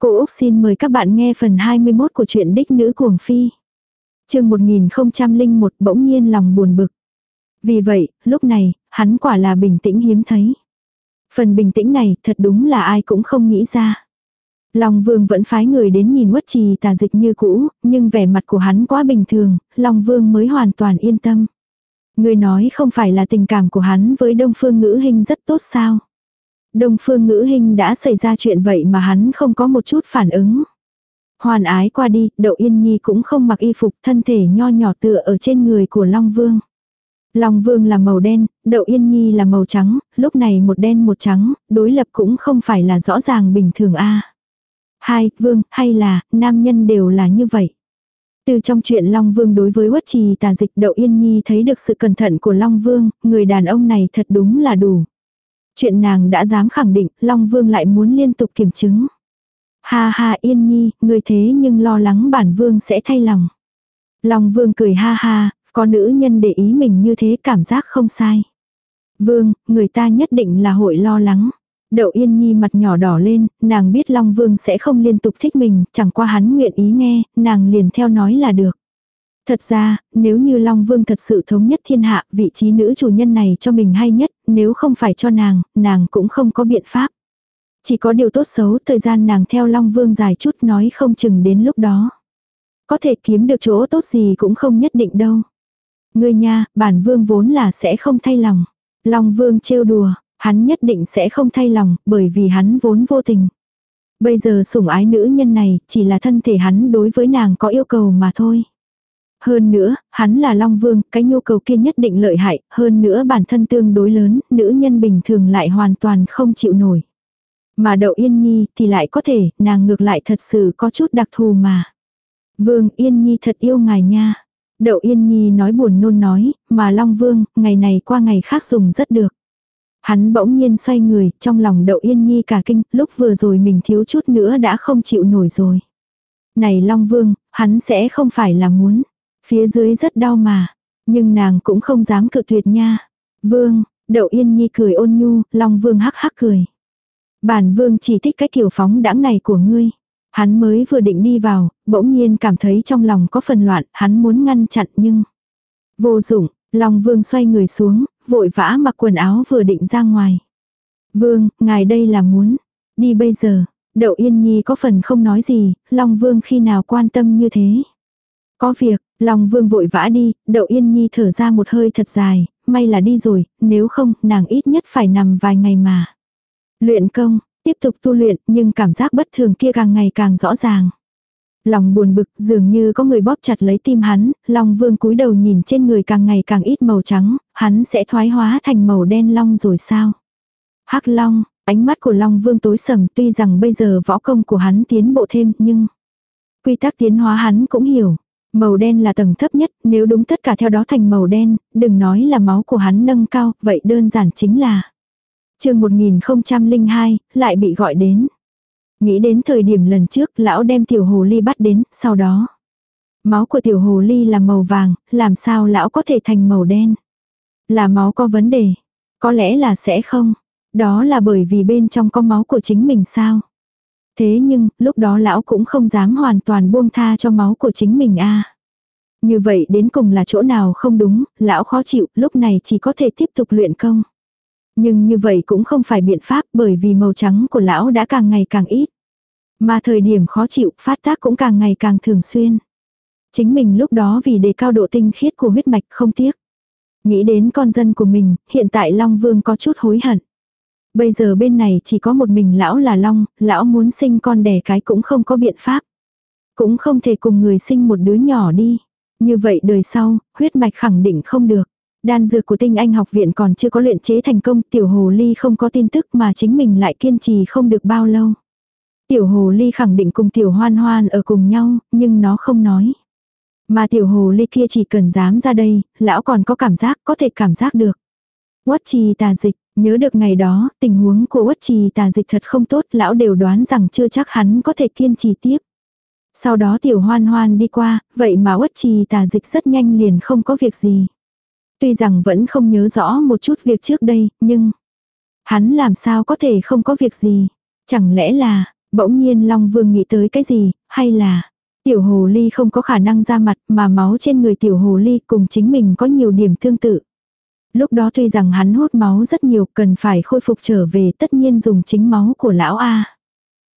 Cô Úc xin mời các bạn nghe phần 21 của truyện Đích Nữ Cuồng Phi. chương 1001 bỗng nhiên lòng buồn bực. Vì vậy, lúc này, hắn quả là bình tĩnh hiếm thấy. Phần bình tĩnh này thật đúng là ai cũng không nghĩ ra. Long Vương vẫn phái người đến nhìn quất trì tà dịch như cũ, nhưng vẻ mặt của hắn quá bình thường, Long Vương mới hoàn toàn yên tâm. Người nói không phải là tình cảm của hắn với Đông Phương Ngữ Hinh rất tốt sao? Đông Phương Ngữ hình đã xảy ra chuyện vậy mà hắn không có một chút phản ứng. Hoàn ái qua đi, Đậu Yên Nhi cũng không mặc y phục, thân thể nho nhỏ tựa ở trên người của Long Vương. Long Vương là màu đen, Đậu Yên Nhi là màu trắng, lúc này một đen một trắng, đối lập cũng không phải là rõ ràng bình thường a. Hai, Vương, hay là, nam nhân đều là như vậy. Từ trong chuyện Long Vương đối với Quất Trì tà dịch Đậu Yên Nhi thấy được sự cẩn thận của Long Vương, người đàn ông này thật đúng là đủ. Chuyện nàng đã dám khẳng định, Long Vương lại muốn liên tục kiểm chứng. Ha ha Yên Nhi, người thế nhưng lo lắng bản Vương sẽ thay lòng. Long Vương cười ha ha, có nữ nhân để ý mình như thế cảm giác không sai. Vương, người ta nhất định là hội lo lắng. Đậu Yên Nhi mặt nhỏ đỏ lên, nàng biết Long Vương sẽ không liên tục thích mình, chẳng qua hắn nguyện ý nghe, nàng liền theo nói là được. Thật ra, nếu như Long Vương thật sự thống nhất thiên hạ, vị trí nữ chủ nhân này cho mình hay nhất, nếu không phải cho nàng, nàng cũng không có biện pháp. Chỉ có điều tốt xấu, thời gian nàng theo Long Vương dài chút nói không chừng đến lúc đó. Có thể kiếm được chỗ tốt gì cũng không nhất định đâu. Ngươi nha, bản vương vốn là sẽ không thay lòng. Long Vương trêu đùa, hắn nhất định sẽ không thay lòng, bởi vì hắn vốn vô tình. Bây giờ sủng ái nữ nhân này, chỉ là thân thể hắn đối với nàng có yêu cầu mà thôi. Hơn nữa, hắn là Long Vương, cái nhu cầu kia nhất định lợi hại, hơn nữa bản thân tương đối lớn, nữ nhân bình thường lại hoàn toàn không chịu nổi. Mà Đậu Yên Nhi thì lại có thể, nàng ngược lại thật sự có chút đặc thù mà. Vương Yên Nhi thật yêu ngài nha. Đậu Yên Nhi nói buồn nôn nói, mà Long Vương, ngày này qua ngày khác dùng rất được. Hắn bỗng nhiên xoay người, trong lòng Đậu Yên Nhi cả kinh, lúc vừa rồi mình thiếu chút nữa đã không chịu nổi rồi. Này Long Vương, hắn sẽ không phải là muốn. Phía dưới rất đau mà. Nhưng nàng cũng không dám cự tuyệt nha. Vương, đậu yên nhi cười ôn nhu, long vương hắc hắc cười. Bản vương chỉ thích cái kiểu phóng đãng này của ngươi. Hắn mới vừa định đi vào, bỗng nhiên cảm thấy trong lòng có phần loạn, hắn muốn ngăn chặn nhưng... Vô dụng, Long Vương xoay người xuống, vội vã mặc quần áo vừa định ra ngoài. Vương, ngài đây là muốn. Đi bây giờ, Đậu Yên Nhi có phần không nói gì, Long Vương khi nào quan tâm như thế. Có việc, Long Vương vội vã đi, Đậu Yên Nhi thở ra một hơi thật dài, may là đi rồi, nếu không, nàng ít nhất phải nằm vài ngày mà. Luyện công, tiếp tục tu luyện, nhưng cảm giác bất thường kia càng ngày càng rõ ràng. Lòng buồn bực dường như có người bóp chặt lấy tim hắn, Long Vương cúi đầu nhìn trên người càng ngày càng ít màu trắng, hắn sẽ thoái hóa thành màu đen long rồi sao? Hắc Long, ánh mắt của Long Vương tối sầm tuy rằng bây giờ võ công của hắn tiến bộ thêm nhưng quy tắc tiến hóa hắn cũng hiểu. Màu đen là tầng thấp nhất, nếu đúng tất cả theo đó thành màu đen, đừng nói là máu của hắn nâng cao, vậy đơn giản chính là. chương 1002, lại bị gọi đến. Nghĩ đến thời điểm lần trước, lão đem tiểu hồ ly bắt đến, sau đó. Máu của tiểu hồ ly là màu vàng, làm sao lão có thể thành màu đen? Là máu có vấn đề? Có lẽ là sẽ không. Đó là bởi vì bên trong có máu của chính mình sao? Thế nhưng, lúc đó lão cũng không dám hoàn toàn buông tha cho máu của chính mình a. Như vậy đến cùng là chỗ nào không đúng, lão khó chịu, lúc này chỉ có thể tiếp tục luyện công. Nhưng như vậy cũng không phải biện pháp bởi vì màu trắng của lão đã càng ngày càng ít. Mà thời điểm khó chịu, phát tác cũng càng ngày càng thường xuyên. Chính mình lúc đó vì đề cao độ tinh khiết của huyết mạch không tiếc. Nghĩ đến con dân của mình, hiện tại Long Vương có chút hối hận. Bây giờ bên này chỉ có một mình lão là long, lão muốn sinh con đẻ cái cũng không có biện pháp. Cũng không thể cùng người sinh một đứa nhỏ đi. Như vậy đời sau, huyết mạch khẳng định không được. Đan dược của tinh anh học viện còn chưa có luyện chế thành công, tiểu hồ ly không có tin tức mà chính mình lại kiên trì không được bao lâu. Tiểu hồ ly khẳng định cùng tiểu hoan hoan ở cùng nhau, nhưng nó không nói. Mà tiểu hồ ly kia chỉ cần dám ra đây, lão còn có cảm giác, có thể cảm giác được. Quất trì tà dịch, Nhớ được ngày đó, tình huống của uất trì tà dịch thật không tốt, lão đều đoán rằng chưa chắc hắn có thể kiên trì tiếp. Sau đó tiểu hoan hoan đi qua, vậy mà uất trì tà dịch rất nhanh liền không có việc gì. Tuy rằng vẫn không nhớ rõ một chút việc trước đây, nhưng hắn làm sao có thể không có việc gì. Chẳng lẽ là, Bỗng nhiên Long Vương nghĩ tới cái gì, hay là tiểu hồ ly không có khả năng ra mặt mà máu trên người tiểu hồ ly cùng chính mình có nhiều điểm tương tự. Lúc đó tuy rằng hắn hút máu rất nhiều cần phải khôi phục trở về tất nhiên dùng chính máu của lão A.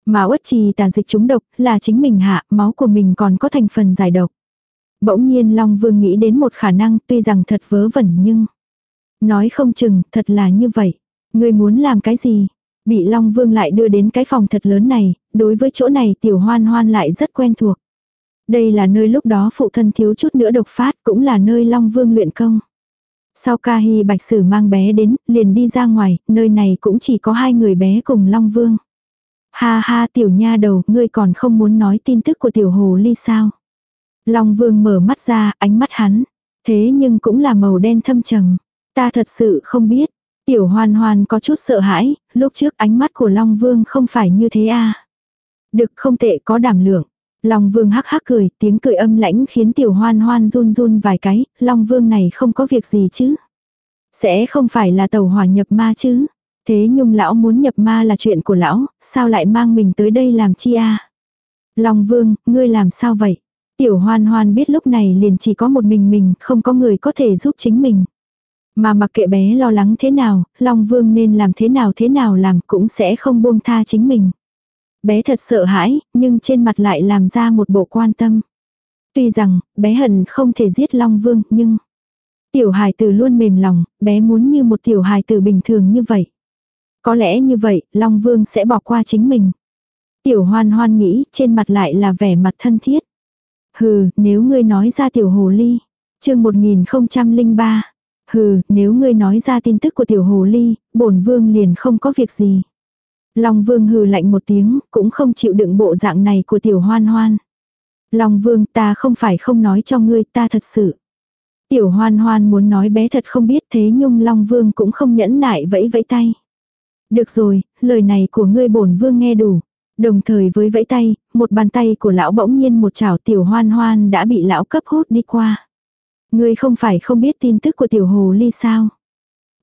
Mà uất trì tà dịch trúng độc là chính mình hạ, máu của mình còn có thành phần giải độc. Bỗng nhiên Long Vương nghĩ đến một khả năng tuy rằng thật vớ vẩn nhưng... Nói không chừng, thật là như vậy. Người muốn làm cái gì? Bị Long Vương lại đưa đến cái phòng thật lớn này, đối với chỗ này tiểu hoan hoan lại rất quen thuộc. Đây là nơi lúc đó phụ thân thiếu chút nữa độc phát, cũng là nơi Long Vương luyện công. Sau ca hy bạch sử mang bé đến, liền đi ra ngoài, nơi này cũng chỉ có hai người bé cùng Long Vương. Ha ha tiểu nha đầu, ngươi còn không muốn nói tin tức của tiểu hồ ly sao. Long Vương mở mắt ra, ánh mắt hắn. Thế nhưng cũng là màu đen thâm trầm. Ta thật sự không biết. Tiểu hoan hoan có chút sợ hãi, lúc trước ánh mắt của Long Vương không phải như thế à. Được không tệ có đảm lượng. Long Vương hắc hắc cười, tiếng cười âm lãnh khiến tiểu hoan hoan run run vài cái, Long Vương này không có việc gì chứ. Sẽ không phải là tàu hỏa nhập ma chứ. Thế nhung lão muốn nhập ma là chuyện của lão, sao lại mang mình tới đây làm chi à? Long Vương, ngươi làm sao vậy? Tiểu hoan hoan biết lúc này liền chỉ có một mình mình, không có người có thể giúp chính mình. Mà mặc kệ bé lo lắng thế nào, Long Vương nên làm thế nào thế nào làm cũng sẽ không buông tha chính mình. Bé thật sợ hãi, nhưng trên mặt lại làm ra một bộ quan tâm. Tuy rằng, bé hận không thể giết Long Vương, nhưng... Tiểu hài tử luôn mềm lòng, bé muốn như một tiểu hài tử bình thường như vậy. Có lẽ như vậy, Long Vương sẽ bỏ qua chính mình. Tiểu hoan hoan nghĩ, trên mặt lại là vẻ mặt thân thiết. Hừ, nếu ngươi nói ra tiểu hồ ly. chương 1003. Hừ, nếu ngươi nói ra tin tức của tiểu hồ ly, bổn vương liền không có việc gì. Long vương hừ lạnh một tiếng, cũng không chịu đựng bộ dạng này của tiểu hoan hoan. Long vương ta không phải không nói cho ngươi ta thật sự. Tiểu hoan hoan muốn nói bé thật không biết thế nhưng Long vương cũng không nhẫn nại vẫy vẫy tay. Được rồi, lời này của ngươi bổn vương nghe đủ. Đồng thời với vẫy tay, một bàn tay của lão bỗng nhiên một chảo tiểu hoan hoan đã bị lão cấp hút đi qua. Ngươi không phải không biết tin tức của tiểu hồ ly sao.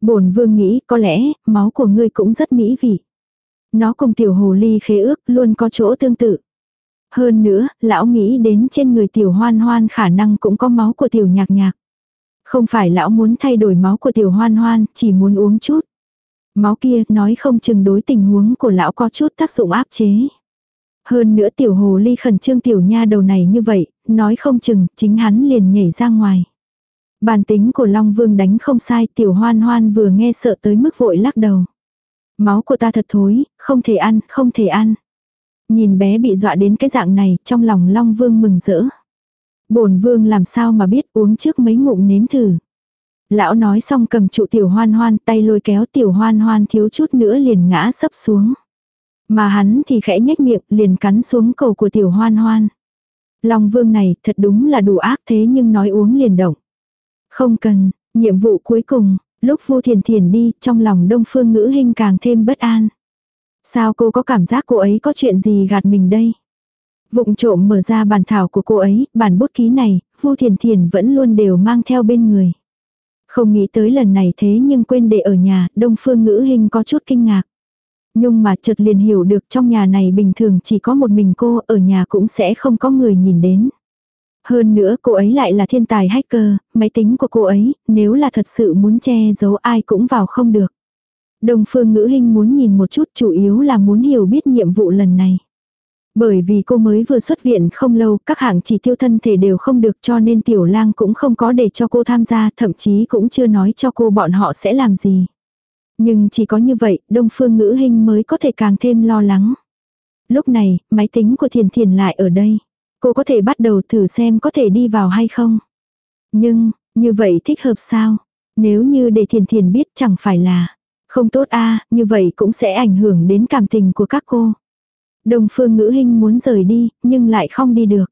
bổn vương nghĩ có lẽ máu của ngươi cũng rất mỹ vị. Nó cùng tiểu hồ ly khế ước luôn có chỗ tương tự. Hơn nữa, lão nghĩ đến trên người tiểu hoan hoan khả năng cũng có máu của tiểu nhạc nhạc. Không phải lão muốn thay đổi máu của tiểu hoan hoan, chỉ muốn uống chút. Máu kia nói không chừng đối tình huống của lão có chút tác dụng áp chế. Hơn nữa tiểu hồ ly khẩn trương tiểu nha đầu này như vậy, nói không chừng chính hắn liền nhảy ra ngoài. Bản tính của Long Vương đánh không sai tiểu hoan hoan vừa nghe sợ tới mức vội lắc đầu. Máu của ta thật thối, không thể ăn, không thể ăn. Nhìn bé bị dọa đến cái dạng này, trong lòng Long Vương mừng rỡ. bổn Vương làm sao mà biết uống trước mấy ngụm nếm thử. Lão nói xong cầm trụ tiểu hoan hoan tay lôi kéo tiểu hoan hoan thiếu chút nữa liền ngã sấp xuống. Mà hắn thì khẽ nhếch miệng liền cắn xuống cầu của tiểu hoan hoan. Long vương này thật đúng là đủ ác thế nhưng nói uống liền động. Không cần, nhiệm vụ cuối cùng, lúc Vu Thiền Thiền đi, trong lòng Đông Phương Ngữ Hinh càng thêm bất an. Sao cô có cảm giác cô ấy có chuyện gì gạt mình đây? Vụng trộm mở ra bản thảo của cô ấy, bản bút ký này, Vu Thiền Thiền vẫn luôn đều mang theo bên người. Không nghĩ tới lần này thế nhưng quên để ở nhà, Đông Phương Ngữ Hinh có chút kinh ngạc. Nhưng mà chợt liền hiểu được trong nhà này bình thường chỉ có một mình cô, ở nhà cũng sẽ không có người nhìn đến. Hơn nữa cô ấy lại là thiên tài hacker, máy tính của cô ấy, nếu là thật sự muốn che giấu ai cũng vào không được. Đồng phương ngữ hình muốn nhìn một chút chủ yếu là muốn hiểu biết nhiệm vụ lần này. Bởi vì cô mới vừa xuất viện không lâu, các hạng chỉ tiêu thân thể đều không được cho nên tiểu lang cũng không có để cho cô tham gia, thậm chí cũng chưa nói cho cô bọn họ sẽ làm gì. Nhưng chỉ có như vậy, đông phương ngữ hình mới có thể càng thêm lo lắng. Lúc này, máy tính của thiền thiền lại ở đây. Cô có thể bắt đầu thử xem có thể đi vào hay không. Nhưng, như vậy thích hợp sao? Nếu như để thiền thiền biết chẳng phải là không tốt a như vậy cũng sẽ ảnh hưởng đến cảm tình của các cô. Đông phương ngữ hình muốn rời đi, nhưng lại không đi được.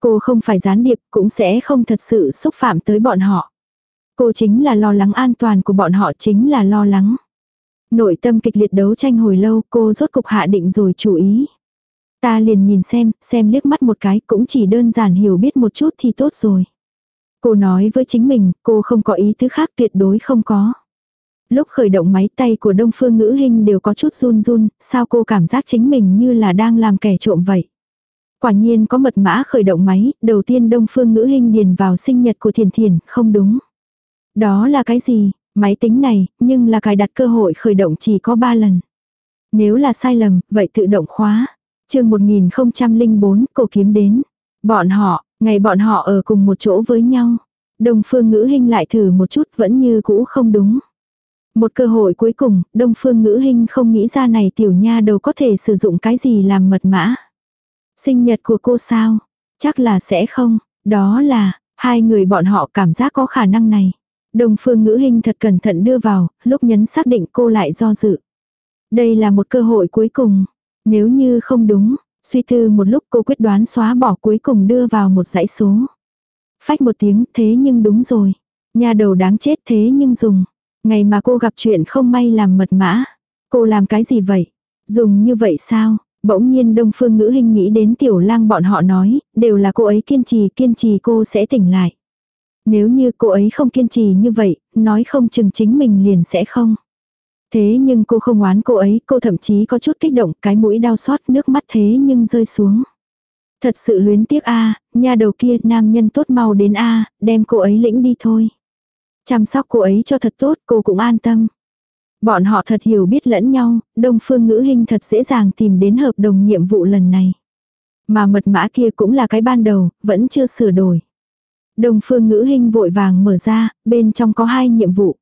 Cô không phải gián điệp, cũng sẽ không thật sự xúc phạm tới bọn họ. Cô chính là lo lắng an toàn của bọn họ chính là lo lắng. Nội tâm kịch liệt đấu tranh hồi lâu cô rốt cục hạ định rồi chú ý. Ta liền nhìn xem, xem liếc mắt một cái cũng chỉ đơn giản hiểu biết một chút thì tốt rồi. Cô nói với chính mình, cô không có ý thứ khác tuyệt đối không có. Lúc khởi động máy tay của Đông Phương Ngữ Hinh đều có chút run run, sao cô cảm giác chính mình như là đang làm kẻ trộm vậy. Quả nhiên có mật mã khởi động máy, đầu tiên Đông Phương Ngữ Hinh điền vào sinh nhật của Thiền Thiền, không đúng. Đó là cái gì? Máy tính này, nhưng là cài đặt cơ hội khởi động chỉ có 3 lần. Nếu là sai lầm, vậy tự động khóa chương 1004, cổ kiếm đến. Bọn họ, ngày bọn họ ở cùng một chỗ với nhau. Đông Phương Ngữ hình lại thử một chút vẫn như cũ không đúng. Một cơ hội cuối cùng, Đông Phương Ngữ hình không nghĩ ra này tiểu nha đầu có thể sử dụng cái gì làm mật mã. Sinh nhật của cô sao? Chắc là sẽ không. Đó là, hai người bọn họ cảm giác có khả năng này. Đông Phương Ngữ hình thật cẩn thận đưa vào, lúc nhấn xác định cô lại do dự. Đây là một cơ hội cuối cùng. Nếu như không đúng, suy tư một lúc cô quyết đoán xóa bỏ cuối cùng đưa vào một dãy số. Phách một tiếng, thế nhưng đúng rồi. Nhà đầu đáng chết thế nhưng dùng. Ngày mà cô gặp chuyện không may làm mật mã. Cô làm cái gì vậy? Dùng như vậy sao? Bỗng nhiên Đông Phương Ngữ Hinh nghĩ đến tiểu lang bọn họ nói, đều là cô ấy kiên trì kiên trì cô sẽ tỉnh lại. Nếu như cô ấy không kiên trì như vậy, nói không chừng chính mình liền sẽ không. Thế nhưng cô không oán cô ấy, cô thậm chí có chút kích động, cái mũi đau xót nước mắt thế nhưng rơi xuống. Thật sự luyến tiếc a nhà đầu kia nam nhân tốt mau đến a đem cô ấy lĩnh đi thôi. Chăm sóc cô ấy cho thật tốt, cô cũng an tâm. Bọn họ thật hiểu biết lẫn nhau, Đông Phương Ngữ Hinh thật dễ dàng tìm đến hợp đồng nhiệm vụ lần này. Mà mật mã kia cũng là cái ban đầu, vẫn chưa sửa đổi. Đông Phương Ngữ Hinh vội vàng mở ra, bên trong có hai nhiệm vụ.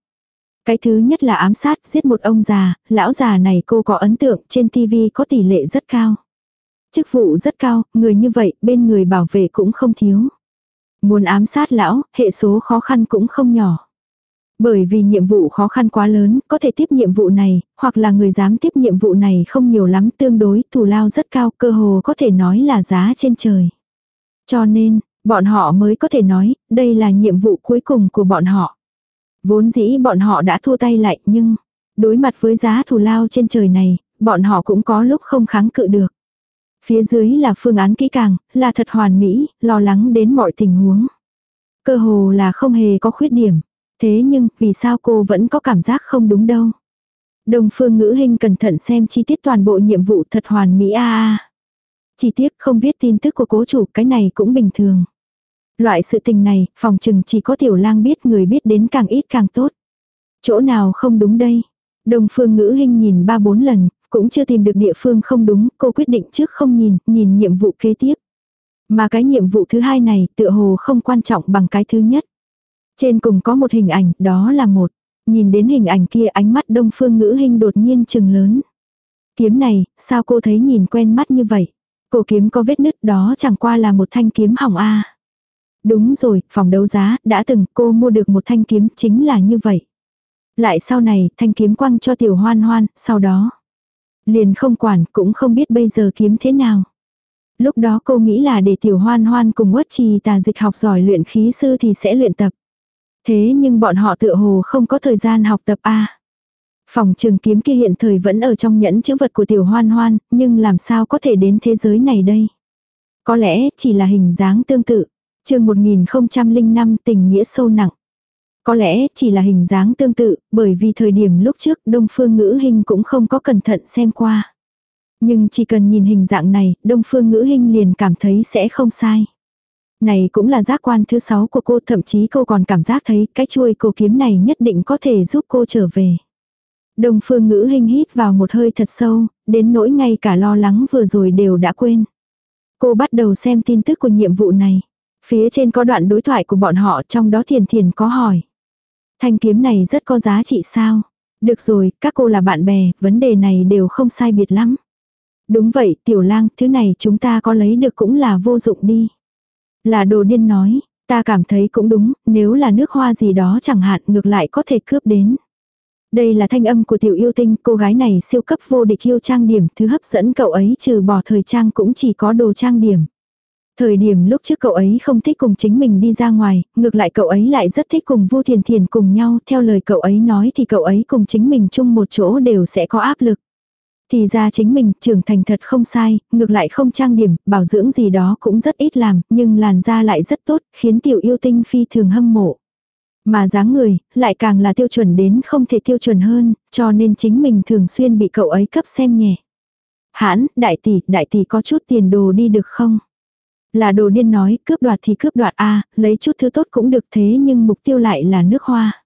Cái thứ nhất là ám sát giết một ông già, lão già này cô có ấn tượng trên TV có tỷ lệ rất cao. Chức vụ rất cao, người như vậy bên người bảo vệ cũng không thiếu. Muốn ám sát lão, hệ số khó khăn cũng không nhỏ. Bởi vì nhiệm vụ khó khăn quá lớn, có thể tiếp nhiệm vụ này, hoặc là người dám tiếp nhiệm vụ này không nhiều lắm tương đối, thù lao rất cao, cơ hồ có thể nói là giá trên trời. Cho nên, bọn họ mới có thể nói, đây là nhiệm vụ cuối cùng của bọn họ. Vốn dĩ bọn họ đã thua tay lại nhưng, đối mặt với giá thù lao trên trời này, bọn họ cũng có lúc không kháng cự được. Phía dưới là phương án kỹ càng, là thật hoàn mỹ, lo lắng đến mọi tình huống. Cơ hồ là không hề có khuyết điểm. Thế nhưng, vì sao cô vẫn có cảm giác không đúng đâu. Đồng phương ngữ hình cẩn thận xem chi tiết toàn bộ nhiệm vụ thật hoàn mỹ a a. Chỉ tiếc không viết tin tức của cố chủ cái này cũng bình thường. Loại sự tình này, phòng chừng chỉ có tiểu lang biết người biết đến càng ít càng tốt. Chỗ nào không đúng đây? Đồng phương ngữ hình nhìn ba bốn lần, cũng chưa tìm được địa phương không đúng, cô quyết định trước không nhìn, nhìn nhiệm vụ kế tiếp. Mà cái nhiệm vụ thứ hai này tựa hồ không quan trọng bằng cái thứ nhất. Trên cùng có một hình ảnh, đó là một. Nhìn đến hình ảnh kia ánh mắt đông phương ngữ hình đột nhiên chừng lớn. Kiếm này, sao cô thấy nhìn quen mắt như vậy? Cổ kiếm có vết nứt đó chẳng qua là một thanh kiếm hỏng a. Đúng rồi, phòng đấu giá, đã từng cô mua được một thanh kiếm chính là như vậy. Lại sau này, thanh kiếm quăng cho tiểu hoan hoan, sau đó. Liền không quản, cũng không biết bây giờ kiếm thế nào. Lúc đó cô nghĩ là để tiểu hoan hoan cùng quất trì tà dịch học giỏi luyện khí sư thì sẽ luyện tập. Thế nhưng bọn họ tựa hồ không có thời gian học tập a. Phòng trường kiếm kia hiện thời vẫn ở trong nhẫn chữ vật của tiểu hoan hoan, nhưng làm sao có thể đến thế giới này đây? Có lẽ chỉ là hình dáng tương tự chương 1005 tình nghĩa sâu nặng. Có lẽ chỉ là hình dáng tương tự, bởi vì thời điểm lúc trước Đông Phương Ngữ Hình cũng không có cẩn thận xem qua. Nhưng chỉ cần nhìn hình dạng này, Đông Phương Ngữ Hình liền cảm thấy sẽ không sai. Này cũng là giác quan thứ sáu của cô, thậm chí cô còn cảm giác thấy cái chuôi cổ kiếm này nhất định có thể giúp cô trở về. Đông phương ngữ hình hít vào một hơi thật sâu, đến nỗi ngay cả lo lắng vừa rồi đều đã quên. Cô bắt đầu xem tin tức của nhiệm vụ này. Phía trên có đoạn đối thoại của bọn họ trong đó thiền thiền có hỏi. Thanh kiếm này rất có giá trị sao? Được rồi, các cô là bạn bè, vấn đề này đều không sai biệt lắm. Đúng vậy, tiểu lang, thứ này chúng ta có lấy được cũng là vô dụng đi. Là đồ điên nói, ta cảm thấy cũng đúng, nếu là nước hoa gì đó chẳng hạn ngược lại có thể cướp đến. Đây là thanh âm của tiểu yêu tinh, cô gái này siêu cấp vô địch yêu trang điểm, thứ hấp dẫn cậu ấy trừ bỏ thời trang cũng chỉ có đồ trang điểm. Thời điểm lúc trước cậu ấy không thích cùng chính mình đi ra ngoài, ngược lại cậu ấy lại rất thích cùng Vu Thiền Thiền cùng nhau, theo lời cậu ấy nói thì cậu ấy cùng chính mình chung một chỗ đều sẽ có áp lực. Thì ra chính mình trưởng thành thật không sai, ngược lại không trang điểm, bảo dưỡng gì đó cũng rất ít làm, nhưng làn da lại rất tốt, khiến tiểu yêu tinh phi thường hâm mộ. Mà dáng người, lại càng là tiêu chuẩn đến không thể tiêu chuẩn hơn, cho nên chính mình thường xuyên bị cậu ấy cấp xem nhẹ. Hãn, đại tỷ, đại tỷ có chút tiền đồ đi được không? Là đồ điên nói, cướp đoạt thì cướp đoạt a lấy chút thứ tốt cũng được thế nhưng mục tiêu lại là nước hoa.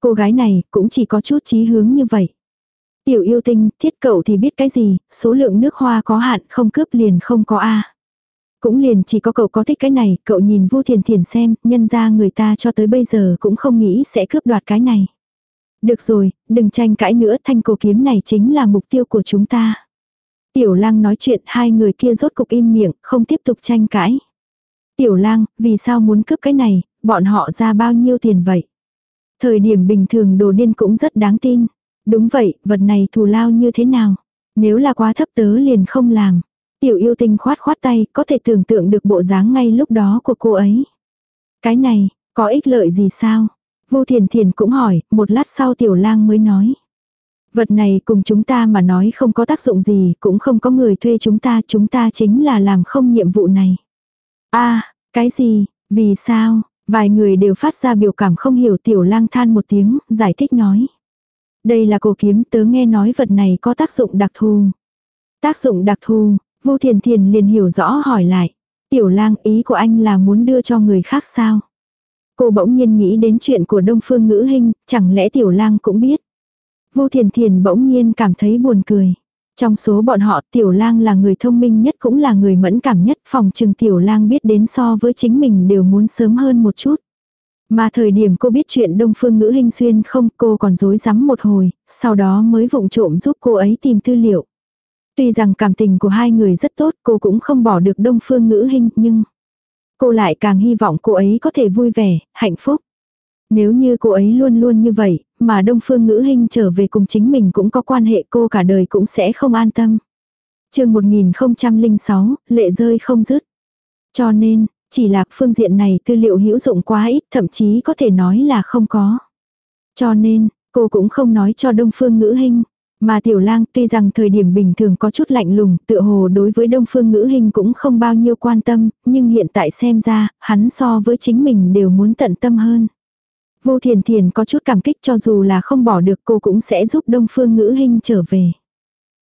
Cô gái này cũng chỉ có chút chí hướng như vậy. Tiểu yêu tinh, thiết cậu thì biết cái gì, số lượng nước hoa có hạn không cướp liền không có a Cũng liền chỉ có cậu có thích cái này, cậu nhìn Vu Thiền Thiền xem, nhân ra người ta cho tới bây giờ cũng không nghĩ sẽ cướp đoạt cái này. Được rồi, đừng tranh cãi nữa, thanh cổ kiếm này chính là mục tiêu của chúng ta. Tiểu lang nói chuyện hai người kia rốt cục im miệng, không tiếp tục tranh cãi. Tiểu lang, vì sao muốn cướp cái này, bọn họ ra bao nhiêu tiền vậy? Thời điểm bình thường đồ điên cũng rất đáng tin. Đúng vậy, vật này thù lao như thế nào? Nếu là quá thấp tớ liền không làm. Tiểu yêu tinh khoát khoát tay, có thể tưởng tượng được bộ dáng ngay lúc đó của cô ấy. Cái này, có ích lợi gì sao? Vô thiền thiền cũng hỏi, một lát sau tiểu lang mới nói. Vật này cùng chúng ta mà nói không có tác dụng gì, cũng không có người thuê chúng ta, chúng ta chính là làm không nhiệm vụ này. a cái gì, vì sao, vài người đều phát ra biểu cảm không hiểu tiểu lang than một tiếng, giải thích nói. Đây là cổ kiếm tớ nghe nói vật này có tác dụng đặc thù. Tác dụng đặc thù, vô thiền thiền liền hiểu rõ hỏi lại. Tiểu lang ý của anh là muốn đưa cho người khác sao? Cô bỗng nhiên nghĩ đến chuyện của Đông Phương Ngữ Hinh, chẳng lẽ Tiểu Lang cũng biết. Vu Thiền Thiền bỗng nhiên cảm thấy buồn cười. Trong số bọn họ Tiểu Lang là người thông minh nhất cũng là người mẫn cảm nhất phòng trừng Tiểu Lang biết đến so với chính mình đều muốn sớm hơn một chút. Mà thời điểm cô biết chuyện Đông Phương Ngữ Hinh xuyên không cô còn dối rắm một hồi, sau đó mới vụng trộm giúp cô ấy tìm tư liệu. Tuy rằng cảm tình của hai người rất tốt cô cũng không bỏ được Đông Phương Ngữ Hinh nhưng cô lại càng hy vọng cô ấy có thể vui vẻ, hạnh phúc. Nếu như cô ấy luôn luôn như vậy, mà Đông Phương Ngữ Hinh trở về cùng chính mình cũng có quan hệ cô cả đời cũng sẽ không an tâm. chương 1006, lệ rơi không dứt. Cho nên, chỉ là phương diện này tư liệu hữu dụng quá ít, thậm chí có thể nói là không có. Cho nên, cô cũng không nói cho Đông Phương Ngữ Hinh. Mà Tiểu Lang tuy rằng thời điểm bình thường có chút lạnh lùng, tựa hồ đối với Đông Phương Ngữ Hinh cũng không bao nhiêu quan tâm, nhưng hiện tại xem ra, hắn so với chính mình đều muốn tận tâm hơn. Vô Thiền Thiền có chút cảm kích cho dù là không bỏ được cô cũng sẽ giúp Đông Phương Ngữ Hinh trở về.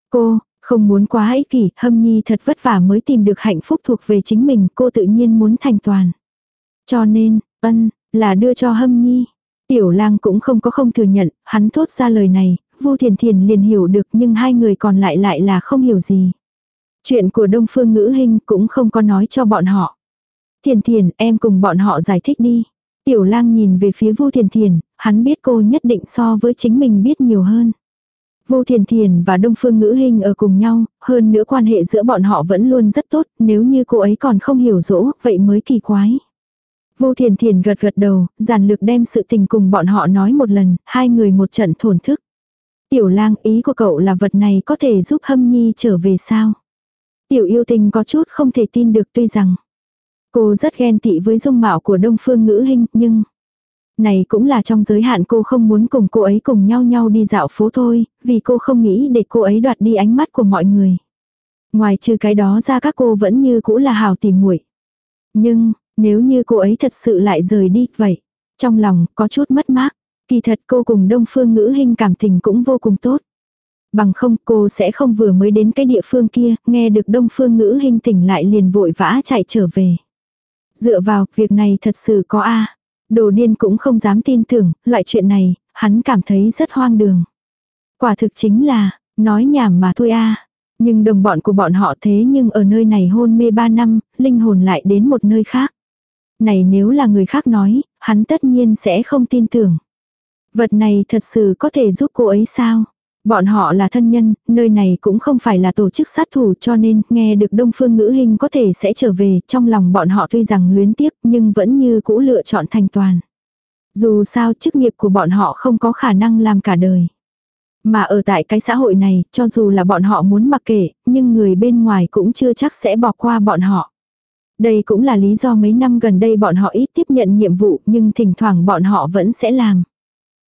Cô, không muốn quá ích kỷ, hâm nhi thật vất vả mới tìm được hạnh phúc thuộc về chính mình, cô tự nhiên muốn thành toàn. Cho nên, ân, là đưa cho hâm nhi. Tiểu lang cũng không có không thừa nhận, hắn thốt ra lời này, Vô Thiền Thiền liền hiểu được nhưng hai người còn lại lại là không hiểu gì. Chuyện của Đông Phương Ngữ Hinh cũng không có nói cho bọn họ. Thiền Thiền, em cùng bọn họ giải thích đi. Tiểu lang nhìn về phía Vu Thiền Thiền, hắn biết cô nhất định so với chính mình biết nhiều hơn. Vu Thiền Thiền và Đông Phương Ngữ Hình ở cùng nhau, hơn nữa quan hệ giữa bọn họ vẫn luôn rất tốt, nếu như cô ấy còn không hiểu rỗ, vậy mới kỳ quái. Vu Thiền Thiền gật gật đầu, giản lược đem sự tình cùng bọn họ nói một lần, hai người một trận thổn thức. Tiểu lang ý của cậu là vật này có thể giúp hâm nhi trở về sao? Tiểu yêu tình có chút không thể tin được tuy rằng cô rất ghen tị với dung mạo của đông phương ngữ Hinh nhưng này cũng là trong giới hạn cô không muốn cùng cô ấy cùng nhau nhau đi dạo phố thôi, vì cô không nghĩ để cô ấy đoạt đi ánh mắt của mọi người. Ngoài trừ cái đó ra các cô vẫn như cũ là hào tìm muội. Nhưng, nếu như cô ấy thật sự lại rời đi vậy, trong lòng có chút mất mát. Kỳ thật cô cùng Đông Phương Ngữ Hinh cảm tình cũng vô cùng tốt. Bằng không cô sẽ không vừa mới đến cái địa phương kia, nghe được Đông Phương Ngữ Hinh tỉnh lại liền vội vã chạy trở về. Dựa vào, việc này thật sự có a Đồ điên cũng không dám tin tưởng, loại chuyện này, hắn cảm thấy rất hoang đường. Quả thực chính là, nói nhảm mà thôi a Nhưng đồng bọn của bọn họ thế nhưng ở nơi này hôn mê ba năm, linh hồn lại đến một nơi khác. Này nếu là người khác nói, hắn tất nhiên sẽ không tin tưởng. Vật này thật sự có thể giúp cô ấy sao? Bọn họ là thân nhân, nơi này cũng không phải là tổ chức sát thủ cho nên nghe được Đông Phương Ngữ Hình có thể sẽ trở về, trong lòng bọn họ tuy rằng luyến tiếc nhưng vẫn như cũ lựa chọn thành toàn. Dù sao chức nghiệp của bọn họ không có khả năng làm cả đời. Mà ở tại cái xã hội này, cho dù là bọn họ muốn mặc kệ, nhưng người bên ngoài cũng chưa chắc sẽ bỏ qua bọn họ. Đây cũng là lý do mấy năm gần đây bọn họ ít tiếp nhận nhiệm vụ nhưng thỉnh thoảng bọn họ vẫn sẽ làm.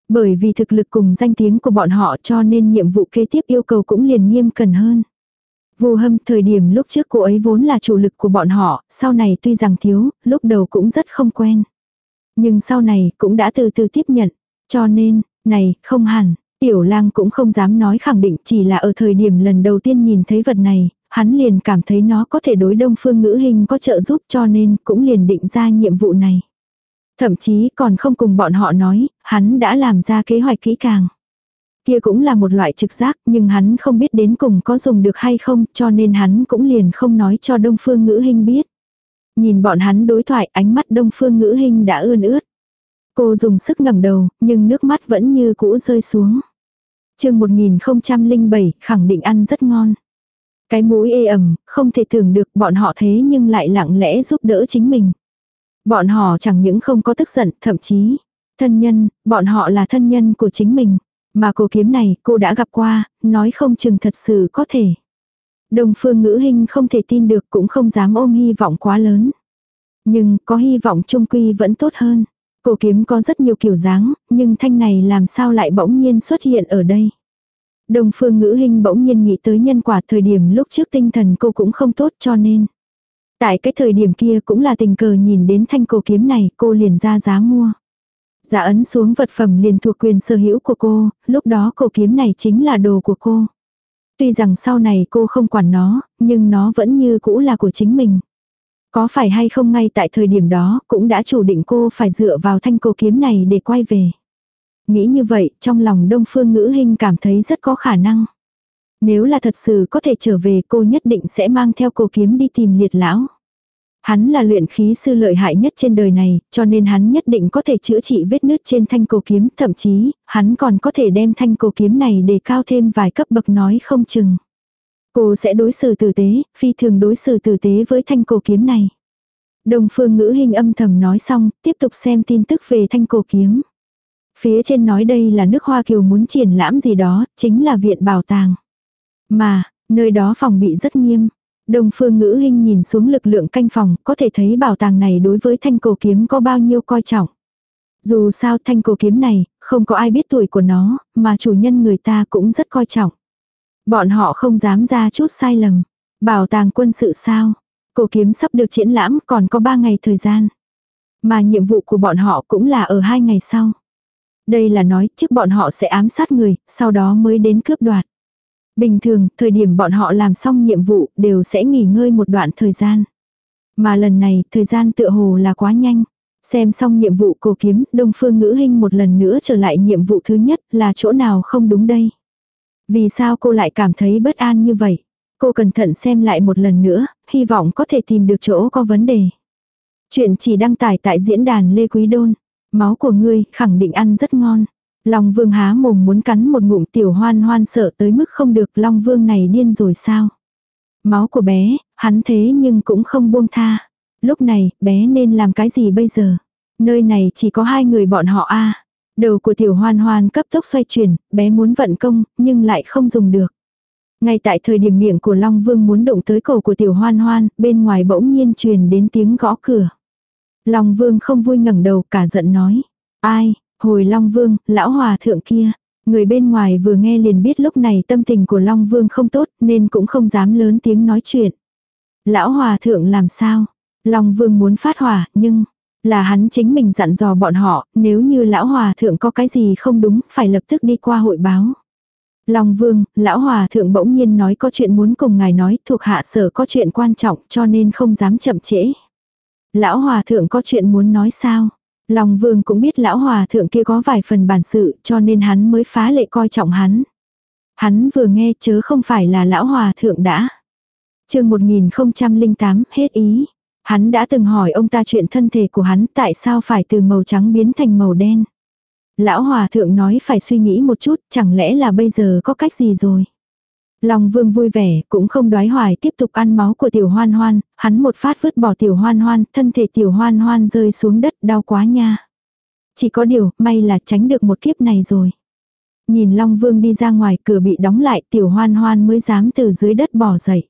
Bởi vì thực lực cùng danh tiếng của bọn họ cho nên nhiệm vụ kế tiếp yêu cầu cũng liền nghiêm cần hơn. Vu hâm thời điểm lúc trước cô ấy vốn là chủ lực của bọn họ, sau này tuy rằng thiếu, lúc đầu cũng rất không quen. Nhưng sau này cũng đã từ từ tiếp nhận. Cho nên, này, không hẳn, tiểu lang cũng không dám nói khẳng định chỉ là ở thời điểm lần đầu tiên nhìn thấy vật này, hắn liền cảm thấy nó có thể đối đông phương ngữ hình có trợ giúp cho nên cũng liền định ra nhiệm vụ này. Thậm chí còn không cùng bọn họ nói, hắn đã làm ra kế hoạch kỹ càng. Kia cũng là một loại trực giác nhưng hắn không biết đến cùng có dùng được hay không cho nên hắn cũng liền không nói cho đông phương ngữ Hinh biết. Nhìn bọn hắn đối thoại ánh mắt đông phương ngữ Hinh đã ươn ướt. Cô dùng sức ngẩng đầu nhưng nước mắt vẫn như cũ rơi xuống. chương 1007 khẳng định ăn rất ngon. Cái mũi ê ẩm, không thể tưởng được bọn họ thế nhưng lại lặng lẽ giúp đỡ chính mình. Bọn họ chẳng những không có tức giận, thậm chí, thân nhân, bọn họ là thân nhân của chính mình. Mà cô kiếm này cô đã gặp qua, nói không chừng thật sự có thể. Đồng phương ngữ hình không thể tin được cũng không dám ôm hy vọng quá lớn. Nhưng có hy vọng trung quy vẫn tốt hơn. Cổ kiếm có rất nhiều kiểu dáng, nhưng thanh này làm sao lại bỗng nhiên xuất hiện ở đây. Đồng phương ngữ hình bỗng nhiên nghĩ tới nhân quả thời điểm lúc trước tinh thần cô cũng không tốt cho nên. Tại cái thời điểm kia cũng là tình cờ nhìn đến thanh cổ kiếm này cô liền ra giá mua. Giả ấn xuống vật phẩm liền thuộc quyền sở hữu của cô, lúc đó cổ kiếm này chính là đồ của cô. Tuy rằng sau này cô không quản nó, nhưng nó vẫn như cũ là của chính mình. Có phải hay không ngay tại thời điểm đó cũng đã chủ định cô phải dựa vào thanh cổ kiếm này để quay về. Nghĩ như vậy, trong lòng Đông Phương Ngữ Hinh cảm thấy rất có khả năng. Nếu là thật sự có thể trở về cô nhất định sẽ mang theo cô kiếm đi tìm liệt lão. Hắn là luyện khí sư lợi hại nhất trên đời này, cho nên hắn nhất định có thể chữa trị vết nứt trên thanh cổ kiếm, thậm chí, hắn còn có thể đem thanh cổ kiếm này để cao thêm vài cấp bậc nói không chừng. Cô sẽ đối xử tử tế, phi thường đối xử tử tế với thanh cổ kiếm này. Đồng phương ngữ hình âm thầm nói xong, tiếp tục xem tin tức về thanh cổ kiếm. Phía trên nói đây là nước Hoa Kiều muốn triển lãm gì đó, chính là viện bảo tàng. Mà, nơi đó phòng bị rất nghiêm. Đông phương ngữ hình nhìn xuống lực lượng canh phòng, có thể thấy bảo tàng này đối với thanh cổ kiếm có bao nhiêu coi trọng. Dù sao thanh cổ kiếm này, không có ai biết tuổi của nó, mà chủ nhân người ta cũng rất coi trọng. Bọn họ không dám ra chút sai lầm. Bảo tàng quân sự sao? Cổ kiếm sắp được triển lãm còn có 3 ngày thời gian. Mà nhiệm vụ của bọn họ cũng là ở hai ngày sau. Đây là nói trước bọn họ sẽ ám sát người, sau đó mới đến cướp đoạt. Bình thường, thời điểm bọn họ làm xong nhiệm vụ đều sẽ nghỉ ngơi một đoạn thời gian. Mà lần này, thời gian tựa hồ là quá nhanh. Xem xong nhiệm vụ cổ kiếm, Đông Phương Ngữ Hinh một lần nữa trở lại nhiệm vụ thứ nhất là chỗ nào không đúng đây. Vì sao cô lại cảm thấy bất an như vậy? Cô cẩn thận xem lại một lần nữa, hy vọng có thể tìm được chỗ có vấn đề. Chuyện chỉ đăng tải tại diễn đàn Lê Quý Đôn. Máu của ngươi khẳng định ăn rất ngon. Long Vương há mồm muốn cắn một ngụm tiểu hoan hoan sợ tới mức không được Long Vương này điên rồi sao. Máu của bé, hắn thế nhưng cũng không buông tha. Lúc này, bé nên làm cái gì bây giờ? Nơi này chỉ có hai người bọn họ a Đầu của tiểu hoan hoan cấp tốc xoay chuyển, bé muốn vận công, nhưng lại không dùng được. Ngay tại thời điểm miệng của Long Vương muốn động tới cổ của tiểu hoan hoan, bên ngoài bỗng nhiên truyền đến tiếng gõ cửa. Long Vương không vui ngẩng đầu cả giận nói. Ai, hồi Long Vương, lão hòa thượng kia. Người bên ngoài vừa nghe liền biết lúc này tâm tình của Long Vương không tốt nên cũng không dám lớn tiếng nói chuyện. Lão hòa thượng làm sao? Long Vương muốn phát hỏa nhưng là hắn chính mình dặn dò bọn họ nếu như lão hòa thượng có cái gì không đúng phải lập tức đi qua hội báo. Long Vương, lão hòa thượng bỗng nhiên nói có chuyện muốn cùng ngài nói thuộc hạ sở có chuyện quan trọng cho nên không dám chậm trễ. Lão hòa thượng có chuyện muốn nói sao? Long vương cũng biết lão hòa thượng kia có vài phần bản sự, cho nên hắn mới phá lệ coi trọng hắn. Hắn vừa nghe chớ không phải là lão hòa thượng đã. chương 1008 hết ý. Hắn đã từng hỏi ông ta chuyện thân thể của hắn, tại sao phải từ màu trắng biến thành màu đen. Lão hòa thượng nói phải suy nghĩ một chút, chẳng lẽ là bây giờ có cách gì rồi. Long vương vui vẻ, cũng không đoái hoài tiếp tục ăn máu của tiểu hoan hoan, hắn một phát vứt bỏ tiểu hoan hoan, thân thể tiểu hoan hoan rơi xuống đất đau quá nha. Chỉ có điều, may là tránh được một kiếp này rồi. Nhìn Long vương đi ra ngoài cửa bị đóng lại tiểu hoan hoan mới dám từ dưới đất bỏ dậy.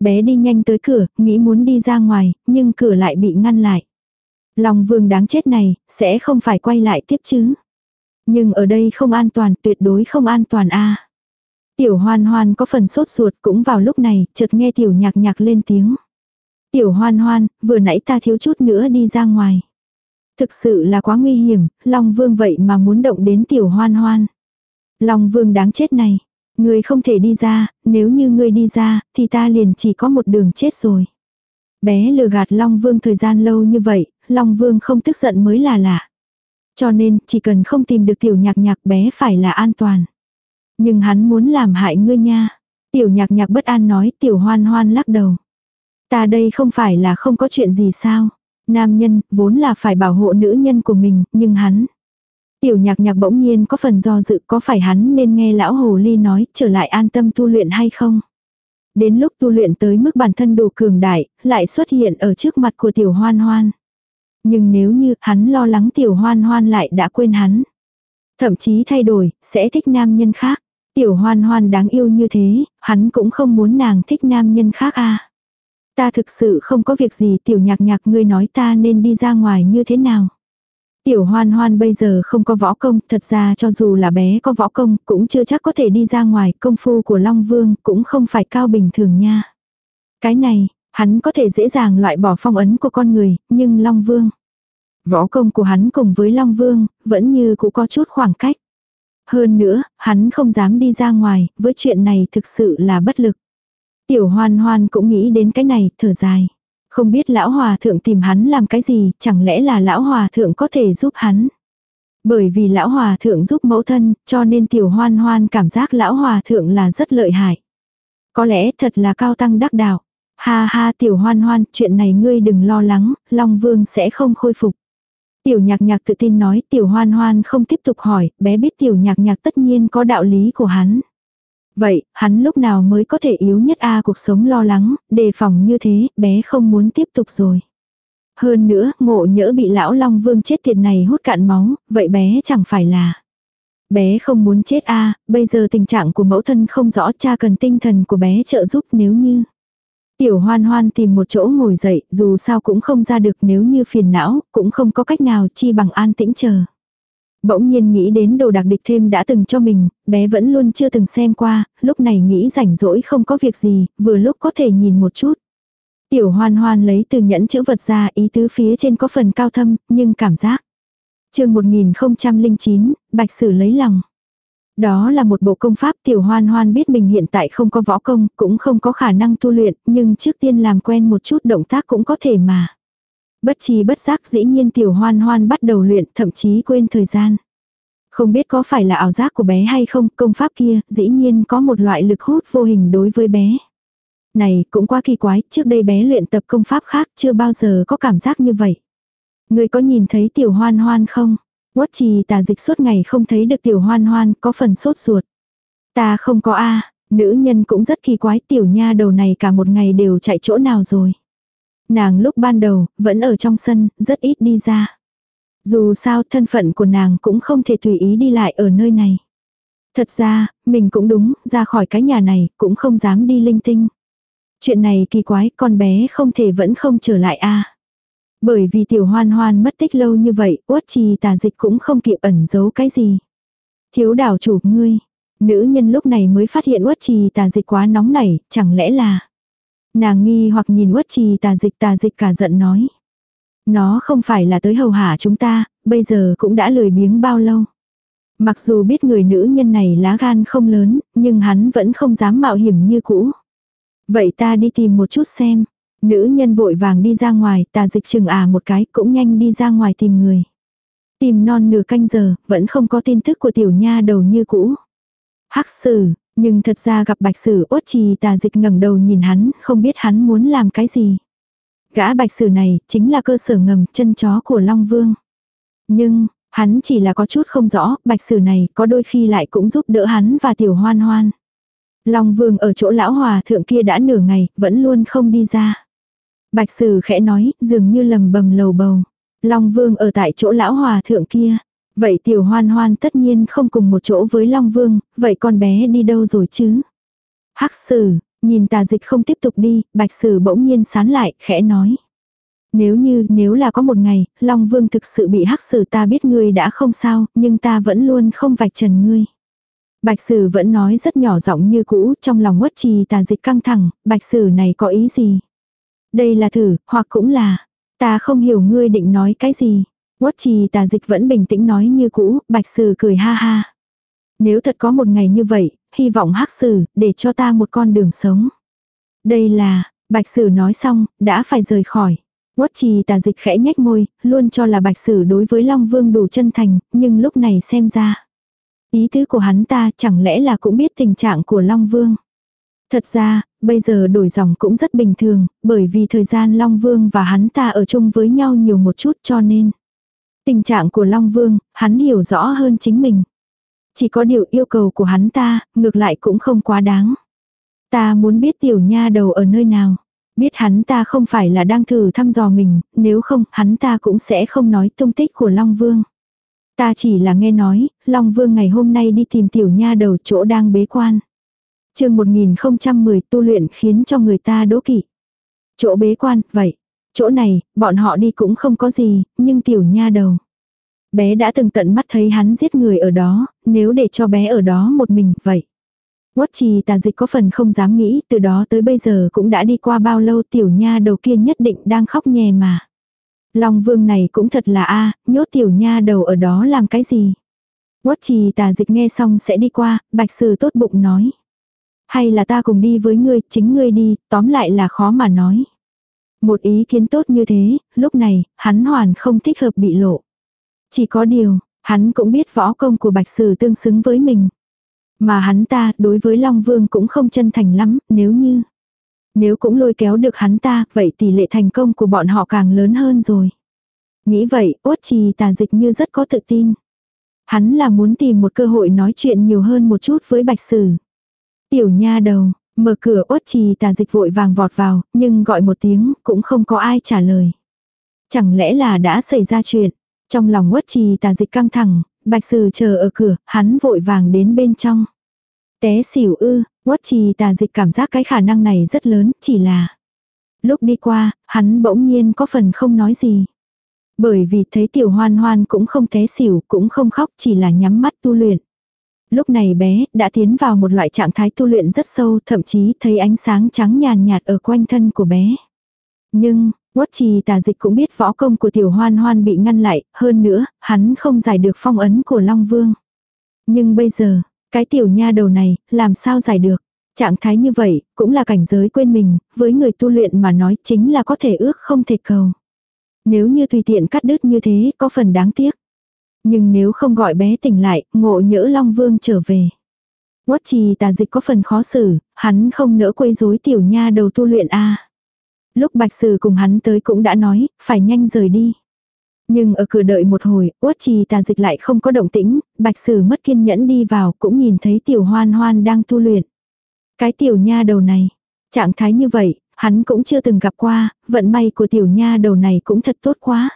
Bé đi nhanh tới cửa, nghĩ muốn đi ra ngoài, nhưng cửa lại bị ngăn lại. Long vương đáng chết này, sẽ không phải quay lại tiếp chứ. Nhưng ở đây không an toàn, tuyệt đối không an toàn a Tiểu hoan hoan có phần sốt ruột cũng vào lúc này, chợt nghe tiểu nhạc nhạc lên tiếng. Tiểu hoan hoan, vừa nãy ta thiếu chút nữa đi ra ngoài. Thực sự là quá nguy hiểm, Long Vương vậy mà muốn động đến tiểu hoan hoan. Long Vương đáng chết này. Ngươi không thể đi ra, nếu như ngươi đi ra, thì ta liền chỉ có một đường chết rồi. Bé lừa gạt Long Vương thời gian lâu như vậy, Long Vương không tức giận mới là lạ. Cho nên, chỉ cần không tìm được tiểu nhạc nhạc bé phải là an toàn. Nhưng hắn muốn làm hại ngươi nha. Tiểu nhạc nhạc bất an nói tiểu hoan hoan lắc đầu. Ta đây không phải là không có chuyện gì sao. Nam nhân, vốn là phải bảo hộ nữ nhân của mình, nhưng hắn. Tiểu nhạc nhạc bỗng nhiên có phần do dự có phải hắn nên nghe lão hồ ly nói trở lại an tâm tu luyện hay không. Đến lúc tu luyện tới mức bản thân đủ cường đại, lại xuất hiện ở trước mặt của tiểu hoan hoan. Nhưng nếu như hắn lo lắng tiểu hoan hoan lại đã quên hắn. Thậm chí thay đổi, sẽ thích nam nhân khác. Tiểu hoan hoan đáng yêu như thế, hắn cũng không muốn nàng thích nam nhân khác à. Ta thực sự không có việc gì tiểu nhạc nhạc ngươi nói ta nên đi ra ngoài như thế nào. Tiểu hoan hoan bây giờ không có võ công, thật ra cho dù là bé có võ công cũng chưa chắc có thể đi ra ngoài, công phu của Long Vương cũng không phải cao bình thường nha. Cái này, hắn có thể dễ dàng loại bỏ phong ấn của con người, nhưng Long Vương. Võ công của hắn cùng với Long Vương, vẫn như cũng có chút khoảng cách. Hơn nữa, hắn không dám đi ra ngoài, với chuyện này thực sự là bất lực. Tiểu hoan hoan cũng nghĩ đến cái này, thở dài. Không biết lão hòa thượng tìm hắn làm cái gì, chẳng lẽ là lão hòa thượng có thể giúp hắn. Bởi vì lão hòa thượng giúp mẫu thân, cho nên tiểu hoan hoan cảm giác lão hòa thượng là rất lợi hại. Có lẽ thật là cao tăng đắc đạo. Ha ha tiểu hoan hoan, chuyện này ngươi đừng lo lắng, Long Vương sẽ không khôi phục. Tiểu nhạc nhạc tự tin nói tiểu hoan hoan không tiếp tục hỏi, bé biết tiểu nhạc nhạc tất nhiên có đạo lý của hắn. Vậy, hắn lúc nào mới có thể yếu nhất a cuộc sống lo lắng, đề phòng như thế, bé không muốn tiếp tục rồi. Hơn nữa, ngộ nhỡ bị lão Long Vương chết tiệt này hút cạn máu, vậy bé chẳng phải là. Bé không muốn chết a bây giờ tình trạng của mẫu thân không rõ cha cần tinh thần của bé trợ giúp nếu như. Tiểu hoan hoan tìm một chỗ ngồi dậy, dù sao cũng không ra được nếu như phiền não, cũng không có cách nào chi bằng an tĩnh chờ. Bỗng nhiên nghĩ đến đồ đặc địch thêm đã từng cho mình, bé vẫn luôn chưa từng xem qua, lúc này nghĩ rảnh rỗi không có việc gì, vừa lúc có thể nhìn một chút. Tiểu hoan hoan lấy từ nhẫn chữ vật ra ý tứ phía trên có phần cao thâm, nhưng cảm giác. chương 1009, Bạch Sử lấy lòng. Đó là một bộ công pháp tiểu hoan hoan biết mình hiện tại không có võ công, cũng không có khả năng tu luyện, nhưng trước tiên làm quen một chút động tác cũng có thể mà. Bất chi bất giác dĩ nhiên tiểu hoan hoan bắt đầu luyện, thậm chí quên thời gian. Không biết có phải là ảo giác của bé hay không, công pháp kia dĩ nhiên có một loại lực hút vô hình đối với bé. Này cũng quá kỳ quái, trước đây bé luyện tập công pháp khác chưa bao giờ có cảm giác như vậy. Người có nhìn thấy tiểu hoan hoan không? Quất trì tà dịch suốt ngày không thấy được tiểu hoan hoan, có phần sốt ruột. Ta không có a nữ nhân cũng rất kỳ quái tiểu nha đầu này cả một ngày đều chạy chỗ nào rồi. Nàng lúc ban đầu, vẫn ở trong sân, rất ít đi ra. Dù sao thân phận của nàng cũng không thể tùy ý đi lại ở nơi này. Thật ra, mình cũng đúng, ra khỏi cái nhà này, cũng không dám đi linh tinh. Chuyện này kỳ quái, con bé không thể vẫn không trở lại a bởi vì tiểu hoan hoan mất tích lâu như vậy, uất trì tà dịch cũng không kịp ẩn giấu cái gì. Thiếu đảo chủ ngươi, nữ nhân lúc này mới phát hiện uất trì tà dịch quá nóng nảy, chẳng lẽ là... Nàng nghi hoặc nhìn uất trì tà dịch tà dịch cả giận nói. Nó không phải là tới hầu hạ chúng ta, bây giờ cũng đã lười biếng bao lâu. Mặc dù biết người nữ nhân này lá gan không lớn, nhưng hắn vẫn không dám mạo hiểm như cũ. Vậy ta đi tìm một chút xem. Nữ nhân vội vàng đi ra ngoài, tà dịch chừng à một cái, cũng nhanh đi ra ngoài tìm người. Tìm non nửa canh giờ, vẫn không có tin tức của tiểu nha đầu như cũ. Hắc sử, nhưng thật ra gặp bạch sử ốt trì tà dịch ngẩng đầu nhìn hắn, không biết hắn muốn làm cái gì. Gã bạch sử này, chính là cơ sở ngầm chân chó của Long Vương. Nhưng, hắn chỉ là có chút không rõ, bạch sử này có đôi khi lại cũng giúp đỡ hắn và tiểu hoan hoan. Long Vương ở chỗ lão hòa thượng kia đã nửa ngày, vẫn luôn không đi ra. Bạch sử khẽ nói, dường như lầm bầm lầu bầu. Long Vương ở tại chỗ lão hòa thượng kia. Vậy tiểu hoan hoan tất nhiên không cùng một chỗ với Long Vương, vậy con bé đi đâu rồi chứ? Hắc sử, nhìn tà dịch không tiếp tục đi, bạch sử bỗng nhiên sán lại, khẽ nói. Nếu như, nếu là có một ngày, Long Vương thực sự bị hắc sử ta biết ngươi đã không sao, nhưng ta vẫn luôn không vạch trần ngươi. Bạch sử vẫn nói rất nhỏ giọng như cũ, trong lòng quất trì tà dịch căng thẳng, bạch sử này có ý gì? Đây là thử, hoặc cũng là, ta không hiểu ngươi định nói cái gì. Quất trì tà dịch vẫn bình tĩnh nói như cũ, bạch sử cười ha ha. Nếu thật có một ngày như vậy, hy vọng hắc sử, để cho ta một con đường sống. Đây là, bạch sử nói xong, đã phải rời khỏi. Quất trì tà dịch khẽ nhếch môi, luôn cho là bạch sử đối với Long Vương đủ chân thành, nhưng lúc này xem ra. Ý tứ của hắn ta chẳng lẽ là cũng biết tình trạng của Long Vương. Thật ra, bây giờ đổi dòng cũng rất bình thường, bởi vì thời gian Long Vương và hắn ta ở chung với nhau nhiều một chút cho nên. Tình trạng của Long Vương, hắn hiểu rõ hơn chính mình. Chỉ có điều yêu cầu của hắn ta, ngược lại cũng không quá đáng. Ta muốn biết tiểu nha đầu ở nơi nào. Biết hắn ta không phải là đang thử thăm dò mình, nếu không, hắn ta cũng sẽ không nói tung tích của Long Vương. Ta chỉ là nghe nói, Long Vương ngày hôm nay đi tìm tiểu nha đầu chỗ đang bế quan chương 1010 tu luyện khiến cho người ta đố kỵ. Chỗ bế quan, vậy. Chỗ này, bọn họ đi cũng không có gì, nhưng tiểu nha đầu. Bé đã từng tận mắt thấy hắn giết người ở đó, nếu để cho bé ở đó một mình, vậy. Quất trì tà dịch có phần không dám nghĩ, từ đó tới bây giờ cũng đã đi qua bao lâu tiểu nha đầu kia nhất định đang khóc nhè mà. Long vương này cũng thật là a nhốt tiểu nha đầu ở đó làm cái gì. Quất trì tà dịch nghe xong sẽ đi qua, bạch sư tốt bụng nói. Hay là ta cùng đi với ngươi, chính ngươi đi, tóm lại là khó mà nói. Một ý kiến tốt như thế, lúc này, hắn hoàn không thích hợp bị lộ. Chỉ có điều, hắn cũng biết võ công của bạch sử tương xứng với mình. Mà hắn ta, đối với Long Vương cũng không chân thành lắm, nếu như... Nếu cũng lôi kéo được hắn ta, vậy tỷ lệ thành công của bọn họ càng lớn hơn rồi. Nghĩ vậy, ốt trì tà dịch như rất có tự tin. Hắn là muốn tìm một cơ hội nói chuyện nhiều hơn một chút với bạch sử. Tiểu nha đầu, mở cửa uất trì tà dịch vội vàng vọt vào, nhưng gọi một tiếng, cũng không có ai trả lời. Chẳng lẽ là đã xảy ra chuyện? Trong lòng uất trì tà dịch căng thẳng, bạch sử chờ ở cửa, hắn vội vàng đến bên trong. Té xỉu ư, Quất trì tà dịch cảm giác cái khả năng này rất lớn, chỉ là. Lúc đi qua, hắn bỗng nhiên có phần không nói gì. Bởi vì thấy tiểu hoan hoan cũng không té xỉu, cũng không khóc, chỉ là nhắm mắt tu luyện. Lúc này bé đã tiến vào một loại trạng thái tu luyện rất sâu, thậm chí thấy ánh sáng trắng nhàn nhạt ở quanh thân của bé. Nhưng, Quất trì tà dịch cũng biết võ công của tiểu hoan hoan bị ngăn lại, hơn nữa, hắn không giải được phong ấn của Long Vương. Nhưng bây giờ, cái tiểu nha đầu này, làm sao giải được? Trạng thái như vậy, cũng là cảnh giới quên mình, với người tu luyện mà nói chính là có thể ước không thể cầu. Nếu như tùy tiện cắt đứt như thế, có phần đáng tiếc. Nhưng nếu không gọi bé tỉnh lại, ngộ nhỡ Long Vương trở về. Quất trì tà dịch có phần khó xử, hắn không nỡ quấy rối tiểu nha đầu tu luyện a Lúc bạch sử cùng hắn tới cũng đã nói, phải nhanh rời đi. Nhưng ở cửa đợi một hồi, uất trì tà dịch lại không có động tĩnh, bạch sử mất kiên nhẫn đi vào cũng nhìn thấy tiểu hoan hoan đang tu luyện. Cái tiểu nha đầu này, trạng thái như vậy, hắn cũng chưa từng gặp qua, vận may của tiểu nha đầu này cũng thật tốt quá.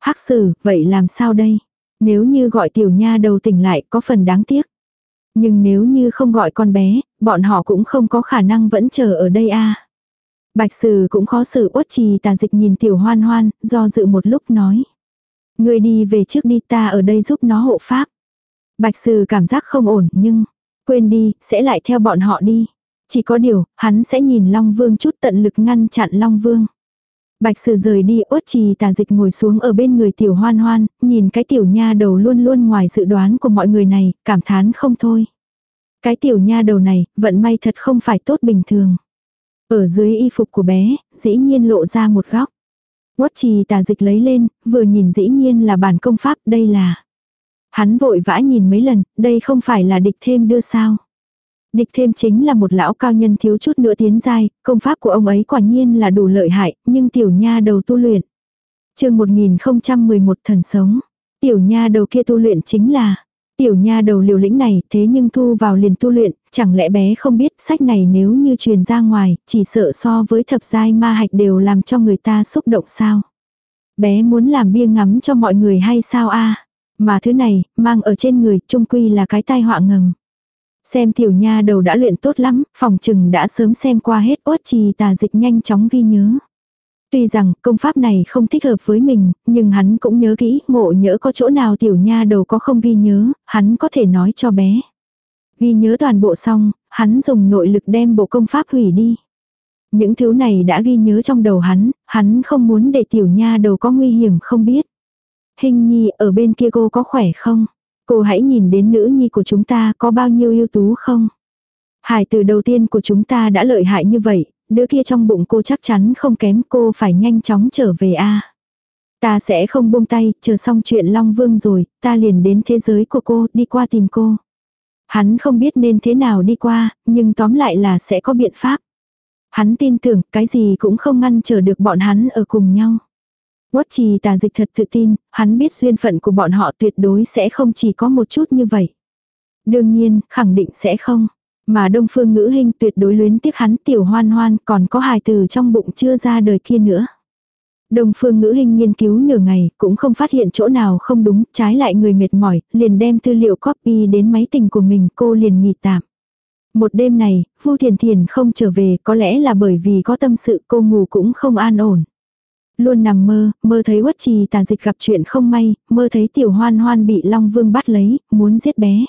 hắc sử, vậy làm sao đây? Nếu như gọi tiểu nha đầu tỉnh lại có phần đáng tiếc. Nhưng nếu như không gọi con bé, bọn họ cũng không có khả năng vẫn chờ ở đây a. Bạch sử cũng khó xử uất trì tà dịch nhìn tiểu hoan hoan, do dự một lúc nói. Người đi về trước đi ta ở đây giúp nó hộ pháp. Bạch sử cảm giác không ổn nhưng, quên đi, sẽ lại theo bọn họ đi. Chỉ có điều, hắn sẽ nhìn Long Vương chút tận lực ngăn chặn Long Vương. Bạch sử rời đi ốt trì tà dịch ngồi xuống ở bên người tiểu hoan hoan, nhìn cái tiểu nha đầu luôn luôn ngoài dự đoán của mọi người này, cảm thán không thôi. Cái tiểu nha đầu này, vận may thật không phải tốt bình thường. Ở dưới y phục của bé, dĩ nhiên lộ ra một góc. Quất trì tà dịch lấy lên, vừa nhìn dĩ nhiên là bản công pháp, đây là. Hắn vội vã nhìn mấy lần, đây không phải là địch thêm đưa sao. Địch thêm chính là một lão cao nhân thiếu chút nữa tiến giai, công pháp của ông ấy quả nhiên là đủ lợi hại, nhưng tiểu nha đầu tu luyện. chương 1011 thần sống, tiểu nha đầu kia tu luyện chính là, Tiểu nha đầu liều lĩnh này thế nhưng thu vào liền tu luyện, chẳng lẽ bé không biết sách này nếu như truyền ra ngoài, chỉ sợ so với thập giai ma hạch đều làm cho người ta xúc động sao. Bé muốn làm bia ngắm cho mọi người hay sao a Mà thứ này, mang ở trên người, trung quy là cái tai họa ngầm. Xem tiểu nha đầu đã luyện tốt lắm, phòng trừng đã sớm xem qua hết uất trì tà dịch nhanh chóng ghi nhớ. Tuy rằng công pháp này không thích hợp với mình, nhưng hắn cũng nhớ kỹ, ngộ nhớ có chỗ nào tiểu nha đầu có không ghi nhớ, hắn có thể nói cho bé. Ghi nhớ toàn bộ xong, hắn dùng nội lực đem bộ công pháp hủy đi. Những thứ này đã ghi nhớ trong đầu hắn, hắn không muốn để tiểu nha đầu có nguy hiểm không biết. hình nhi ở bên kia cô có khỏe không? Cô hãy nhìn đến nữ nhi của chúng ta có bao nhiêu ưu tú không? Hải từ đầu tiên của chúng ta đã lợi hại như vậy, đứa kia trong bụng cô chắc chắn không kém cô phải nhanh chóng trở về a Ta sẽ không buông tay, chờ xong chuyện Long Vương rồi, ta liền đến thế giới của cô, đi qua tìm cô. Hắn không biết nên thế nào đi qua, nhưng tóm lại là sẽ có biện pháp. Hắn tin tưởng cái gì cũng không ngăn trở được bọn hắn ở cùng nhau. Quất trì tà dịch thật tự tin, hắn biết duyên phận của bọn họ tuyệt đối sẽ không chỉ có một chút như vậy. Đương nhiên, khẳng định sẽ không. Mà đông phương ngữ hình tuyệt đối luyến tiếc hắn tiểu hoan hoan còn có hài từ trong bụng chưa ra đời kia nữa. Đông phương ngữ hình nghiên cứu nửa ngày, cũng không phát hiện chỗ nào không đúng, trái lại người mệt mỏi, liền đem tư liệu copy đến máy tình của mình, cô liền nghỉ tạm. Một đêm này, Vu Thiền Thiền không trở về, có lẽ là bởi vì có tâm sự cô ngủ cũng không an ổn. Luôn nằm mơ, mơ thấy quất trì tà dịch gặp chuyện không may, mơ thấy tiểu hoan hoan bị Long Vương bắt lấy, muốn giết bé.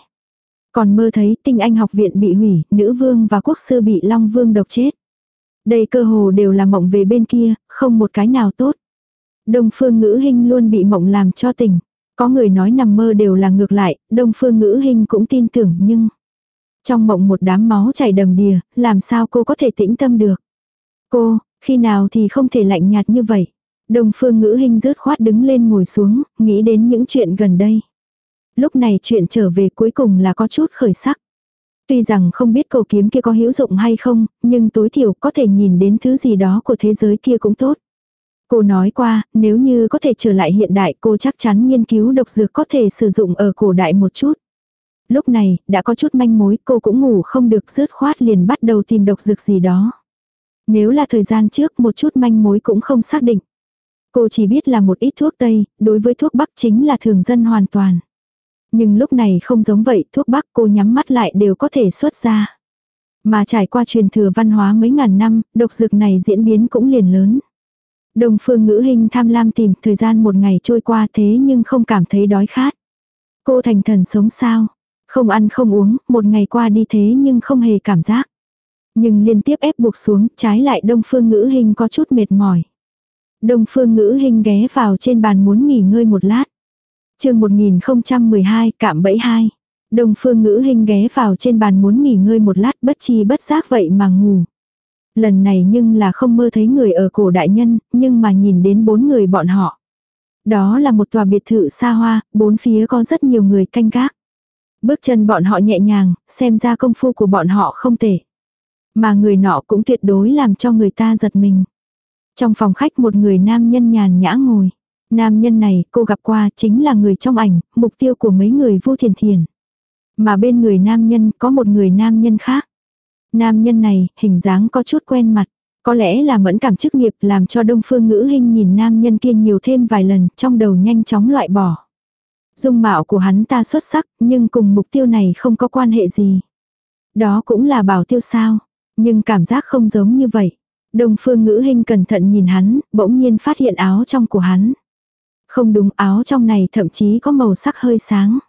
Còn mơ thấy tinh anh học viện bị hủy, nữ vương và quốc sư bị Long Vương độc chết. Đây cơ hồ đều là mộng về bên kia, không một cái nào tốt. Đông phương ngữ hình luôn bị mộng làm cho tỉnh. Có người nói nằm mơ đều là ngược lại, đông phương ngữ hình cũng tin tưởng nhưng... Trong mộng một đám máu chảy đầm đìa, làm sao cô có thể tĩnh tâm được? Cô, khi nào thì không thể lạnh nhạt như vậy? Đồng phương ngữ hình rớt khoát đứng lên ngồi xuống, nghĩ đến những chuyện gần đây. Lúc này chuyện trở về cuối cùng là có chút khởi sắc. Tuy rằng không biết cầu kiếm kia có hữu dụng hay không, nhưng tối thiểu có thể nhìn đến thứ gì đó của thế giới kia cũng tốt. Cô nói qua, nếu như có thể trở lại hiện đại cô chắc chắn nghiên cứu độc dược có thể sử dụng ở cổ đại một chút. Lúc này, đã có chút manh mối cô cũng ngủ không được rớt khoát liền bắt đầu tìm độc dược gì đó. Nếu là thời gian trước một chút manh mối cũng không xác định. Cô chỉ biết là một ít thuốc Tây, đối với thuốc Bắc chính là thường dân hoàn toàn. Nhưng lúc này không giống vậy, thuốc Bắc cô nhắm mắt lại đều có thể xuất ra. Mà trải qua truyền thừa văn hóa mấy ngàn năm, độc dược này diễn biến cũng liền lớn. Đồng phương ngữ hình tham lam tìm thời gian một ngày trôi qua thế nhưng không cảm thấy đói khát. Cô thành thần sống sao? Không ăn không uống, một ngày qua đi thế nhưng không hề cảm giác. Nhưng liên tiếp ép buộc xuống, trái lại đông phương ngữ hình có chút mệt mỏi. Đông phương ngữ hình ghé vào trên bàn muốn nghỉ ngơi một lát. chương 1012 cạm bẫy 2. Đông phương ngữ hình ghé vào trên bàn muốn nghỉ ngơi một lát bất chi bất giác vậy mà ngủ. Lần này nhưng là không mơ thấy người ở cổ đại nhân, nhưng mà nhìn đến bốn người bọn họ. Đó là một tòa biệt thự xa hoa, bốn phía có rất nhiều người canh gác. Bước chân bọn họ nhẹ nhàng, xem ra công phu của bọn họ không tệ. Mà người nọ cũng tuyệt đối làm cho người ta giật mình. Trong phòng khách một người nam nhân nhàn nhã ngồi. Nam nhân này cô gặp qua chính là người trong ảnh, mục tiêu của mấy người vô thiền thiền. Mà bên người nam nhân có một người nam nhân khác. Nam nhân này, hình dáng có chút quen mặt. Có lẽ là mẫn cảm chức nghiệp làm cho đông phương ngữ hình nhìn nam nhân kia nhiều thêm vài lần, trong đầu nhanh chóng loại bỏ. Dung mạo của hắn ta xuất sắc, nhưng cùng mục tiêu này không có quan hệ gì. Đó cũng là bảo tiêu sao, nhưng cảm giác không giống như vậy. Đông phương ngữ hình cẩn thận nhìn hắn, bỗng nhiên phát hiện áo trong của hắn. Không đúng áo trong này thậm chí có màu sắc hơi sáng.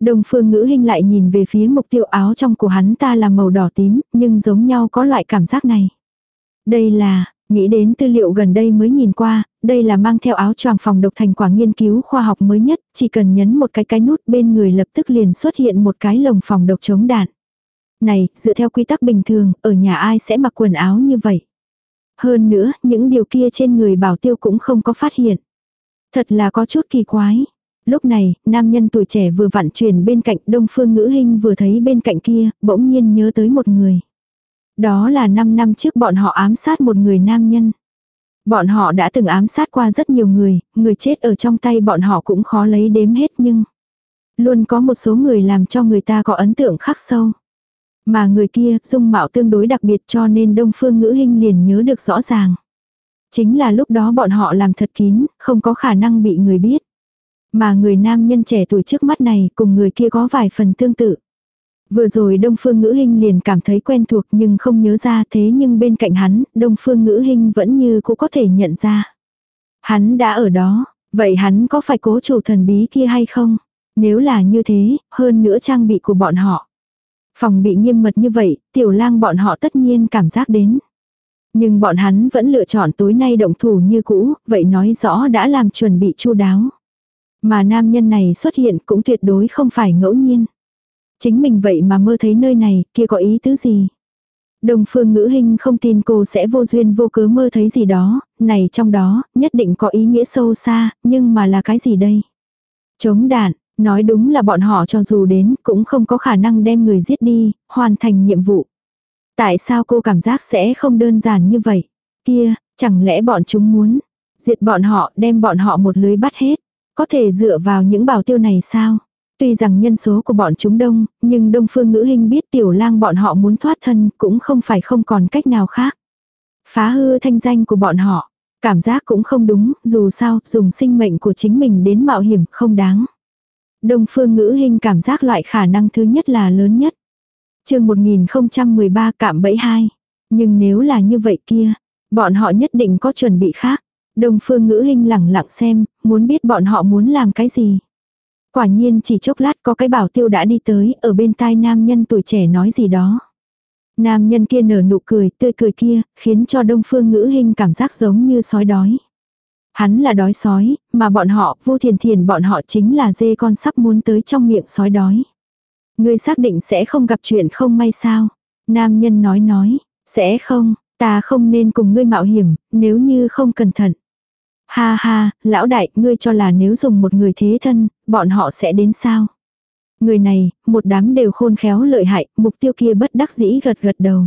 Đông phương ngữ hình lại nhìn về phía mục tiêu áo trong của hắn ta là màu đỏ tím, nhưng giống nhau có loại cảm giác này. Đây là, nghĩ đến tư liệu gần đây mới nhìn qua, đây là mang theo áo choàng phòng độc thành quả nghiên cứu khoa học mới nhất, chỉ cần nhấn một cái cái nút bên người lập tức liền xuất hiện một cái lồng phòng độc chống đạn. Này, dựa theo quy tắc bình thường, ở nhà ai sẽ mặc quần áo như vậy? Hơn nữa, những điều kia trên người bảo tiêu cũng không có phát hiện. Thật là có chút kỳ quái. Lúc này, nam nhân tuổi trẻ vừa vặn chuyển bên cạnh đông phương ngữ hình vừa thấy bên cạnh kia, bỗng nhiên nhớ tới một người. Đó là 5 năm trước bọn họ ám sát một người nam nhân. Bọn họ đã từng ám sát qua rất nhiều người, người chết ở trong tay bọn họ cũng khó lấy đếm hết nhưng luôn có một số người làm cho người ta có ấn tượng khắc sâu. Mà người kia dung mạo tương đối đặc biệt cho nên đông phương ngữ hình liền nhớ được rõ ràng. Chính là lúc đó bọn họ làm thật kín, không có khả năng bị người biết. Mà người nam nhân trẻ tuổi trước mắt này cùng người kia có vài phần tương tự. Vừa rồi Đông Phương Ngữ Hinh liền cảm thấy quen thuộc nhưng không nhớ ra thế nhưng bên cạnh hắn, Đông Phương Ngữ Hinh vẫn như cũng có thể nhận ra. Hắn đã ở đó, vậy hắn có phải cố chủ thần bí kia hay không? Nếu là như thế, hơn nữa trang bị của bọn họ. Phòng bị nghiêm mật như vậy, tiểu lang bọn họ tất nhiên cảm giác đến. Nhưng bọn hắn vẫn lựa chọn tối nay động thủ như cũ, vậy nói rõ đã làm chuẩn bị chu đáo. Mà nam nhân này xuất hiện cũng tuyệt đối không phải ngẫu nhiên. Chính mình vậy mà mơ thấy nơi này, kia có ý tứ gì? Đồng phương ngữ hình không tin cô sẽ vô duyên vô cớ mơ thấy gì đó, này trong đó, nhất định có ý nghĩa sâu xa, nhưng mà là cái gì đây? Chống đạn, nói đúng là bọn họ cho dù đến cũng không có khả năng đem người giết đi, hoàn thành nhiệm vụ. Tại sao cô cảm giác sẽ không đơn giản như vậy? Kia, chẳng lẽ bọn chúng muốn diệt bọn họ đem bọn họ một lưới bắt hết? Có thể dựa vào những bảo tiêu này sao? Tuy rằng nhân số của bọn chúng đông, nhưng Đông Phương Ngữ hình biết tiểu lang bọn họ muốn thoát thân cũng không phải không còn cách nào khác. Phá hư thanh danh của bọn họ. Cảm giác cũng không đúng, dù sao, dùng sinh mệnh của chính mình đến mạo hiểm không đáng. Đông Phương Ngữ hình cảm giác loại khả năng thứ nhất là lớn nhất. chương 1013 cạm bẫy 2. Nhưng nếu là như vậy kia, bọn họ nhất định có chuẩn bị khác. Đông Phương Ngữ hình lẳng lặng xem, muốn biết bọn họ muốn làm cái gì. Quả nhiên chỉ chốc lát có cái bảo tiêu đã đi tới, ở bên tai nam nhân tuổi trẻ nói gì đó. Nam nhân kia nở nụ cười, tươi cười kia, khiến cho đông phương ngữ hình cảm giác giống như sói đói. Hắn là đói sói, mà bọn họ, vô thiền thiền bọn họ chính là dê con sắp muốn tới trong miệng sói đói. Ngươi xác định sẽ không gặp chuyện không may sao. Nam nhân nói nói, sẽ không, ta không nên cùng ngươi mạo hiểm, nếu như không cẩn thận. Ha ha, lão đại, ngươi cho là nếu dùng một người thế thân, bọn họ sẽ đến sao? Người này, một đám đều khôn khéo lợi hại, mục tiêu kia bất đắc dĩ gật gật đầu.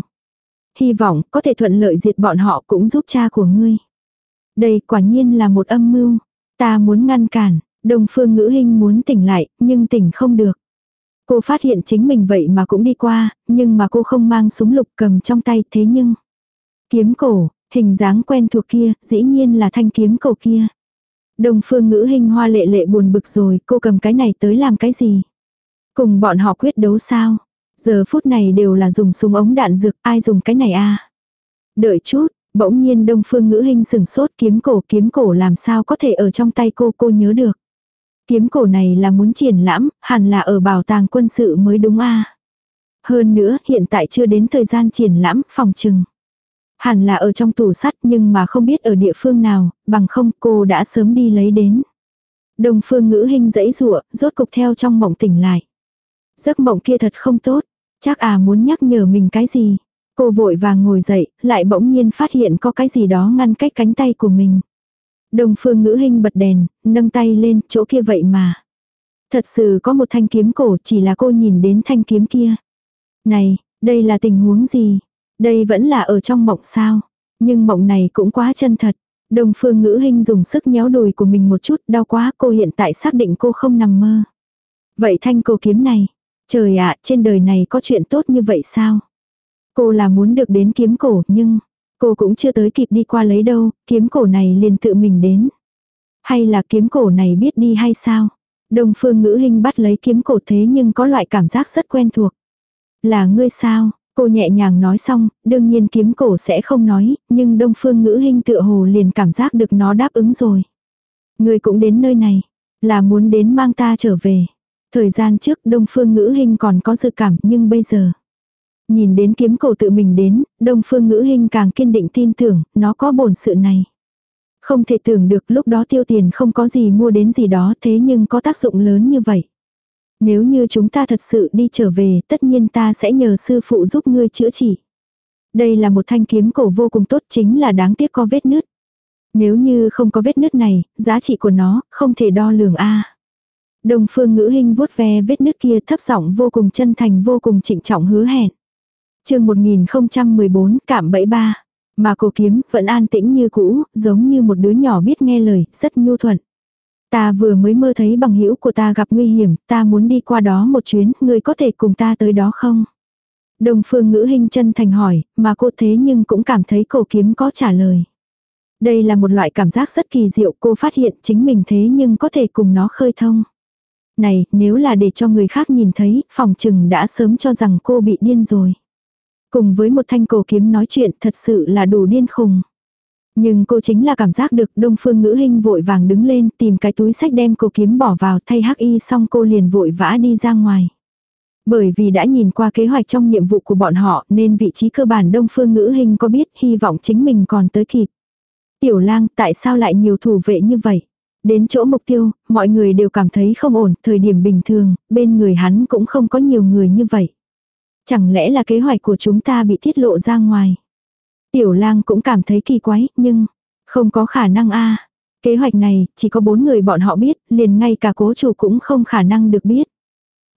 Hy vọng có thể thuận lợi diệt bọn họ cũng giúp cha của ngươi. Đây quả nhiên là một âm mưu. Ta muốn ngăn cản, đồng phương ngữ hình muốn tỉnh lại, nhưng tỉnh không được. Cô phát hiện chính mình vậy mà cũng đi qua, nhưng mà cô không mang súng lục cầm trong tay thế nhưng. Kiếm cổ, Hình dáng quen thuộc kia, dĩ nhiên là thanh kiếm cổ kia. Đồng phương ngữ hình hoa lệ lệ buồn bực rồi, cô cầm cái này tới làm cái gì? Cùng bọn họ quyết đấu sao? Giờ phút này đều là dùng súng ống đạn dược, ai dùng cái này a Đợi chút, bỗng nhiên đông phương ngữ hình sừng sốt kiếm cổ kiếm cổ làm sao có thể ở trong tay cô cô nhớ được. Kiếm cổ này là muốn triển lãm, hẳn là ở bảo tàng quân sự mới đúng a Hơn nữa hiện tại chưa đến thời gian triển lãm phòng trừng. Hẳn là ở trong tủ sắt nhưng mà không biết ở địa phương nào, bằng không cô đã sớm đi lấy đến. Đồng phương ngữ hình dãy rụa, rốt cục theo trong mộng tỉnh lại. Giấc mộng kia thật không tốt, chắc à muốn nhắc nhở mình cái gì. Cô vội vàng ngồi dậy, lại bỗng nhiên phát hiện có cái gì đó ngăn cách cánh tay của mình. Đồng phương ngữ hình bật đèn, nâng tay lên, chỗ kia vậy mà. Thật sự có một thanh kiếm cổ chỉ là cô nhìn đến thanh kiếm kia. Này, đây là tình huống gì? Đây vẫn là ở trong mộng sao. Nhưng mộng này cũng quá chân thật. Đồng phương ngữ hình dùng sức nhéo đùi của mình một chút đau quá cô hiện tại xác định cô không nằm mơ. Vậy thanh cổ kiếm này. Trời ạ trên đời này có chuyện tốt như vậy sao? Cô là muốn được đến kiếm cổ nhưng cô cũng chưa tới kịp đi qua lấy đâu, kiếm cổ này liền tự mình đến. Hay là kiếm cổ này biết đi hay sao? đông phương ngữ hình bắt lấy kiếm cổ thế nhưng có loại cảm giác rất quen thuộc. Là ngươi sao? Cô nhẹ nhàng nói xong, đương nhiên kiếm cổ sẽ không nói, nhưng đông phương ngữ hình tựa hồ liền cảm giác được nó đáp ứng rồi. Người cũng đến nơi này, là muốn đến mang ta trở về. Thời gian trước đông phương ngữ hình còn có dự cảm nhưng bây giờ. Nhìn đến kiếm cổ tự mình đến, đông phương ngữ hình càng kiên định tin tưởng, nó có bổn sự này. Không thể tưởng được lúc đó tiêu tiền không có gì mua đến gì đó thế nhưng có tác dụng lớn như vậy. Nếu như chúng ta thật sự đi trở về, tất nhiên ta sẽ nhờ sư phụ giúp ngươi chữa trị. Đây là một thanh kiếm cổ vô cùng tốt chính là đáng tiếc có vết nứt. Nếu như không có vết nứt này, giá trị của nó không thể đo lường a. Đồng phương ngữ hình vuốt ve vết nứt kia thấp giọng vô cùng chân thành vô cùng trịnh trọng hứa hẹn chương 1014 cảm bẫy ba. Mà cô kiếm vẫn an tĩnh như cũ, giống như một đứa nhỏ biết nghe lời, rất nhu thuận. Ta vừa mới mơ thấy bằng hữu của ta gặp nguy hiểm, ta muốn đi qua đó một chuyến, ngươi có thể cùng ta tới đó không? Đồng phương ngữ hình chân thành hỏi, mà cô thế nhưng cũng cảm thấy cổ kiếm có trả lời. Đây là một loại cảm giác rất kỳ diệu cô phát hiện chính mình thế nhưng có thể cùng nó khơi thông. Này, nếu là để cho người khác nhìn thấy, phòng trừng đã sớm cho rằng cô bị điên rồi. Cùng với một thanh cổ kiếm nói chuyện thật sự là đủ điên khùng. Nhưng cô chính là cảm giác được đông phương ngữ hình vội vàng đứng lên tìm cái túi sách đem cô kiếm bỏ vào thay hắc y xong cô liền vội vã đi ra ngoài. Bởi vì đã nhìn qua kế hoạch trong nhiệm vụ của bọn họ nên vị trí cơ bản đông phương ngữ hình có biết hy vọng chính mình còn tới kịp. Tiểu lang tại sao lại nhiều thủ vệ như vậy? Đến chỗ mục tiêu, mọi người đều cảm thấy không ổn, thời điểm bình thường, bên người hắn cũng không có nhiều người như vậy. Chẳng lẽ là kế hoạch của chúng ta bị tiết lộ ra ngoài? Tiểu lang cũng cảm thấy kỳ quái, nhưng không có khả năng a Kế hoạch này, chỉ có bốn người bọn họ biết, liền ngay cả cố chủ cũng không khả năng được biết.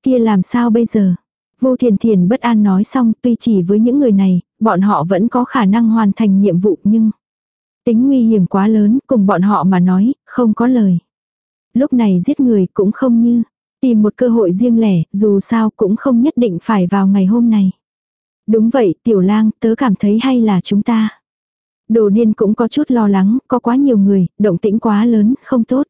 Kia làm sao bây giờ? Vô thiền thiền bất an nói xong, tuy chỉ với những người này, bọn họ vẫn có khả năng hoàn thành nhiệm vụ nhưng tính nguy hiểm quá lớn, cùng bọn họ mà nói, không có lời. Lúc này giết người cũng không như, tìm một cơ hội riêng lẻ, dù sao cũng không nhất định phải vào ngày hôm này. Đúng vậy, tiểu lang, tớ cảm thấy hay là chúng ta. Đồ điên cũng có chút lo lắng, có quá nhiều người, động tĩnh quá lớn, không tốt.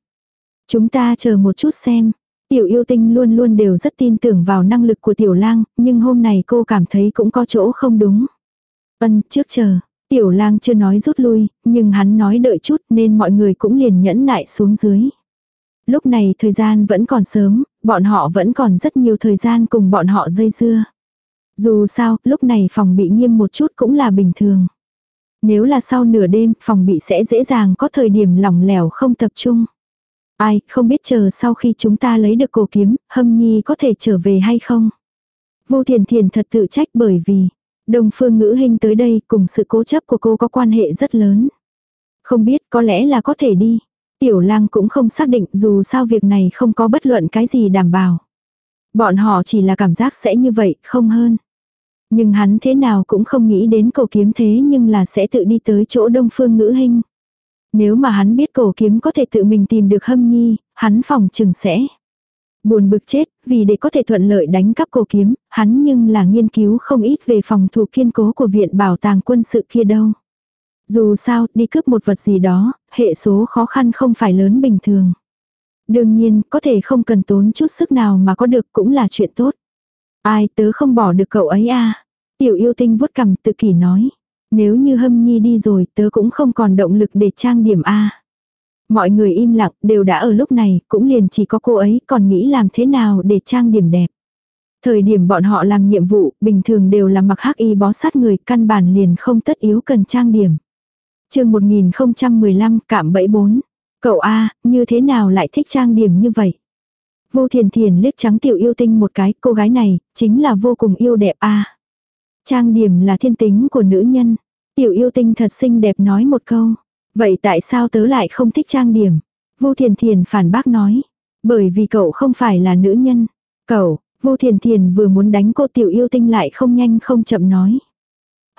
Chúng ta chờ một chút xem. Tiểu yêu tinh luôn luôn đều rất tin tưởng vào năng lực của tiểu lang, nhưng hôm nay cô cảm thấy cũng có chỗ không đúng. Ân, trước chờ. Tiểu lang chưa nói rút lui, nhưng hắn nói đợi chút nên mọi người cũng liền nhẫn nại xuống dưới. Lúc này thời gian vẫn còn sớm, bọn họ vẫn còn rất nhiều thời gian cùng bọn họ dây dưa. Dù sao, lúc này phòng bị nghiêm một chút cũng là bình thường. Nếu là sau nửa đêm, phòng bị sẽ dễ dàng có thời điểm lỏng lẻo không tập trung. Ai, không biết chờ sau khi chúng ta lấy được cổ kiếm, hâm nhi có thể trở về hay không? Vô thiền thiền thật tự trách bởi vì, đồng phương ngữ hình tới đây cùng sự cố chấp của cô có quan hệ rất lớn. Không biết có lẽ là có thể đi. Tiểu lang cũng không xác định dù sao việc này không có bất luận cái gì đảm bảo. Bọn họ chỉ là cảm giác sẽ như vậy, không hơn. Nhưng hắn thế nào cũng không nghĩ đến cổ kiếm thế nhưng là sẽ tự đi tới chỗ đông phương ngữ hình. Nếu mà hắn biết cổ kiếm có thể tự mình tìm được hâm nhi, hắn phòng chừng sẽ. Buồn bực chết, vì để có thể thuận lợi đánh cắp cổ kiếm, hắn nhưng là nghiên cứu không ít về phòng thủ kiên cố của viện bảo tàng quân sự kia đâu. Dù sao, đi cướp một vật gì đó, hệ số khó khăn không phải lớn bình thường. Đương nhiên, có thể không cần tốn chút sức nào mà có được cũng là chuyện tốt. Ai tớ không bỏ được cậu ấy à. Tiểu yêu tinh vuốt cằm tự kỷ nói. Nếu như hâm nhi đi rồi tớ cũng không còn động lực để trang điểm a Mọi người im lặng đều đã ở lúc này cũng liền chỉ có cô ấy còn nghĩ làm thế nào để trang điểm đẹp. Thời điểm bọn họ làm nhiệm vụ bình thường đều là mặc hắc y bó sát người căn bản liền không tất yếu cần trang điểm chương 1015 cạm bẫy 4. Cậu A, như thế nào lại thích trang điểm như vậy? Vô thiền thiền liếc trắng tiểu yêu tinh một cái, cô gái này, chính là vô cùng yêu đẹp A. Trang điểm là thiên tính của nữ nhân. Tiểu yêu tinh thật xinh đẹp nói một câu. Vậy tại sao tớ lại không thích trang điểm? Vô thiền thiền phản bác nói. Bởi vì cậu không phải là nữ nhân. Cậu, vô thiền thiền vừa muốn đánh cô tiểu yêu tinh lại không nhanh không chậm nói.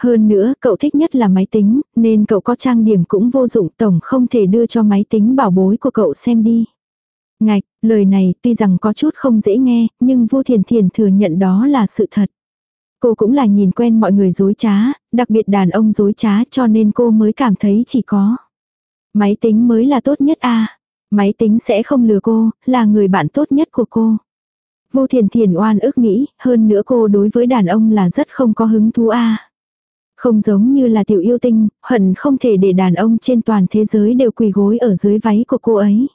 Hơn nữa, cậu thích nhất là máy tính, nên cậu có trang điểm cũng vô dụng tổng không thể đưa cho máy tính bảo bối của cậu xem đi. Ngạch, lời này tuy rằng có chút không dễ nghe, nhưng vô thiền thiền thừa nhận đó là sự thật. Cô cũng là nhìn quen mọi người dối trá, đặc biệt đàn ông dối trá cho nên cô mới cảm thấy chỉ có. Máy tính mới là tốt nhất a Máy tính sẽ không lừa cô, là người bạn tốt nhất của cô. Vô thiền thiền oan ức nghĩ, hơn nữa cô đối với đàn ông là rất không có hứng thú a không giống như là tiểu yêu tinh, hận không thể để đàn ông trên toàn thế giới đều quỳ gối ở dưới váy của cô ấy.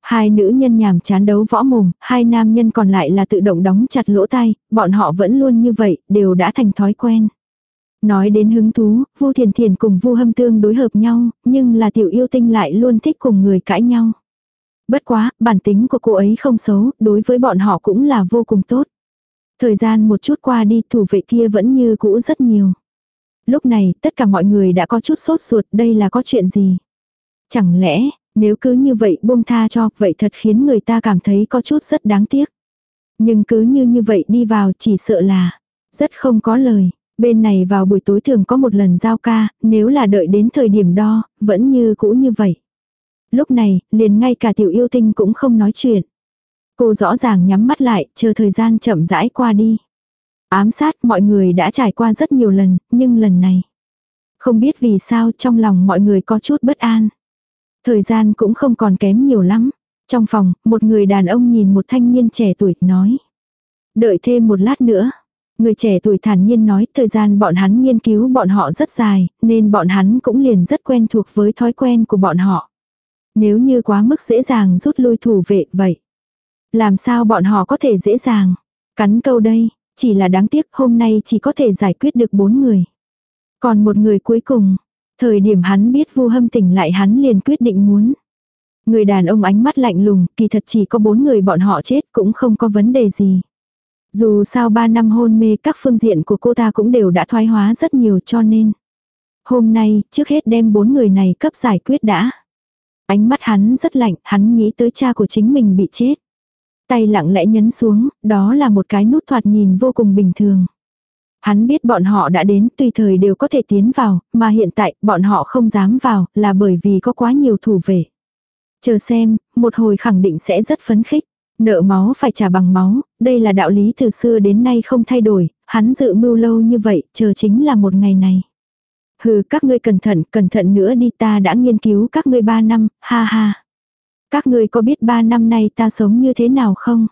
Hai nữ nhân nhàm chán đấu võ mồm, hai nam nhân còn lại là tự động đóng chặt lỗ tai, bọn họ vẫn luôn như vậy, đều đã thành thói quen. Nói đến hứng thú, Vu Thiền Thiền cùng Vu Hâm tương đối hợp nhau, nhưng là tiểu yêu tinh lại luôn thích cùng người cãi nhau. Bất quá, bản tính của cô ấy không xấu, đối với bọn họ cũng là vô cùng tốt. Thời gian một chút qua đi, thủ vệ kia vẫn như cũ rất nhiều. Lúc này, tất cả mọi người đã có chút sốt ruột, đây là có chuyện gì? Chẳng lẽ, nếu cứ như vậy buông tha cho, vậy thật khiến người ta cảm thấy có chút rất đáng tiếc. Nhưng cứ như như vậy đi vào chỉ sợ là rất không có lời. Bên này vào buổi tối thường có một lần giao ca, nếu là đợi đến thời điểm đo, vẫn như cũ như vậy. Lúc này, liền ngay cả tiểu yêu tinh cũng không nói chuyện. Cô rõ ràng nhắm mắt lại, chờ thời gian chậm rãi qua đi. Ám sát mọi người đã trải qua rất nhiều lần, nhưng lần này. Không biết vì sao trong lòng mọi người có chút bất an. Thời gian cũng không còn kém nhiều lắm. Trong phòng, một người đàn ông nhìn một thanh niên trẻ tuổi, nói. Đợi thêm một lát nữa. Người trẻ tuổi thản nhiên nói thời gian bọn hắn nghiên cứu bọn họ rất dài, nên bọn hắn cũng liền rất quen thuộc với thói quen của bọn họ. Nếu như quá mức dễ dàng rút lui thủ vệ vậy. Làm sao bọn họ có thể dễ dàng? Cắn câu đây, chỉ là đáng tiếc hôm nay chỉ có thể giải quyết được bốn người. Còn một người cuối cùng, Thời điểm hắn biết vu hâm tỉnh lại hắn liền quyết định muốn. Người đàn ông ánh mắt lạnh lùng, kỳ thật chỉ có bốn người bọn họ chết cũng không có vấn đề gì. Dù sao ba năm hôn mê các phương diện của cô ta cũng đều đã thoái hóa rất nhiều cho nên. Hôm nay, trước hết đem bốn người này cấp giải quyết đã. Ánh mắt hắn rất lạnh, hắn nghĩ tới cha của chính mình bị chết. Tay lặng lẽ nhấn xuống, đó là một cái nút thoạt nhìn vô cùng bình thường. Hắn biết bọn họ đã đến tùy thời đều có thể tiến vào, mà hiện tại bọn họ không dám vào là bởi vì có quá nhiều thủ vệ. Chờ xem, một hồi khẳng định sẽ rất phấn khích. Nợ máu phải trả bằng máu, đây là đạo lý từ xưa đến nay không thay đổi, hắn dự mưu lâu như vậy, chờ chính là một ngày này. Hừ, các ngươi cẩn thận, cẩn thận nữa đi ta đã nghiên cứu các ngươi ba năm, ha ha. Các ngươi có biết ba năm nay ta sống như thế nào không?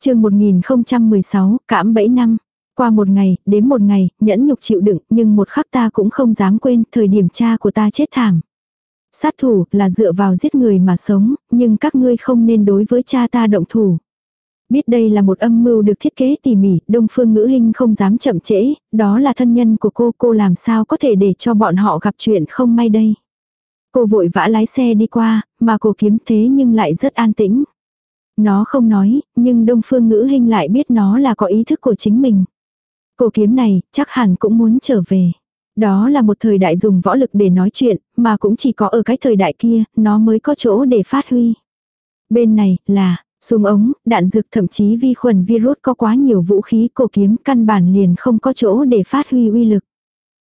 chương 1016, cảm bẫy năm. Qua một ngày, đến một ngày, nhẫn nhục chịu đựng, nhưng một khắc ta cũng không dám quên thời điểm cha của ta chết thảm. Sát thủ là dựa vào giết người mà sống, nhưng các ngươi không nên đối với cha ta động thủ. Biết đây là một âm mưu được thiết kế tỉ mỉ, Đông Phương Ngữ Hinh không dám chậm trễ, đó là thân nhân của cô, cô làm sao có thể để cho bọn họ gặp chuyện không may đây. Cô vội vã lái xe đi qua, mà cô kiếm thế nhưng lại rất an tĩnh. Nó không nói, nhưng Đông Phương Ngữ hình lại biết nó là có ý thức của chính mình. Cổ kiếm này, chắc hẳn cũng muốn trở về. Đó là một thời đại dùng võ lực để nói chuyện, mà cũng chỉ có ở cái thời đại kia, nó mới có chỗ để phát huy. Bên này, là, súng ống, đạn dược thậm chí vi khuẩn virus có quá nhiều vũ khí cổ kiếm căn bản liền không có chỗ để phát huy uy lực.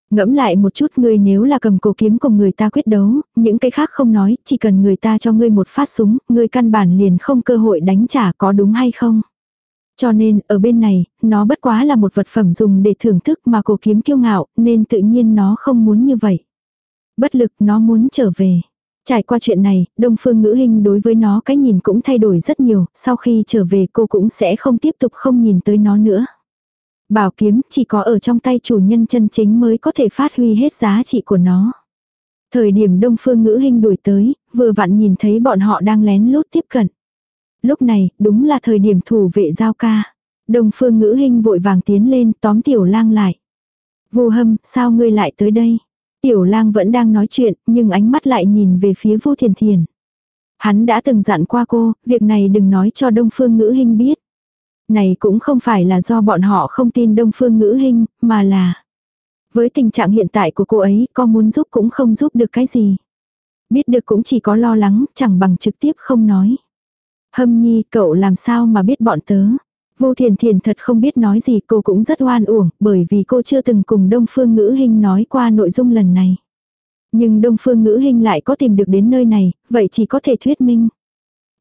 Ngẫm lại một chút ngươi nếu là cầm cổ kiếm cùng người ta quyết đấu, những cái khác không nói, chỉ cần người ta cho ngươi một phát súng, ngươi căn bản liền không cơ hội đánh trả có đúng hay không. Cho nên, ở bên này, nó bất quá là một vật phẩm dùng để thưởng thức mà cổ kiếm kiêu ngạo, nên tự nhiên nó không muốn như vậy. Bất lực nó muốn trở về. Trải qua chuyện này, Đông Phương Ngữ Hinh đối với nó cái nhìn cũng thay đổi rất nhiều, sau khi trở về cô cũng sẽ không tiếp tục không nhìn tới nó nữa. Bảo kiếm chỉ có ở trong tay chủ nhân chân chính mới có thể phát huy hết giá trị của nó. Thời điểm Đông Phương Ngữ Hinh đuổi tới, vừa vặn nhìn thấy bọn họ đang lén lút tiếp cận. Lúc này, đúng là thời điểm thủ vệ giao ca. Đông Phương Ngữ Hinh vội vàng tiến lên tóm Tiểu Lang lại. Vô hâm, sao ngươi lại tới đây? Tiểu Lang vẫn đang nói chuyện, nhưng ánh mắt lại nhìn về phía Vu Thiền Thiền. Hắn đã từng dặn qua cô, việc này đừng nói cho Đông Phương Ngữ Hinh biết. Này cũng không phải là do bọn họ không tin Đông Phương Ngữ Hinh, mà là... Với tình trạng hiện tại của cô ấy, có muốn giúp cũng không giúp được cái gì. Biết được cũng chỉ có lo lắng, chẳng bằng trực tiếp không nói. Hâm nhi, cậu làm sao mà biết bọn tớ. Vô thiền thiền thật không biết nói gì cô cũng rất oan uổng, bởi vì cô chưa từng cùng Đông Phương Ngữ Hinh nói qua nội dung lần này. Nhưng Đông Phương Ngữ Hinh lại có tìm được đến nơi này, vậy chỉ có thể thuyết minh.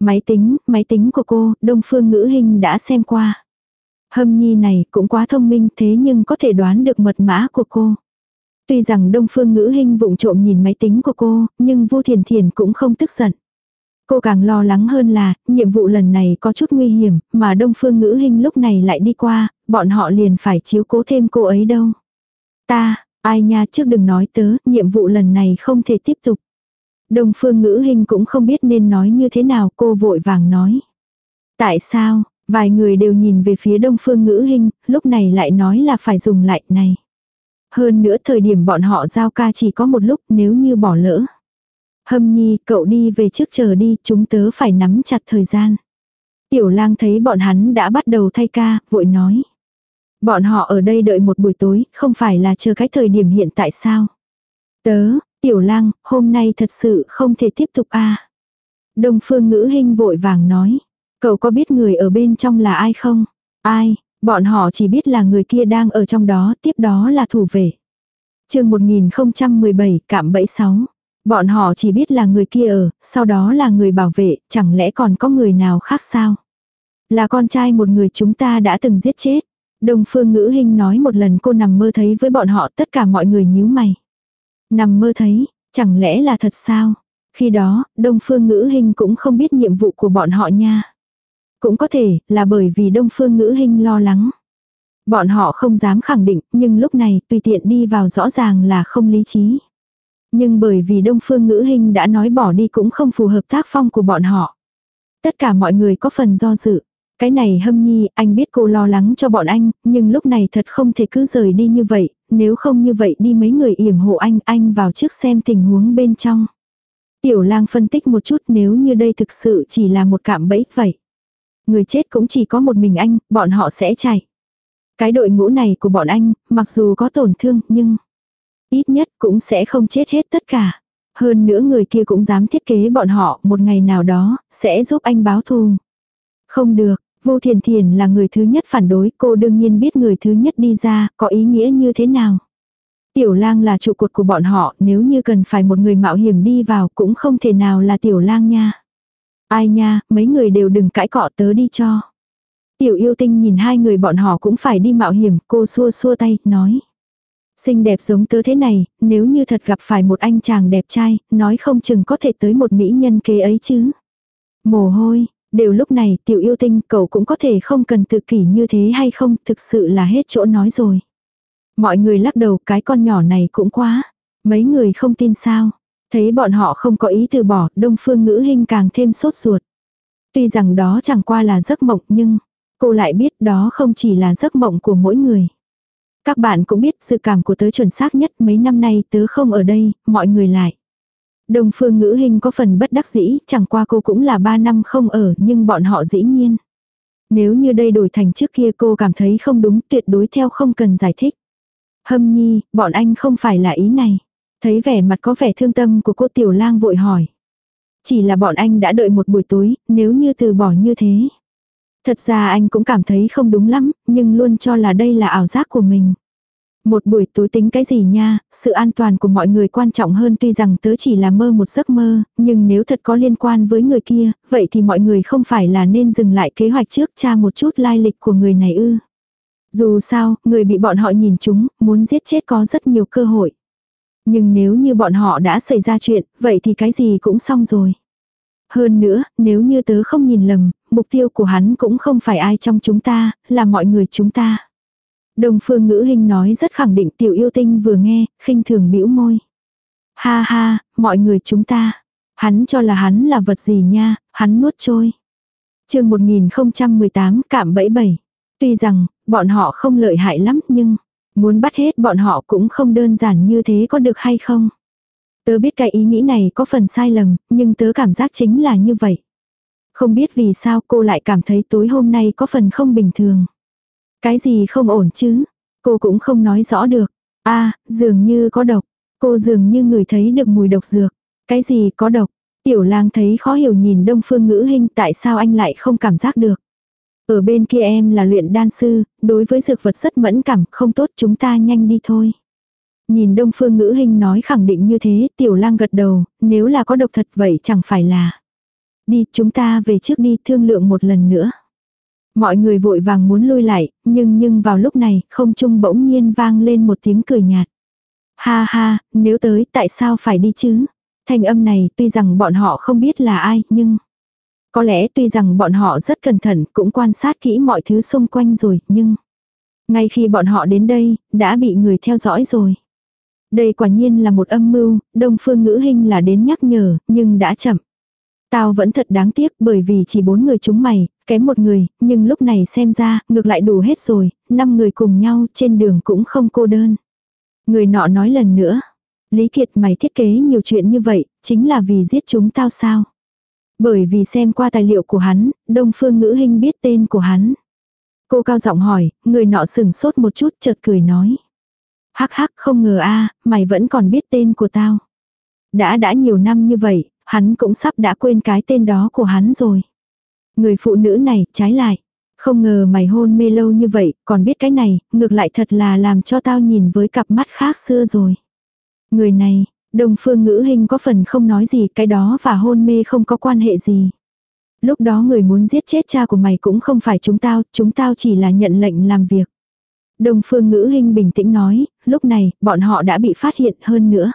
Máy tính, máy tính của cô, Đông Phương Ngữ Hinh đã xem qua. Hâm nhi này cũng quá thông minh thế nhưng có thể đoán được mật mã của cô. Tuy rằng Đông Phương Ngữ Hinh vụng trộm nhìn máy tính của cô, nhưng Vu Thiền Thiền cũng không tức giận. Cô càng lo lắng hơn là, nhiệm vụ lần này có chút nguy hiểm, mà Đông Phương Ngữ Hinh lúc này lại đi qua, bọn họ liền phải chiếu cố thêm cô ấy đâu. Ta, ai nha trước đừng nói tớ, nhiệm vụ lần này không thể tiếp tục. Đông Phương Ngữ hình cũng không biết nên nói như thế nào, cô vội vàng nói. Tại sao, vài người đều nhìn về phía Đông Phương Ngữ hình lúc này lại nói là phải dùng lại này. Hơn nữa thời điểm bọn họ giao ca chỉ có một lúc nếu như bỏ lỡ. Hâm nhi, cậu đi về trước chờ đi, chúng tớ phải nắm chặt thời gian. Tiểu lang thấy bọn hắn đã bắt đầu thay ca, vội nói. Bọn họ ở đây đợi một buổi tối, không phải là chờ cái thời điểm hiện tại sao? Tớ, tiểu lang, hôm nay thật sự không thể tiếp tục a à? Đông phương ngữ hình vội vàng nói. Cậu có biết người ở bên trong là ai không? Ai, bọn họ chỉ biết là người kia đang ở trong đó, tiếp đó là thủ vệ. chương 1017, cạm bẫy 6. Bọn họ chỉ biết là người kia ở, sau đó là người bảo vệ, chẳng lẽ còn có người nào khác sao? Là con trai một người chúng ta đã từng giết chết. Đông phương ngữ hình nói một lần cô nằm mơ thấy với bọn họ tất cả mọi người nhíu mày. Nằm mơ thấy, chẳng lẽ là thật sao? Khi đó, Đông Phương Ngữ Hinh cũng không biết nhiệm vụ của bọn họ nha. Cũng có thể là bởi vì Đông Phương Ngữ Hinh lo lắng. Bọn họ không dám khẳng định, nhưng lúc này tùy tiện đi vào rõ ràng là không lý trí. Nhưng bởi vì Đông Phương Ngữ Hinh đã nói bỏ đi cũng không phù hợp tác phong của bọn họ. Tất cả mọi người có phần do dự. Cái này hâm nhi, anh biết cô lo lắng cho bọn anh, nhưng lúc này thật không thể cứ rời đi như vậy, nếu không như vậy đi mấy người yểm hộ anh, anh vào trước xem tình huống bên trong. Tiểu lang phân tích một chút nếu như đây thực sự chỉ là một cạm bẫy vậy. Người chết cũng chỉ có một mình anh, bọn họ sẽ chạy. Cái đội ngũ này của bọn anh, mặc dù có tổn thương nhưng ít nhất cũng sẽ không chết hết tất cả. Hơn nữa người kia cũng dám thiết kế bọn họ một ngày nào đó, sẽ giúp anh báo thù. Không được, Vô Thiền Thiền là người thứ nhất phản đối, cô đương nhiên biết người thứ nhất đi ra, có ý nghĩa như thế nào. Tiểu lang là trụ cột của bọn họ, nếu như cần phải một người mạo hiểm đi vào cũng không thể nào là tiểu lang nha. Ai nha, mấy người đều đừng cãi cọ tớ đi cho. Tiểu yêu tinh nhìn hai người bọn họ cũng phải đi mạo hiểm, cô xua xua tay, nói. Xinh đẹp giống tớ thế này, nếu như thật gặp phải một anh chàng đẹp trai, nói không chừng có thể tới một mỹ nhân kế ấy chứ. Mồ hôi, đều lúc này tiểu yêu tinh cậu cũng có thể không cần tự kỷ như thế hay không, thực sự là hết chỗ nói rồi. Mọi người lắc đầu cái con nhỏ này cũng quá. Mấy người không tin sao. Thấy bọn họ không có ý từ bỏ, đông phương ngữ hình càng thêm sốt ruột. Tuy rằng đó chẳng qua là giấc mộng nhưng, cô lại biết đó không chỉ là giấc mộng của mỗi người. Các bạn cũng biết sự cảm của tớ chuẩn xác nhất mấy năm nay tớ không ở đây, mọi người lại. Đông phương ngữ hình có phần bất đắc dĩ, chẳng qua cô cũng là ba năm không ở nhưng bọn họ dĩ nhiên. Nếu như đây đổi thành trước kia cô cảm thấy không đúng tuyệt đối theo không cần giải thích. Hâm nhi, bọn anh không phải là ý này. Thấy vẻ mặt có vẻ thương tâm của cô tiểu lang vội hỏi. Chỉ là bọn anh đã đợi một buổi tối, nếu như từ bỏ như thế. Thật ra anh cũng cảm thấy không đúng lắm, nhưng luôn cho là đây là ảo giác của mình. Một buổi tối tính cái gì nha, sự an toàn của mọi người quan trọng hơn tuy rằng tớ chỉ là mơ một giấc mơ, nhưng nếu thật có liên quan với người kia, vậy thì mọi người không phải là nên dừng lại kế hoạch trước tra một chút lai lịch của người này ư. Dù sao, người bị bọn họ nhìn chúng, muốn giết chết có rất nhiều cơ hội. Nhưng nếu như bọn họ đã xảy ra chuyện, vậy thì cái gì cũng xong rồi. Hơn nữa, nếu như tớ không nhìn lầm, mục tiêu của hắn cũng không phải ai trong chúng ta, là mọi người chúng ta. Đồng phương ngữ hình nói rất khẳng định tiểu yêu tinh vừa nghe, khinh thường bĩu môi. Ha ha, mọi người chúng ta. Hắn cho là hắn là vật gì nha, hắn nuốt trôi. chương 1018 cảm bẫy bảy. Tuy rằng, bọn họ không lợi hại lắm nhưng, muốn bắt hết bọn họ cũng không đơn giản như thế có được hay không. Tớ biết cái ý nghĩ này có phần sai lầm, nhưng tớ cảm giác chính là như vậy. Không biết vì sao cô lại cảm thấy tối hôm nay có phần không bình thường. Cái gì không ổn chứ? Cô cũng không nói rõ được. a à, dường như có độc. Cô dường như người thấy được mùi độc dược. Cái gì có độc? Tiểu lang thấy khó hiểu nhìn đông phương ngữ hình tại sao anh lại không cảm giác được. Ở bên kia em là luyện đan sư, đối với dược vật rất mẫn cảm, không tốt chúng ta nhanh đi thôi. Nhìn đông phương ngữ hình nói khẳng định như thế, tiểu lang gật đầu, nếu là có độc thật vậy chẳng phải là. Đi, chúng ta về trước đi thương lượng một lần nữa. Mọi người vội vàng muốn lui lại, nhưng nhưng vào lúc này, không trung bỗng nhiên vang lên một tiếng cười nhạt. Ha ha, nếu tới tại sao phải đi chứ? Thanh âm này tuy rằng bọn họ không biết là ai, nhưng... Có lẽ tuy rằng bọn họ rất cẩn thận, cũng quan sát kỹ mọi thứ xung quanh rồi, nhưng... Ngay khi bọn họ đến đây, đã bị người theo dõi rồi. Đây quả nhiên là một âm mưu, đông phương ngữ hình là đến nhắc nhở, nhưng đã chậm. Tao vẫn thật đáng tiếc bởi vì chỉ bốn người chúng mày, kém một người, nhưng lúc này xem ra, ngược lại đủ hết rồi, năm người cùng nhau trên đường cũng không cô đơn. Người nọ nói lần nữa, Lý Kiệt mày thiết kế nhiều chuyện như vậy, chính là vì giết chúng tao sao? Bởi vì xem qua tài liệu của hắn, Đông Phương Ngữ Hinh biết tên của hắn. Cô cao giọng hỏi, người nọ sừng sốt một chút chợt cười nói. Hắc hắc không ngờ a mày vẫn còn biết tên của tao. Đã đã nhiều năm như vậy, hắn cũng sắp đã quên cái tên đó của hắn rồi. Người phụ nữ này, trái lại. Không ngờ mày hôn mê lâu như vậy, còn biết cái này, ngược lại thật là làm cho tao nhìn với cặp mắt khác xưa rồi. Người này, Đồng phương ngữ hình có phần không nói gì cái đó và hôn mê không có quan hệ gì. Lúc đó người muốn giết chết cha của mày cũng không phải chúng tao, chúng tao chỉ là nhận lệnh làm việc. Đồng phương ngữ hình bình tĩnh nói, lúc này, bọn họ đã bị phát hiện hơn nữa.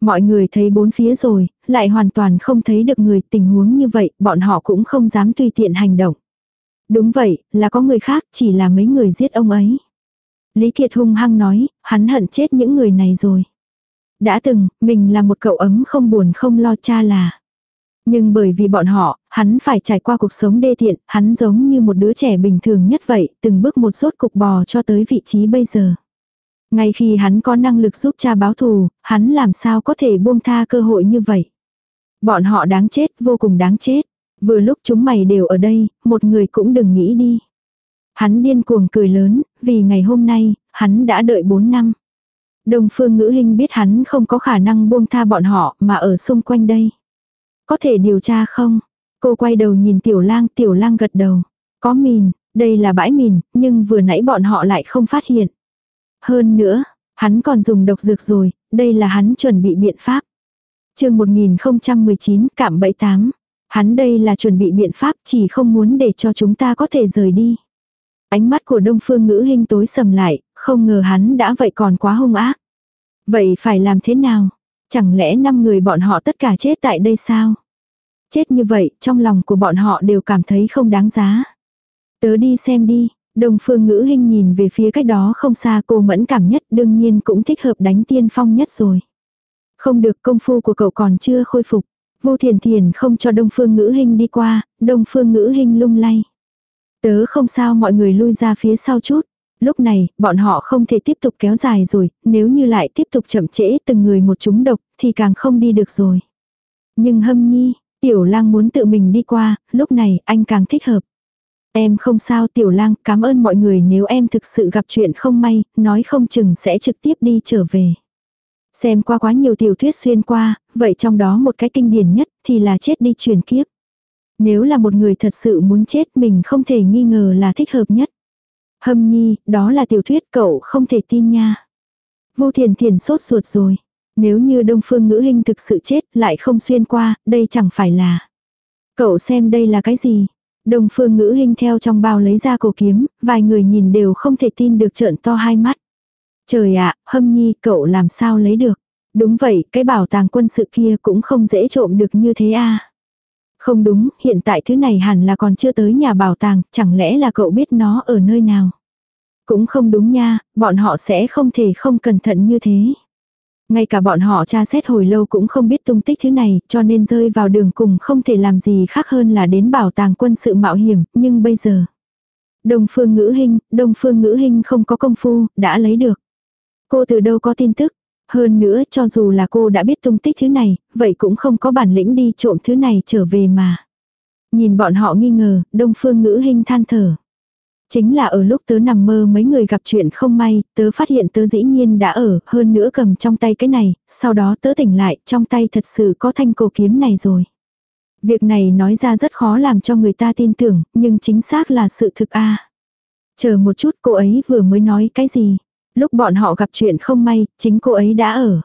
Mọi người thấy bốn phía rồi, lại hoàn toàn không thấy được người tình huống như vậy, bọn họ cũng không dám tùy tiện hành động. Đúng vậy, là có người khác, chỉ là mấy người giết ông ấy. Lý Kiệt hung hăng nói, hắn hận chết những người này rồi. Đã từng, mình là một cậu ấm không buồn không lo cha là. Nhưng bởi vì bọn họ, hắn phải trải qua cuộc sống đê tiện, hắn giống như một đứa trẻ bình thường nhất vậy, từng bước một sốt cục bò cho tới vị trí bây giờ. Ngay khi hắn có năng lực giúp cha báo thù, hắn làm sao có thể buông tha cơ hội như vậy. Bọn họ đáng chết, vô cùng đáng chết. Vừa lúc chúng mày đều ở đây, một người cũng đừng nghĩ đi. Hắn điên cuồng cười lớn, vì ngày hôm nay, hắn đã đợi 4 năm. Đông phương ngữ hình biết hắn không có khả năng buông tha bọn họ mà ở xung quanh đây. Có thể điều tra không? Cô quay đầu nhìn tiểu lang, tiểu lang gật đầu. Có mìn, đây là bãi mìn, nhưng vừa nãy bọn họ lại không phát hiện. Hơn nữa, hắn còn dùng độc dược rồi, đây là hắn chuẩn bị biện pháp. chương 1019 cảm bẫy tám. Hắn đây là chuẩn bị biện pháp chỉ không muốn để cho chúng ta có thể rời đi. Ánh mắt của đông phương ngữ hình tối sầm lại, không ngờ hắn đã vậy còn quá hung ác. Vậy phải làm thế nào? Chẳng lẽ năm người bọn họ tất cả chết tại đây sao? Chết như vậy, trong lòng của bọn họ đều cảm thấy không đáng giá. Tớ đi xem đi, Đông phương ngữ hình nhìn về phía cách đó không xa cô mẫn cảm nhất đương nhiên cũng thích hợp đánh tiên phong nhất rồi. Không được công phu của cậu còn chưa khôi phục. Vô thiền thiền không cho đông phương ngữ hình đi qua, đông phương ngữ hình lung lay. Tớ không sao mọi người lui ra phía sau chút. Lúc này, bọn họ không thể tiếp tục kéo dài rồi, nếu như lại tiếp tục chậm trễ từng người một chúng độc, thì càng không đi được rồi. Nhưng hâm nhi, tiểu lang muốn tự mình đi qua, lúc này anh càng thích hợp. Em không sao tiểu lang, cảm ơn mọi người nếu em thực sự gặp chuyện không may, nói không chừng sẽ trực tiếp đi trở về. Xem qua quá nhiều tiểu thuyết xuyên qua, vậy trong đó một cái kinh điển nhất thì là chết đi truyền kiếp. Nếu là một người thật sự muốn chết mình không thể nghi ngờ là thích hợp nhất. Hâm nhi, đó là tiểu thuyết cậu không thể tin nha. Vô thiền thiền sốt ruột rồi. Nếu như đông phương ngữ hình thực sự chết lại không xuyên qua, đây chẳng phải là. Cậu xem đây là cái gì? Đông phương ngữ hình theo trong bao lấy ra cổ kiếm, vài người nhìn đều không thể tin được trợn to hai mắt. Trời ạ, hâm nhi cậu làm sao lấy được? Đúng vậy, cái bảo tàng quân sự kia cũng không dễ trộm được như thế à. Không đúng, hiện tại thứ này hẳn là còn chưa tới nhà bảo tàng, chẳng lẽ là cậu biết nó ở nơi nào? Cũng không đúng nha, bọn họ sẽ không thể không cẩn thận như thế. Ngay cả bọn họ tra xét hồi lâu cũng không biết tung tích thứ này, cho nên rơi vào đường cùng không thể làm gì khác hơn là đến bảo tàng quân sự mạo hiểm, nhưng bây giờ. Đông phương ngữ hình, đông phương ngữ hình không có công phu, đã lấy được. Cô từ đâu có tin tức. Hơn nữa cho dù là cô đã biết tung tích thứ này, vậy cũng không có bản lĩnh đi trộm thứ này trở về mà. Nhìn bọn họ nghi ngờ, đông phương ngữ hình than thở. Chính là ở lúc tớ nằm mơ mấy người gặp chuyện không may, tớ phát hiện tớ dĩ nhiên đã ở, hơn nữa cầm trong tay cái này, sau đó tớ tỉnh lại, trong tay thật sự có thanh cổ kiếm này rồi. Việc này nói ra rất khó làm cho người ta tin tưởng, nhưng chính xác là sự thực a. Chờ một chút cô ấy vừa mới nói cái gì? Lúc bọn họ gặp chuyện không may, chính cô ấy đã ở.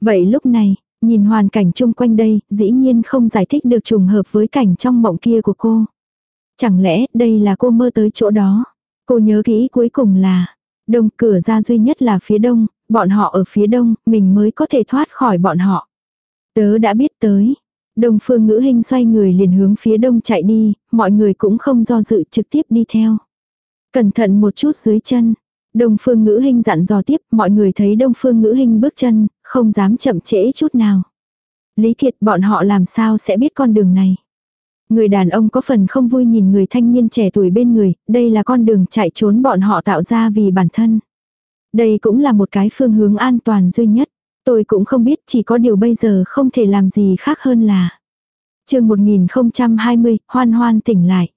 Vậy lúc này, nhìn hoàn cảnh chung quanh đây, dĩ nhiên không giải thích được trùng hợp với cảnh trong mộng kia của cô. Chẳng lẽ đây là cô mơ tới chỗ đó? Cô nhớ kỹ cuối cùng là, đông cửa ra duy nhất là phía đông, bọn họ ở phía đông, mình mới có thể thoát khỏi bọn họ. Tớ đã biết tới. Đông phương ngữ hình xoay người liền hướng phía đông chạy đi, mọi người cũng không do dự trực tiếp đi theo. Cẩn thận một chút dưới chân. Đông phương ngữ hình dặn dò tiếp, mọi người thấy đông phương ngữ hình bước chân, không dám chậm trễ chút nào. Lý Kiệt bọn họ làm sao sẽ biết con đường này. Người đàn ông có phần không vui nhìn người thanh niên trẻ tuổi bên người, đây là con đường chạy trốn bọn họ tạo ra vì bản thân. Đây cũng là một cái phương hướng an toàn duy nhất. Tôi cũng không biết chỉ có điều bây giờ không thể làm gì khác hơn là. chương 1020, hoan hoan tỉnh lại.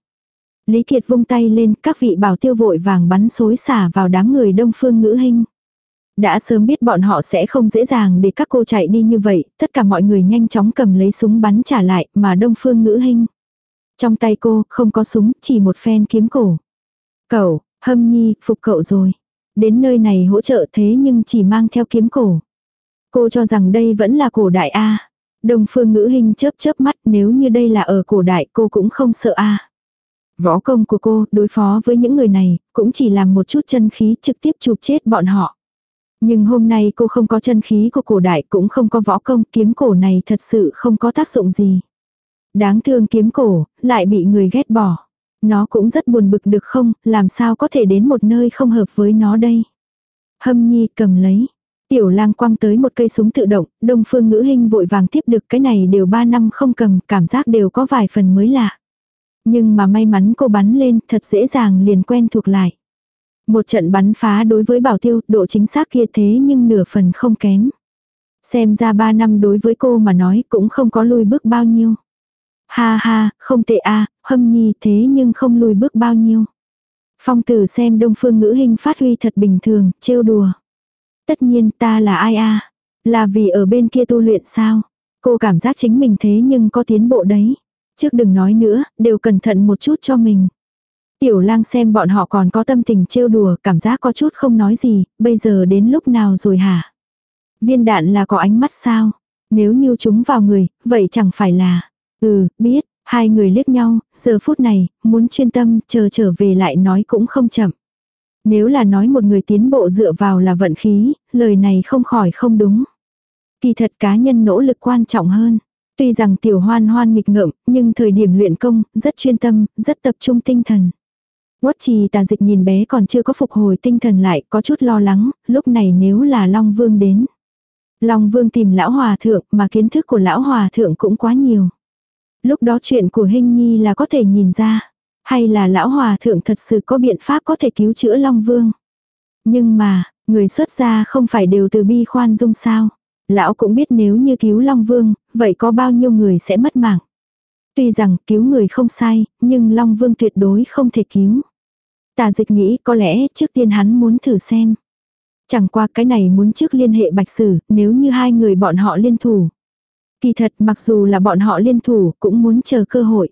Lý Kiệt vung tay lên, các vị bảo tiêu vội vàng bắn xối xả vào đám người đông phương ngữ hình. Đã sớm biết bọn họ sẽ không dễ dàng để các cô chạy đi như vậy, tất cả mọi người nhanh chóng cầm lấy súng bắn trả lại, mà đông phương ngữ hình. Trong tay cô, không có súng, chỉ một phen kiếm cổ. Cậu, hâm nhi, phục cậu rồi. Đến nơi này hỗ trợ thế nhưng chỉ mang theo kiếm cổ. Cô cho rằng đây vẫn là cổ đại A. Đồng phương ngữ hình chớp chớp mắt nếu như đây là ở cổ đại cô cũng không sợ A. Võ công của cô đối phó với những người này cũng chỉ làm một chút chân khí trực tiếp chụp chết bọn họ. Nhưng hôm nay cô không có chân khí của cổ đại cũng không có võ công kiếm cổ này thật sự không có tác dụng gì. Đáng thương kiếm cổ, lại bị người ghét bỏ. Nó cũng rất buồn bực được không, làm sao có thể đến một nơi không hợp với nó đây. Hâm nhi cầm lấy. Tiểu lang quăng tới một cây súng tự động, đông phương ngữ hình vội vàng tiếp được cái này đều ba năm không cầm, cảm giác đều có vài phần mới lạ. Nhưng mà may mắn cô bắn lên, thật dễ dàng liền quen thuộc lại. Một trận bắn phá đối với bảo tiêu, độ chính xác kia thế nhưng nửa phần không kém. Xem ra ba năm đối với cô mà nói cũng không có lui bước bao nhiêu. Ha ha, không tệ a hâm nhi thế nhưng không lùi bước bao nhiêu. Phong tử xem đông phương ngữ hình phát huy thật bình thường, trêu đùa. Tất nhiên ta là ai a Là vì ở bên kia tu luyện sao? Cô cảm giác chính mình thế nhưng có tiến bộ đấy. Trước đừng nói nữa, đều cẩn thận một chút cho mình. Tiểu lang xem bọn họ còn có tâm tình trêu đùa, cảm giác có chút không nói gì, bây giờ đến lúc nào rồi hả? Viên đạn là có ánh mắt sao? Nếu như chúng vào người, vậy chẳng phải là... Ừ, biết, hai người liếc nhau, giờ phút này, muốn chuyên tâm, chờ trở về lại nói cũng không chậm. Nếu là nói một người tiến bộ dựa vào là vận khí, lời này không khỏi không đúng. Kỳ thật cá nhân nỗ lực quan trọng hơn. Tuy rằng tiểu hoan hoan nghịch ngợm, nhưng thời điểm luyện công, rất chuyên tâm, rất tập trung tinh thần. Quất trì tà dịch nhìn bé còn chưa có phục hồi tinh thần lại, có chút lo lắng, lúc này nếu là Long Vương đến. Long Vương tìm lão hòa thượng mà kiến thức của lão hòa thượng cũng quá nhiều. Lúc đó chuyện của Hinh Nhi là có thể nhìn ra. Hay là lão hòa thượng thật sự có biện pháp có thể cứu chữa Long Vương. Nhưng mà, người xuất gia không phải đều từ bi khoan dung sao. Lão cũng biết nếu như cứu Long Vương, vậy có bao nhiêu người sẽ mất mạng. Tuy rằng cứu người không sai, nhưng Long Vương tuyệt đối không thể cứu. Tà dịch nghĩ có lẽ trước tiên hắn muốn thử xem. Chẳng qua cái này muốn trước liên hệ bạch sử, nếu như hai người bọn họ liên thủ. Kỳ thật mặc dù là bọn họ liên thủ cũng muốn chờ cơ hội.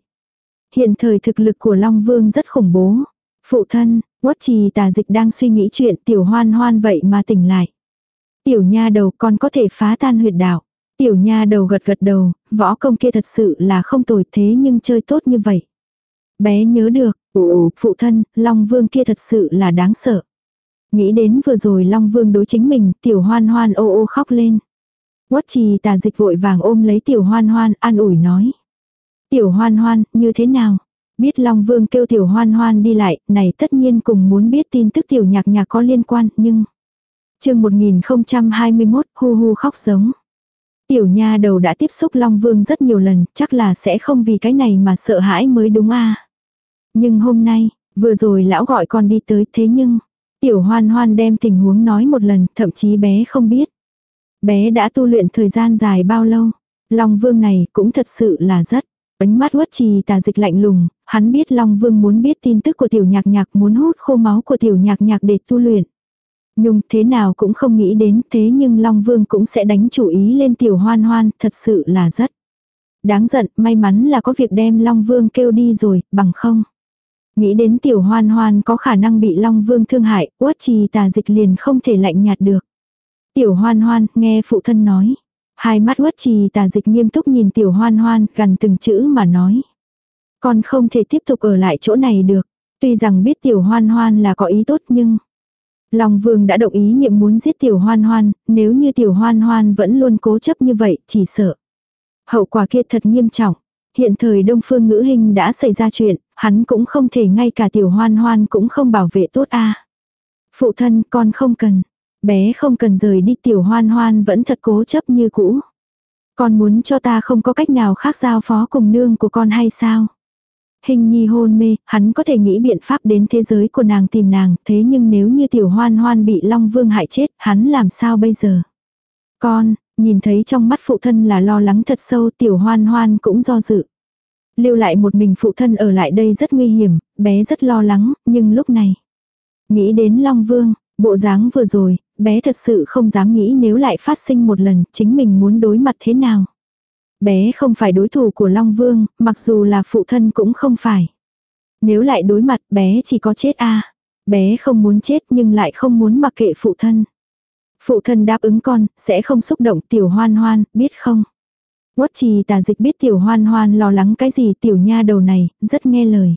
Hiện thời thực lực của Long Vương rất khủng bố. Phụ thân, quất trì tà dịch đang suy nghĩ chuyện tiểu hoan hoan vậy mà tỉnh lại. Tiểu nha đầu con có thể phá tan huyệt đạo. Tiểu nha đầu gật gật đầu, võ công kia thật sự là không tồi thế nhưng chơi tốt như vậy. Bé nhớ được, ồ, phụ thân, Long Vương kia thật sự là đáng sợ. Nghĩ đến vừa rồi Long Vương đối chính mình, tiểu hoan hoan ô ô khóc lên. Quất trì tà dịch vội vàng ôm lấy tiểu hoan hoan, an ủi nói. Tiểu hoan hoan, như thế nào? Biết Long Vương kêu tiểu hoan hoan đi lại, này tất nhiên cùng muốn biết tin tức tiểu nhạc nhạc có liên quan, nhưng... chương 1021, hu hu khóc giống. Tiểu nha đầu đã tiếp xúc Long Vương rất nhiều lần, chắc là sẽ không vì cái này mà sợ hãi mới đúng a Nhưng hôm nay, vừa rồi lão gọi con đi tới thế nhưng... Tiểu hoan hoan đem tình huống nói một lần, thậm chí bé không biết. Bé đã tu luyện thời gian dài bao lâu. Long Vương này cũng thật sự là rất. Ánh mắt uất trì tà dịch lạnh lùng, hắn biết Long Vương muốn biết tin tức của tiểu nhạc nhạc muốn hút khô máu của tiểu nhạc nhạc để tu luyện. Nhung thế nào cũng không nghĩ đến thế nhưng Long Vương cũng sẽ đánh chủ ý lên tiểu hoan hoan, thật sự là rất. Đáng giận, may mắn là có việc đem Long Vương kêu đi rồi, bằng không. Nghĩ đến tiểu hoan hoan có khả năng bị Long Vương thương hại, uất trì tà dịch liền không thể lạnh nhạt được. Tiểu hoan hoan, nghe phụ thân nói. Hai mắt uất trì tà dịch nghiêm túc nhìn tiểu hoan hoan, gần từng chữ mà nói. Con không thể tiếp tục ở lại chỗ này được. Tuy rằng biết tiểu hoan hoan là có ý tốt nhưng... Long vương đã động ý niệm muốn giết tiểu hoan hoan, nếu như tiểu hoan hoan vẫn luôn cố chấp như vậy, chỉ sợ. Hậu quả kia thật nghiêm trọng. Hiện thời đông phương ngữ hình đã xảy ra chuyện, hắn cũng không thể ngay cả tiểu hoan hoan cũng không bảo vệ tốt a Phụ thân con không cần. Bé không cần rời đi tiểu hoan hoan vẫn thật cố chấp như cũ. Con muốn cho ta không có cách nào khác giao phó cùng nương của con hay sao? Hình nhi hôn mê, hắn có thể nghĩ biện pháp đến thế giới của nàng tìm nàng, thế nhưng nếu như tiểu hoan hoan bị Long Vương hại chết, hắn làm sao bây giờ? Con, nhìn thấy trong mắt phụ thân là lo lắng thật sâu tiểu hoan hoan cũng do dự. Lưu lại một mình phụ thân ở lại đây rất nguy hiểm, bé rất lo lắng, nhưng lúc này. Nghĩ đến Long Vương, bộ dáng vừa rồi, bé thật sự không dám nghĩ nếu lại phát sinh một lần, chính mình muốn đối mặt thế nào. Bé không phải đối thủ của Long Vương, mặc dù là phụ thân cũng không phải. Nếu lại đối mặt bé chỉ có chết a Bé không muốn chết nhưng lại không muốn mặc kệ phụ thân. Phụ thân đáp ứng con, sẽ không xúc động tiểu hoan hoan, biết không? Quất trì tà dịch biết tiểu hoan hoan lo lắng cái gì tiểu nha đầu này, rất nghe lời.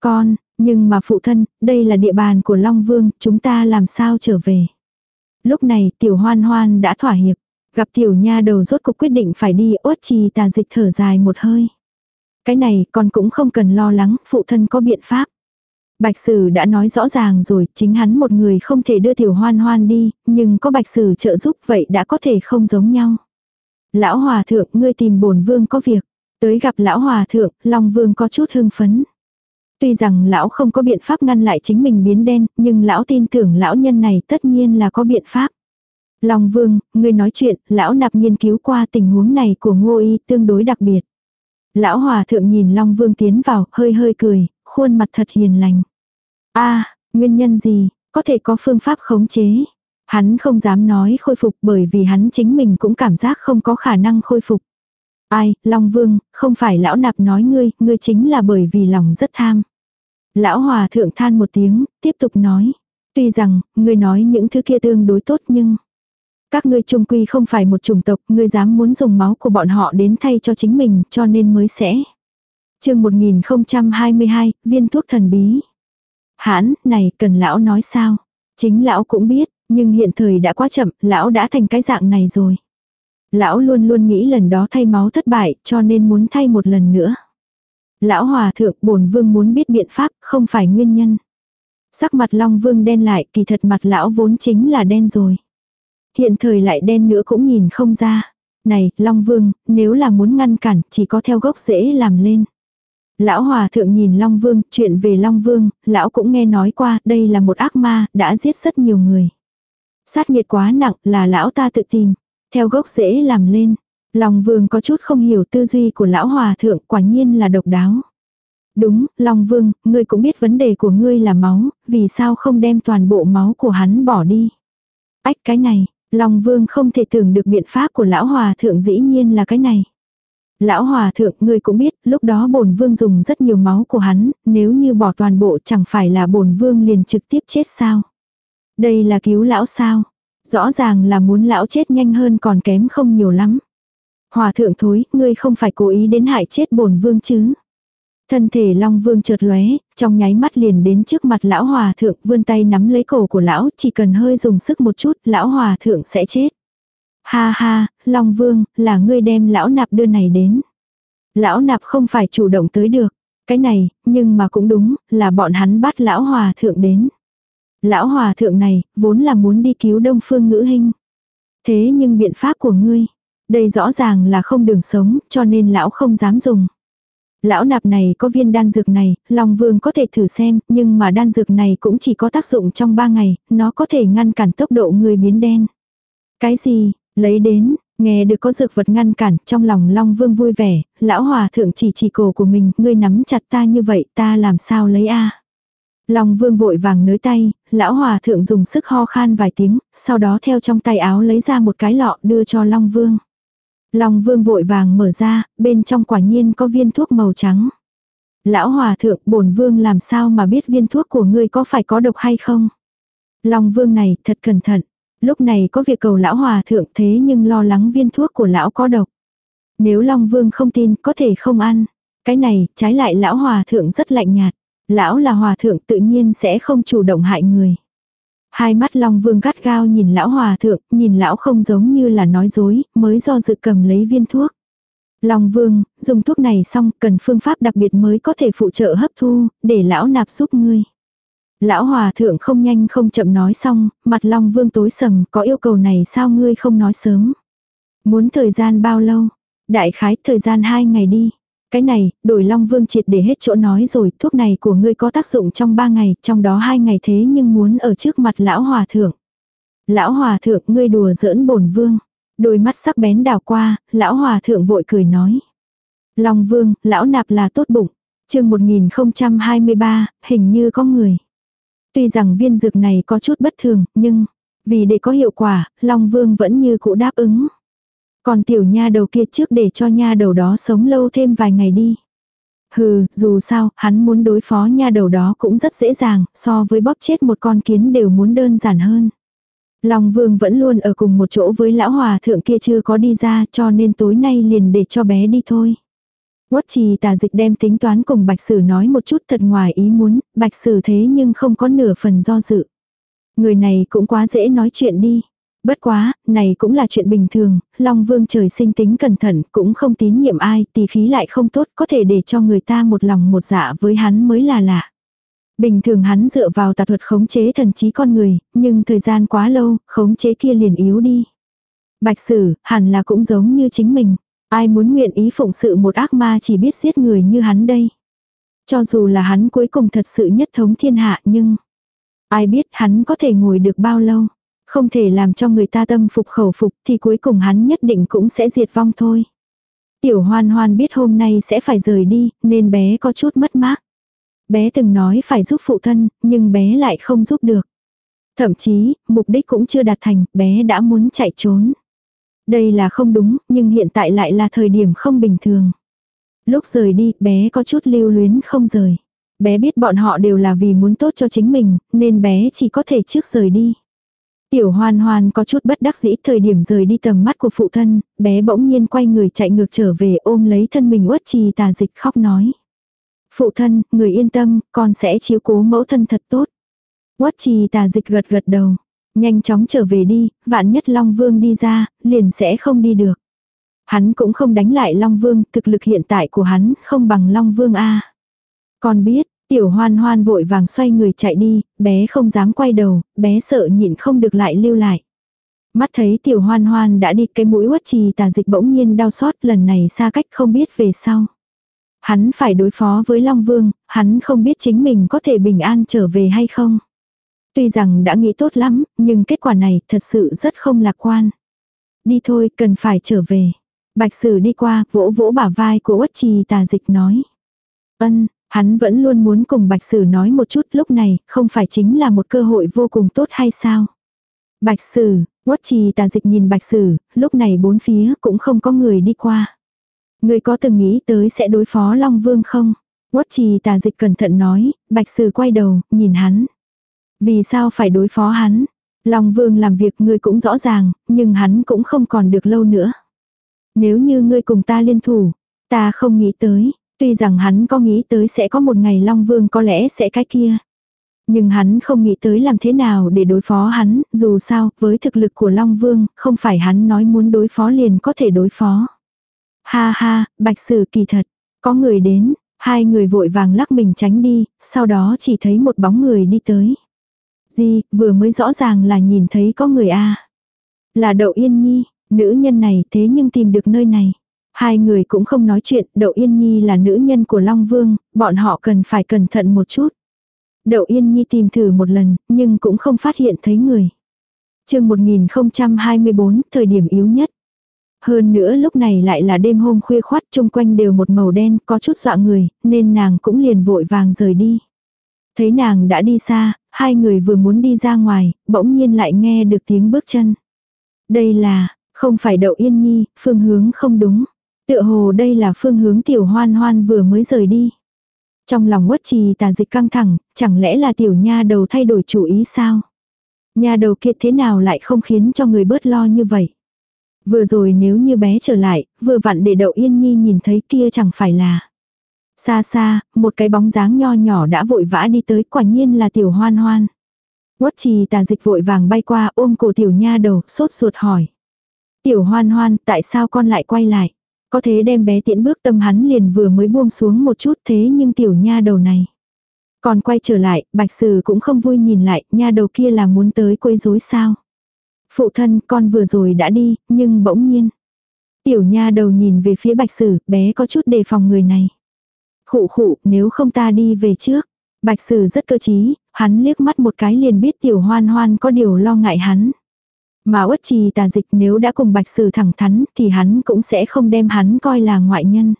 Con, nhưng mà phụ thân, đây là địa bàn của Long Vương, chúng ta làm sao trở về? Lúc này tiểu hoan hoan đã thỏa hiệp. Gặp tiểu nha đầu rốt cục quyết định phải đi ốt trì tà dịch thở dài một hơi. Cái này con cũng không cần lo lắng, phụ thân có biện pháp. Bạch Sử đã nói rõ ràng rồi, chính hắn một người không thể đưa tiểu hoan hoan đi, nhưng có Bạch Sử trợ giúp vậy đã có thể không giống nhau. Lão Hòa Thượng, ngươi tìm bổn vương có việc. Tới gặp Lão Hòa Thượng, Long Vương có chút hưng phấn. Tuy rằng lão không có biện pháp ngăn lại chính mình biến đen, nhưng lão tin tưởng lão nhân này tất nhiên là có biện pháp. Long Vương, ngươi nói chuyện, lão nạp nghiên cứu qua tình huống này của ngô y tương đối đặc biệt. Lão hòa thượng nhìn Long Vương tiến vào, hơi hơi cười, khuôn mặt thật hiền lành. a nguyên nhân gì, có thể có phương pháp khống chế. Hắn không dám nói khôi phục bởi vì hắn chính mình cũng cảm giác không có khả năng khôi phục. Ai, Long Vương, không phải lão nạp nói ngươi, ngươi chính là bởi vì lòng rất tham. Lão hòa thượng than một tiếng, tiếp tục nói. Tuy rằng, ngươi nói những thứ kia tương đối tốt nhưng... Các ngươi trung quy không phải một chủng tộc, ngươi dám muốn dùng máu của bọn họ đến thay cho chính mình, cho nên mới sẽ. chương 1022, viên thuốc thần bí. Hãn, này, cần lão nói sao? Chính lão cũng biết, nhưng hiện thời đã quá chậm, lão đã thành cái dạng này rồi. Lão luôn luôn nghĩ lần đó thay máu thất bại, cho nên muốn thay một lần nữa. Lão hòa thượng bổn vương muốn biết biện pháp, không phải nguyên nhân. Sắc mặt long vương đen lại, kỳ thật mặt lão vốn chính là đen rồi. Hiện thời lại đen nữa cũng nhìn không ra. Này, Long Vương, nếu là muốn ngăn cản, chỉ có theo gốc dễ làm lên. Lão Hòa Thượng nhìn Long Vương, chuyện về Long Vương, lão cũng nghe nói qua, đây là một ác ma, đã giết rất nhiều người. Sát nghiệt quá nặng là lão ta tự tìm, theo gốc dễ làm lên. Long Vương có chút không hiểu tư duy của lão Hòa Thượng, quả nhiên là độc đáo. Đúng, Long Vương, ngươi cũng biết vấn đề của ngươi là máu, vì sao không đem toàn bộ máu của hắn bỏ đi. Ách cái này, Long Vương không thể tưởng được biện pháp của lão hòa thượng dĩ nhiên là cái này. Lão hòa thượng ngươi cũng biết, lúc đó bổn vương dùng rất nhiều máu của hắn, nếu như bỏ toàn bộ chẳng phải là bổn vương liền trực tiếp chết sao. Đây là cứu lão sao. Rõ ràng là muốn lão chết nhanh hơn còn kém không nhiều lắm. Hòa thượng thối, ngươi không phải cố ý đến hại chết bổn vương chứ. Thân thể Long Vương chợt lóe, trong nháy mắt liền đến trước mặt lão hòa thượng, vươn tay nắm lấy cổ của lão, chỉ cần hơi dùng sức một chút, lão hòa thượng sẽ chết. Ha ha, Long Vương, là ngươi đem lão nạp đưa này đến. Lão nạp không phải chủ động tới được. Cái này, nhưng mà cũng đúng, là bọn hắn bắt lão hòa thượng đến. Lão hòa thượng này, vốn là muốn đi cứu đông phương ngữ hình. Thế nhưng biện pháp của ngươi, đây rõ ràng là không đường sống, cho nên lão không dám dùng. Lão nạp này có viên đan dược này, Long Vương có thể thử xem, nhưng mà đan dược này cũng chỉ có tác dụng trong 3 ngày, nó có thể ngăn cản tốc độ người biến đen. Cái gì, lấy đến, nghe được có dược vật ngăn cản, trong lòng Long Vương vui vẻ, lão hòa thượng chỉ chỉ cổ của mình, ngươi nắm chặt ta như vậy, ta làm sao lấy a? Long Vương vội vàng nới tay, lão hòa thượng dùng sức ho khan vài tiếng, sau đó theo trong tay áo lấy ra một cái lọ đưa cho Long Vương. Long vương vội vàng mở ra, bên trong quả nhiên có viên thuốc màu trắng. Lão hòa thượng bổn vương làm sao mà biết viên thuốc của ngươi có phải có độc hay không? Long vương này thật cẩn thận. Lúc này có việc cầu lão hòa thượng thế nhưng lo lắng viên thuốc của lão có độc. Nếu Long vương không tin có thể không ăn. Cái này trái lại lão hòa thượng rất lạnh nhạt. Lão là hòa thượng tự nhiên sẽ không chủ động hại người. Hai mắt Long Vương gắt gao nhìn lão hòa thượng, nhìn lão không giống như là nói dối, mới do dự cầm lấy viên thuốc. Long Vương, dùng thuốc này xong cần phương pháp đặc biệt mới có thể phụ trợ hấp thu, để lão nạp giúp ngươi. Lão hòa thượng không nhanh không chậm nói xong, mặt Long Vương tối sầm, có yêu cầu này sao ngươi không nói sớm. Muốn thời gian bao lâu? Đại khái thời gian hai ngày đi. Cái này, đổi Long Vương triệt để hết chỗ nói rồi, thuốc này của ngươi có tác dụng trong ba ngày, trong đó hai ngày thế nhưng muốn ở trước mặt lão hòa thượng. Lão hòa thượng ngươi đùa giỡn bổn vương. Đôi mắt sắc bén đào qua, lão hòa thượng vội cười nói. Long vương, lão nạp là tốt bụng. chương 1023, hình như có người. Tuy rằng viên dược này có chút bất thường, nhưng, vì để có hiệu quả, Long vương vẫn như cũ đáp ứng. Còn tiểu nha đầu kia trước để cho nha đầu đó sống lâu thêm vài ngày đi. Hừ, dù sao, hắn muốn đối phó nha đầu đó cũng rất dễ dàng, so với bóp chết một con kiến đều muốn đơn giản hơn. Long vương vẫn luôn ở cùng một chỗ với lão hòa thượng kia chưa có đi ra cho nên tối nay liền để cho bé đi thôi. Quất trì tà dịch đem tính toán cùng bạch sử nói một chút thật ngoài ý muốn, bạch sử thế nhưng không có nửa phần do dự. Người này cũng quá dễ nói chuyện đi. Bất quá, này cũng là chuyện bình thường, Long Vương trời sinh tính cẩn thận, cũng không tín nhiệm ai, tỳ khí lại không tốt, có thể để cho người ta một lòng một dạ với hắn mới là lạ. Bình thường hắn dựa vào tà thuật khống chế thần trí con người, nhưng thời gian quá lâu, khống chế kia liền yếu đi. Bạch sử, hẳn là cũng giống như chính mình. Ai muốn nguyện ý phụng sự một ác ma chỉ biết giết người như hắn đây. Cho dù là hắn cuối cùng thật sự nhất thống thiên hạ nhưng... Ai biết hắn có thể ngồi được bao lâu. Không thể làm cho người ta tâm phục khẩu phục thì cuối cùng hắn nhất định cũng sẽ diệt vong thôi. Tiểu hoan hoan biết hôm nay sẽ phải rời đi, nên bé có chút mất mát. Bé từng nói phải giúp phụ thân, nhưng bé lại không giúp được. Thậm chí, mục đích cũng chưa đạt thành, bé đã muốn chạy trốn. Đây là không đúng, nhưng hiện tại lại là thời điểm không bình thường. Lúc rời đi, bé có chút lưu luyến không rời. Bé biết bọn họ đều là vì muốn tốt cho chính mình, nên bé chỉ có thể trước rời đi. Tiểu hoan hoan có chút bất đắc dĩ thời điểm rời đi tầm mắt của phụ thân, bé bỗng nhiên quay người chạy ngược trở về ôm lấy thân mình uất trì tà dịch khóc nói. Phụ thân, người yên tâm, con sẽ chiếu cố mẫu thân thật tốt. Uất trì tà dịch gật gật đầu. Nhanh chóng trở về đi, vạn nhất Long Vương đi ra, liền sẽ không đi được. Hắn cũng không đánh lại Long Vương, thực lực hiện tại của hắn không bằng Long Vương A. Con biết, tiểu hoan hoan vội vàng xoay người chạy đi, bé không dám quay đầu, bé sợ nhịn không được lại lưu lại. Mắt thấy tiểu hoan hoan đã đi cái mũi uất trì tà dịch bỗng nhiên đau xót lần này xa cách không biết về sau. Hắn phải đối phó với Long Vương, hắn không biết chính mình có thể bình an trở về hay không. Tuy rằng đã nghĩ tốt lắm, nhưng kết quả này thật sự rất không lạc quan. Đi thôi, cần phải trở về. Bạch sử đi qua, vỗ vỗ bả vai của uất trì tà dịch nói. Ân, hắn vẫn luôn muốn cùng bạch sử nói một chút lúc này, không phải chính là một cơ hội vô cùng tốt hay sao? Bạch sử, uất trì tà dịch nhìn bạch sử, lúc này bốn phía cũng không có người đi qua. Người có từng nghĩ tới sẽ đối phó Long Vương không? Uất trì tà dịch cẩn thận nói, bạch sử quay đầu, nhìn hắn. Vì sao phải đối phó hắn? Long Vương làm việc ngươi cũng rõ ràng, nhưng hắn cũng không còn được lâu nữa. Nếu như ngươi cùng ta liên thủ, ta không nghĩ tới, tuy rằng hắn có nghĩ tới sẽ có một ngày Long Vương có lẽ sẽ cái kia. Nhưng hắn không nghĩ tới làm thế nào để đối phó hắn, dù sao, với thực lực của Long Vương, không phải hắn nói muốn đối phó liền có thể đối phó. Ha ha, bạch sử kỳ thật, có người đến, hai người vội vàng lắc mình tránh đi, sau đó chỉ thấy một bóng người đi tới. Gì, vừa mới rõ ràng là nhìn thấy có người a Là Đậu Yên Nhi, nữ nhân này thế nhưng tìm được nơi này. Hai người cũng không nói chuyện, Đậu Yên Nhi là nữ nhân của Long Vương, bọn họ cần phải cẩn thận một chút. Đậu Yên Nhi tìm thử một lần, nhưng cũng không phát hiện thấy người. chương 1024, thời điểm yếu nhất. Hơn nữa lúc này lại là đêm hôm khuya khoát chung quanh đều một màu đen có chút dọa người, nên nàng cũng liền vội vàng rời đi. Thấy nàng đã đi xa, hai người vừa muốn đi ra ngoài, bỗng nhiên lại nghe được tiếng bước chân. Đây là, không phải đậu yên nhi, phương hướng không đúng. Tựa hồ đây là phương hướng tiểu hoan hoan vừa mới rời đi. Trong lòng quất trì tà dịch căng thẳng, chẳng lẽ là tiểu nha đầu thay đổi chủ ý sao? Nha đầu kia thế nào lại không khiến cho người bớt lo như vậy? Vừa rồi nếu như bé trở lại, vừa vặn để đậu yên nhi nhìn thấy kia chẳng phải là. Xa xa, một cái bóng dáng nho nhỏ đã vội vã đi tới quả nhiên là tiểu hoan hoan. Quất trì tà dịch vội vàng bay qua ôm cổ tiểu nha đầu, sốt ruột hỏi. Tiểu hoan hoan, tại sao con lại quay lại? Có thế đem bé tiễn bước tâm hắn liền vừa mới buông xuống một chút thế nhưng tiểu nha đầu này. Còn quay trở lại, bạch sử cũng không vui nhìn lại, nha đầu kia là muốn tới quấy rối sao. Phụ thân, con vừa rồi đã đi, nhưng bỗng nhiên. Tiểu nha đầu nhìn về phía bạch sử, bé có chút đề phòng người này. Khụ khụ, nếu không ta đi về trước. Bạch sử rất cơ trí, hắn liếc mắt một cái liền biết tiểu hoan hoan có điều lo ngại hắn. Mà uất trì tà dịch nếu đã cùng bạch sử thẳng thắn thì hắn cũng sẽ không đem hắn coi là ngoại nhân.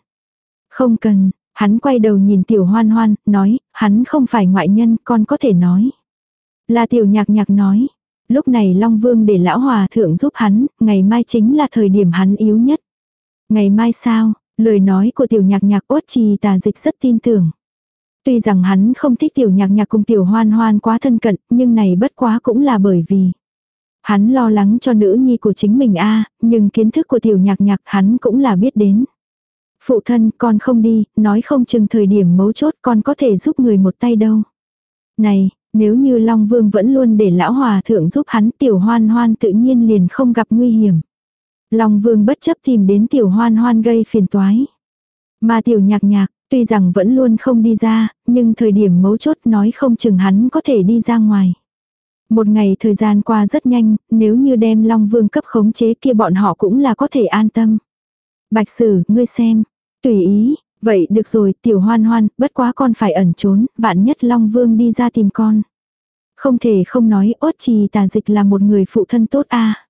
Không cần, hắn quay đầu nhìn tiểu hoan hoan, nói, hắn không phải ngoại nhân, con có thể nói. Là tiểu nhạc nhạc nói. Lúc này Long Vương để lão hòa thượng giúp hắn, ngày mai chính là thời điểm hắn yếu nhất. Ngày mai sao, lời nói của tiểu nhạc nhạc uất trì tà dịch rất tin tưởng. Tuy rằng hắn không thích tiểu nhạc nhạc cùng tiểu hoan hoan quá thân cận, nhưng này bất quá cũng là bởi vì Hắn lo lắng cho nữ nhi của chính mình a nhưng kiến thức của tiểu nhạc nhạc hắn cũng là biết đến. Phụ thân con không đi, nói không chừng thời điểm mấu chốt con có thể giúp người một tay đâu. Này, nếu như Long Vương vẫn luôn để lão hòa thượng giúp hắn tiểu hoan hoan tự nhiên liền không gặp nguy hiểm. Long Vương bất chấp tìm đến tiểu hoan hoan gây phiền toái. Mà tiểu nhạc nhạc, tuy rằng vẫn luôn không đi ra, nhưng thời điểm mấu chốt nói không chừng hắn có thể đi ra ngoài. Một ngày thời gian qua rất nhanh, nếu như đem Long Vương cấp khống chế kia bọn họ cũng là có thể an tâm. Bạch Sử, ngươi xem. Tùy ý, vậy được rồi, tiểu hoan hoan, bất quá con phải ẩn trốn, vạn nhất Long Vương đi ra tìm con. Không thể không nói ốt trì tà dịch là một người phụ thân tốt a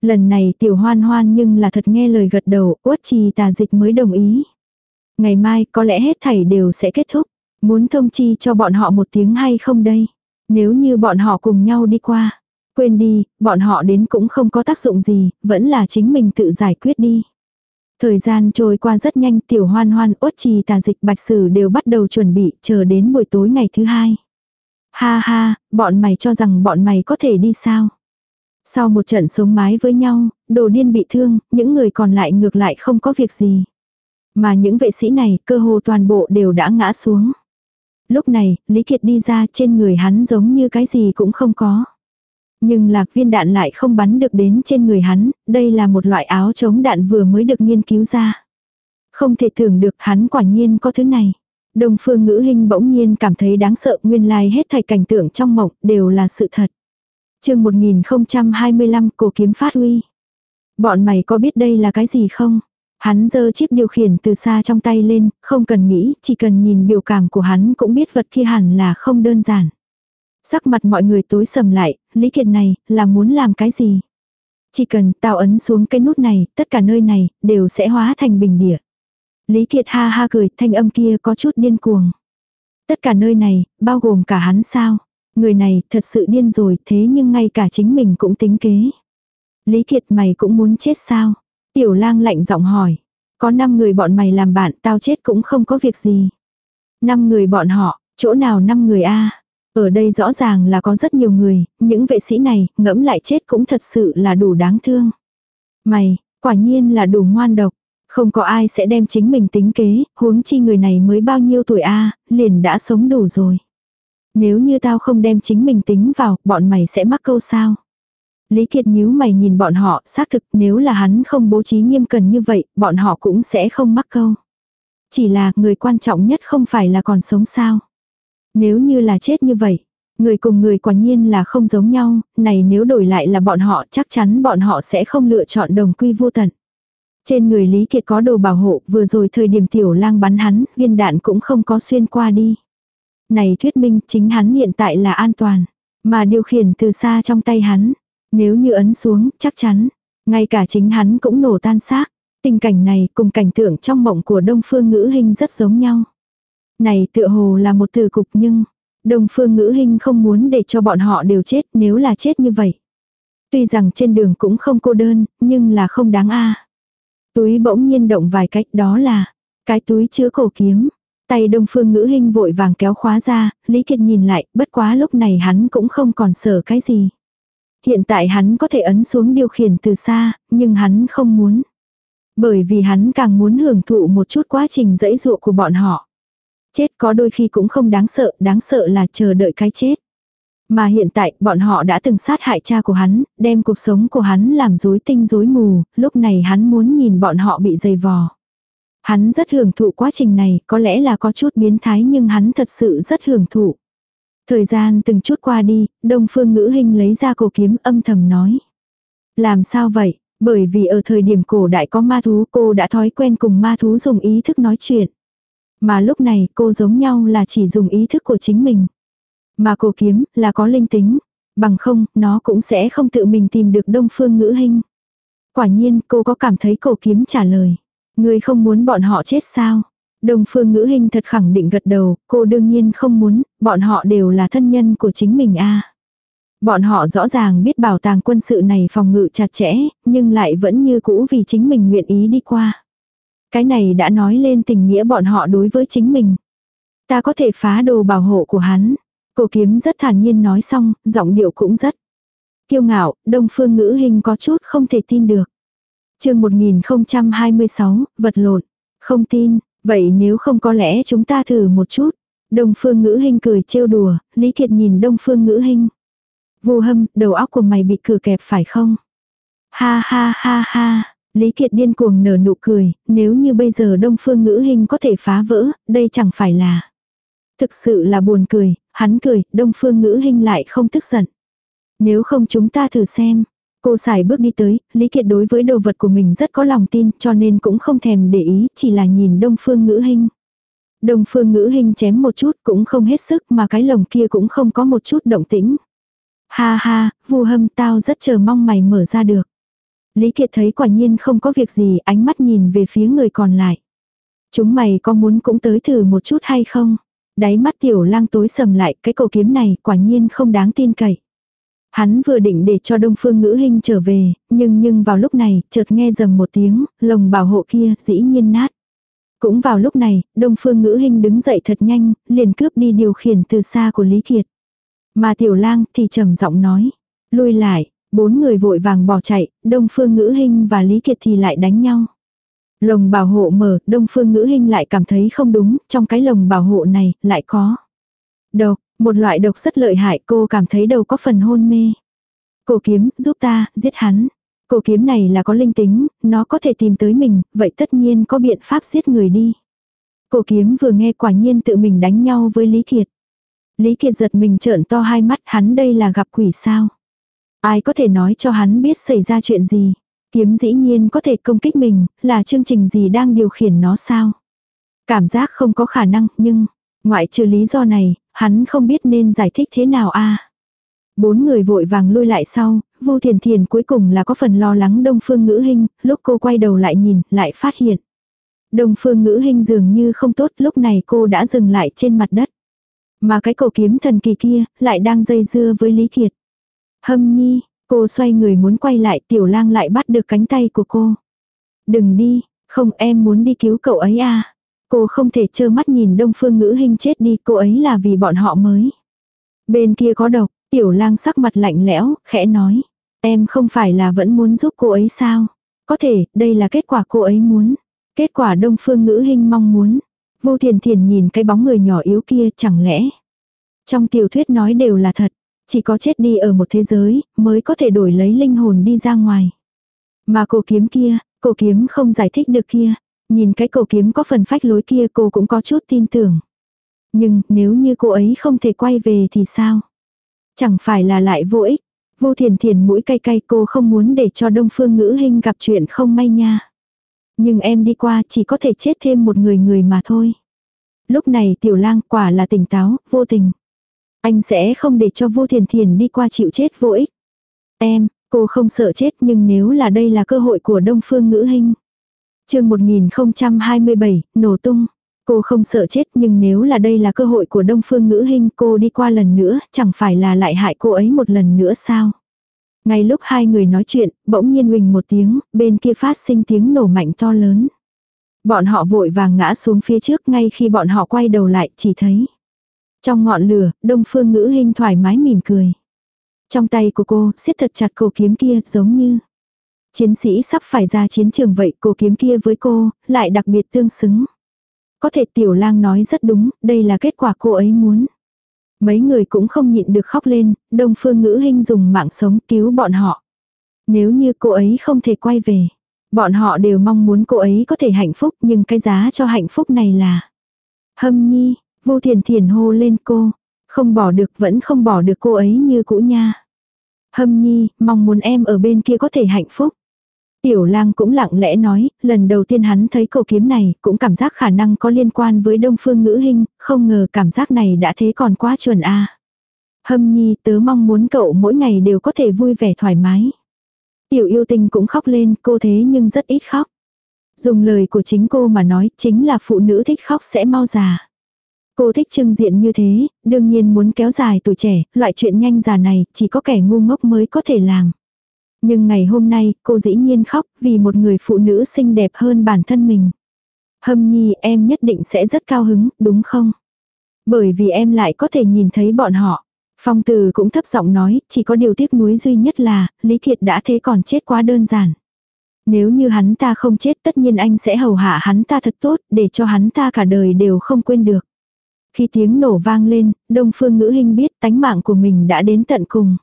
Lần này tiểu hoan hoan nhưng là thật nghe lời gật đầu, uất trì tà dịch mới đồng ý. Ngày mai có lẽ hết thảy đều sẽ kết thúc. Muốn thông chi cho bọn họ một tiếng hay không đây? Nếu như bọn họ cùng nhau đi qua. Quên đi, bọn họ đến cũng không có tác dụng gì, vẫn là chính mình tự giải quyết đi. Thời gian trôi qua rất nhanh tiểu hoan hoan ốt trì tà dịch bạch sử đều bắt đầu chuẩn bị chờ đến buổi tối ngày thứ hai. Ha ha, bọn mày cho rằng bọn mày có thể đi sao? Sau một trận sống mái với nhau, đồ điên bị thương, những người còn lại ngược lại không có việc gì. Mà những vệ sĩ này cơ hồ toàn bộ đều đã ngã xuống. Lúc này, Lý Kiệt đi ra trên người hắn giống như cái gì cũng không có. Nhưng lạc viên đạn lại không bắn được đến trên người hắn, đây là một loại áo chống đạn vừa mới được nghiên cứu ra. Không thể tưởng được hắn quả nhiên có thứ này. Đồng phương ngữ hình bỗng nhiên cảm thấy đáng sợ nguyên lai hết thảy cảnh tượng trong mộng đều là sự thật. chương 1025 cổ kiếm phát huy. Bọn mày có biết đây là cái gì không? Hắn giơ chiếc điều khiển từ xa trong tay lên, không cần nghĩ, chỉ cần nhìn biểu cảm của hắn cũng biết vật kia hẳn là không đơn giản. Sắc mặt mọi người tối sầm lại, Lý Kiệt này, là muốn làm cái gì? Chỉ cần tao ấn xuống cái nút này, tất cả nơi này, đều sẽ hóa thành bình địa. Lý Kiệt ha ha cười, thanh âm kia có chút điên cuồng. Tất cả nơi này, bao gồm cả hắn sao? Người này thật sự điên rồi, thế nhưng ngay cả chính mình cũng tính kế. Lý Kiệt mày cũng muốn chết sao? Tiểu lang lạnh giọng hỏi. Có 5 người bọn mày làm bạn, tao chết cũng không có việc gì. 5 người bọn họ, chỗ nào 5 người a Ở đây rõ ràng là có rất nhiều người, những vệ sĩ này, ngẫm lại chết cũng thật sự là đủ đáng thương. Mày, quả nhiên là đủ ngoan độc. Không có ai sẽ đem chính mình tính kế, huống chi người này mới bao nhiêu tuổi a liền đã sống đủ rồi. Nếu như tao không đem chính mình tính vào, bọn mày sẽ mắc câu sao? Lý Kiệt nhíu mày nhìn bọn họ, xác thực nếu là hắn không bố trí nghiêm cần như vậy, bọn họ cũng sẽ không mắc câu. Chỉ là người quan trọng nhất không phải là còn sống sao. Nếu như là chết như vậy, người cùng người quả nhiên là không giống nhau, này nếu đổi lại là bọn họ chắc chắn bọn họ sẽ không lựa chọn đồng quy vô tận. Trên người Lý Kiệt có đồ bảo hộ, vừa rồi thời điểm tiểu lang bắn hắn, viên đạn cũng không có xuyên qua đi. Này thuyết minh chính hắn hiện tại là an toàn, mà điều khiển từ xa trong tay hắn. Nếu như ấn xuống, chắc chắn, ngay cả chính hắn cũng nổ tan xác. Tình cảnh này cùng cảnh tượng trong mộng của Đông Phương Ngữ Hinh rất giống nhau. Này tựa hồ là một từ cục nhưng, Đông Phương Ngữ Hinh không muốn để cho bọn họ đều chết nếu là chết như vậy. Tuy rằng trên đường cũng không cô đơn, nhưng là không đáng a. Túi bỗng nhiên động vài cách đó là cái túi chứa cổ kiếm. Tay Đông Phương Ngữ Hinh vội vàng kéo khóa ra, Lý Kiệt nhìn lại, bất quá lúc này hắn cũng không còn sợ cái gì. Hiện tại hắn có thể ấn xuống điều khiển từ xa, nhưng hắn không muốn. Bởi vì hắn càng muốn hưởng thụ một chút quá trình dẫy dụa của bọn họ. Chết có đôi khi cũng không đáng sợ, đáng sợ là chờ đợi cái chết. Mà hiện tại, bọn họ đã từng sát hại cha của hắn, đem cuộc sống của hắn làm rối tinh rối mù, lúc này hắn muốn nhìn bọn họ bị dày vò. Hắn rất hưởng thụ quá trình này, có lẽ là có chút biến thái nhưng hắn thật sự rất hưởng thụ. Thời gian từng chút qua đi, Đông Phương Ngữ hình lấy ra cổ kiếm âm thầm nói. Làm sao vậy? Bởi vì ở thời điểm cổ đại có ma thú cô đã thói quen cùng ma thú dùng ý thức nói chuyện. Mà lúc này cô giống nhau là chỉ dùng ý thức của chính mình. Mà cổ kiếm là có linh tính. Bằng không, nó cũng sẽ không tự mình tìm được Đông Phương Ngữ hình. Quả nhiên cô có cảm thấy cổ kiếm trả lời. Người không muốn bọn họ chết sao? Đông phương ngữ hình thật khẳng định gật đầu, cô đương nhiên không muốn, bọn họ đều là thân nhân của chính mình a. Bọn họ rõ ràng biết bảo tàng quân sự này phòng ngự chặt chẽ, nhưng lại vẫn như cũ vì chính mình nguyện ý đi qua. Cái này đã nói lên tình nghĩa bọn họ đối với chính mình. Ta có thể phá đồ bảo hộ của hắn. Cô kiếm rất thản nhiên nói xong, giọng điệu cũng rất kiêu ngạo, đông phương ngữ hình có chút không thể tin được. chương 1026, vật lộn. Không tin, Vậy nếu không có lẽ chúng ta thử một chút. Đông Phương Ngữ Hinh cười trêu đùa, Lý Kiệt nhìn Đông Phương Ngữ Hinh. Vô hâm, đầu óc của mày bị cử kẹp phải không? Ha ha ha ha, Lý Kiệt điên cuồng nở nụ cười, nếu như bây giờ Đông Phương Ngữ Hinh có thể phá vỡ, đây chẳng phải là. Thực sự là buồn cười, hắn cười, Đông Phương Ngữ Hinh lại không tức giận. Nếu không chúng ta thử xem, Cô xài bước đi tới, Lý Kiệt đối với đồ vật của mình rất có lòng tin cho nên cũng không thèm để ý, chỉ là nhìn đông phương ngữ hình. Đông phương ngữ hình chém một chút cũng không hết sức mà cái lồng kia cũng không có một chút động tĩnh. Ha ha, vu hâm tao rất chờ mong mày mở ra được. Lý Kiệt thấy quả nhiên không có việc gì ánh mắt nhìn về phía người còn lại. Chúng mày có muốn cũng tới thử một chút hay không? Đáy mắt tiểu lang tối sầm lại cái cổ kiếm này quả nhiên không đáng tin cậy. Hắn vừa định để cho Đông Phương Ngữ Hinh trở về, nhưng nhưng vào lúc này, chợt nghe rầm một tiếng, lồng bảo hộ kia dĩ nhiên nát. Cũng vào lúc này, Đông Phương Ngữ Hinh đứng dậy thật nhanh, liền cướp đi điều khiển từ xa của Lý Kiệt. Mà Tiểu Lang thì trầm giọng nói, lui lại, bốn người vội vàng bỏ chạy, Đông Phương Ngữ Hinh và Lý Kiệt thì lại đánh nhau. Lồng bảo hộ mở, Đông Phương Ngữ Hinh lại cảm thấy không đúng, trong cái lồng bảo hộ này lại có độc, một loại độc rất lợi hại, cô cảm thấy đầu có phần hôn mê. Cổ kiếm, giúp ta, giết hắn. Cổ kiếm này là có linh tính, nó có thể tìm tới mình, vậy tất nhiên có biện pháp giết người đi. Cổ kiếm vừa nghe quả nhiên tự mình đánh nhau với Lý Kiệt. Lý Kiệt giật mình trợn to hai mắt hắn đây là gặp quỷ sao. Ai có thể nói cho hắn biết xảy ra chuyện gì. Kiếm dĩ nhiên có thể công kích mình, là chương trình gì đang điều khiển nó sao. Cảm giác không có khả năng, nhưng, ngoại trừ lý do này, hắn không biết nên giải thích thế nào a. Bốn người vội vàng lui lại sau, Vu Thiền Thiền cuối cùng là có phần lo lắng Đông Phương Ngữ Hinh, lúc cô quay đầu lại nhìn, lại phát hiện. Đông Phương Ngữ Hinh dường như không tốt, lúc này cô đã dừng lại trên mặt đất. Mà cái cổ kiếm thần kỳ kia, lại đang dây dưa với Lý Kiệt. Hâm nhi, cô xoay người muốn quay lại, tiểu lang lại bắt được cánh tay của cô. Đừng đi, không em muốn đi cứu cậu ấy à. Cô không thể trơ mắt nhìn Đông Phương Ngữ Hinh chết đi, cô ấy là vì bọn họ mới. Bên kia có độc, tiểu lang sắc mặt lạnh lẽo, khẽ nói. Em không phải là vẫn muốn giúp cô ấy sao? Có thể, đây là kết quả cô ấy muốn. Kết quả Đông Phương Ngữ Hinh mong muốn. Vô Thiền Thiền nhìn cái bóng người nhỏ yếu kia chẳng lẽ. Trong tiểu thuyết nói đều là thật. Chỉ có chết đi ở một thế giới mới có thể đổi lấy linh hồn đi ra ngoài. Mà cổ kiếm kia, cổ kiếm không giải thích được kia. Nhìn cái cổ kiếm có phần phách lối kia cô cũng có chút tin tưởng. Nhưng nếu như cô ấy không thể quay về thì sao? Chẳng phải là lại vô ích. Vô thiền thiền mũi cay cay cô không muốn để cho đông phương ngữ hình gặp chuyện không may nha. Nhưng em đi qua chỉ có thể chết thêm một người người mà thôi. Lúc này tiểu lang quả là tỉnh táo, vô tình. Anh sẽ không để cho vô thiền thiền đi qua chịu chết vô ích. Em, cô không sợ chết nhưng nếu là đây là cơ hội của đông phương ngữ hình chương 1027, nổ tung. Cô không sợ chết nhưng nếu là đây là cơ hội của đông phương ngữ hình cô đi qua lần nữa chẳng phải là lại hại cô ấy một lần nữa sao. Ngay lúc hai người nói chuyện, bỗng nhiên huỳnh một tiếng, bên kia phát sinh tiếng nổ mạnh to lớn. Bọn họ vội vàng ngã xuống phía trước ngay khi bọn họ quay đầu lại chỉ thấy. Trong ngọn lửa, đông phương ngữ hình thoải mái mỉm cười. Trong tay của cô, siết thật chặt cổ kiếm kia giống như. Chiến sĩ sắp phải ra chiến trường vậy, cổ kiếm kia với cô, lại đặc biệt tương xứng. Có thể tiểu lang nói rất đúng, đây là kết quả cô ấy muốn. Mấy người cũng không nhịn được khóc lên, đông phương ngữ hình dùng mạng sống cứu bọn họ. Nếu như cô ấy không thể quay về, bọn họ đều mong muốn cô ấy có thể hạnh phúc nhưng cái giá cho hạnh phúc này là Hâm nhi, vô thiền thiền hô lên cô, không bỏ được vẫn không bỏ được cô ấy như cũ nha. Hâm nhi, mong muốn em ở bên kia có thể hạnh phúc. Tiểu lang cũng lặng lẽ nói, lần đầu tiên hắn thấy cầu kiếm này, cũng cảm giác khả năng có liên quan với đông phương ngữ hình, không ngờ cảm giác này đã thế còn quá chuẩn a. Hâm nhi tớ mong muốn cậu mỗi ngày đều có thể vui vẻ thoải mái. Tiểu yêu tình cũng khóc lên, cô thế nhưng rất ít khóc. Dùng lời của chính cô mà nói, chính là phụ nữ thích khóc sẽ mau già. Cô thích trưng diện như thế, đương nhiên muốn kéo dài tuổi trẻ, loại chuyện nhanh già này, chỉ có kẻ ngu ngốc mới có thể làm. Nhưng ngày hôm nay, cô dĩ nhiên khóc vì một người phụ nữ xinh đẹp hơn bản thân mình. Hâm nhi em nhất định sẽ rất cao hứng, đúng không? Bởi vì em lại có thể nhìn thấy bọn họ. Phong từ cũng thấp giọng nói, chỉ có điều tiếc nuối duy nhất là, Lý thiệt đã thế còn chết quá đơn giản. Nếu như hắn ta không chết tất nhiên anh sẽ hầu hạ hắn ta thật tốt, để cho hắn ta cả đời đều không quên được. Khi tiếng nổ vang lên, Đông Phương Ngữ Hinh biết tánh mạng của mình đã đến tận cùng.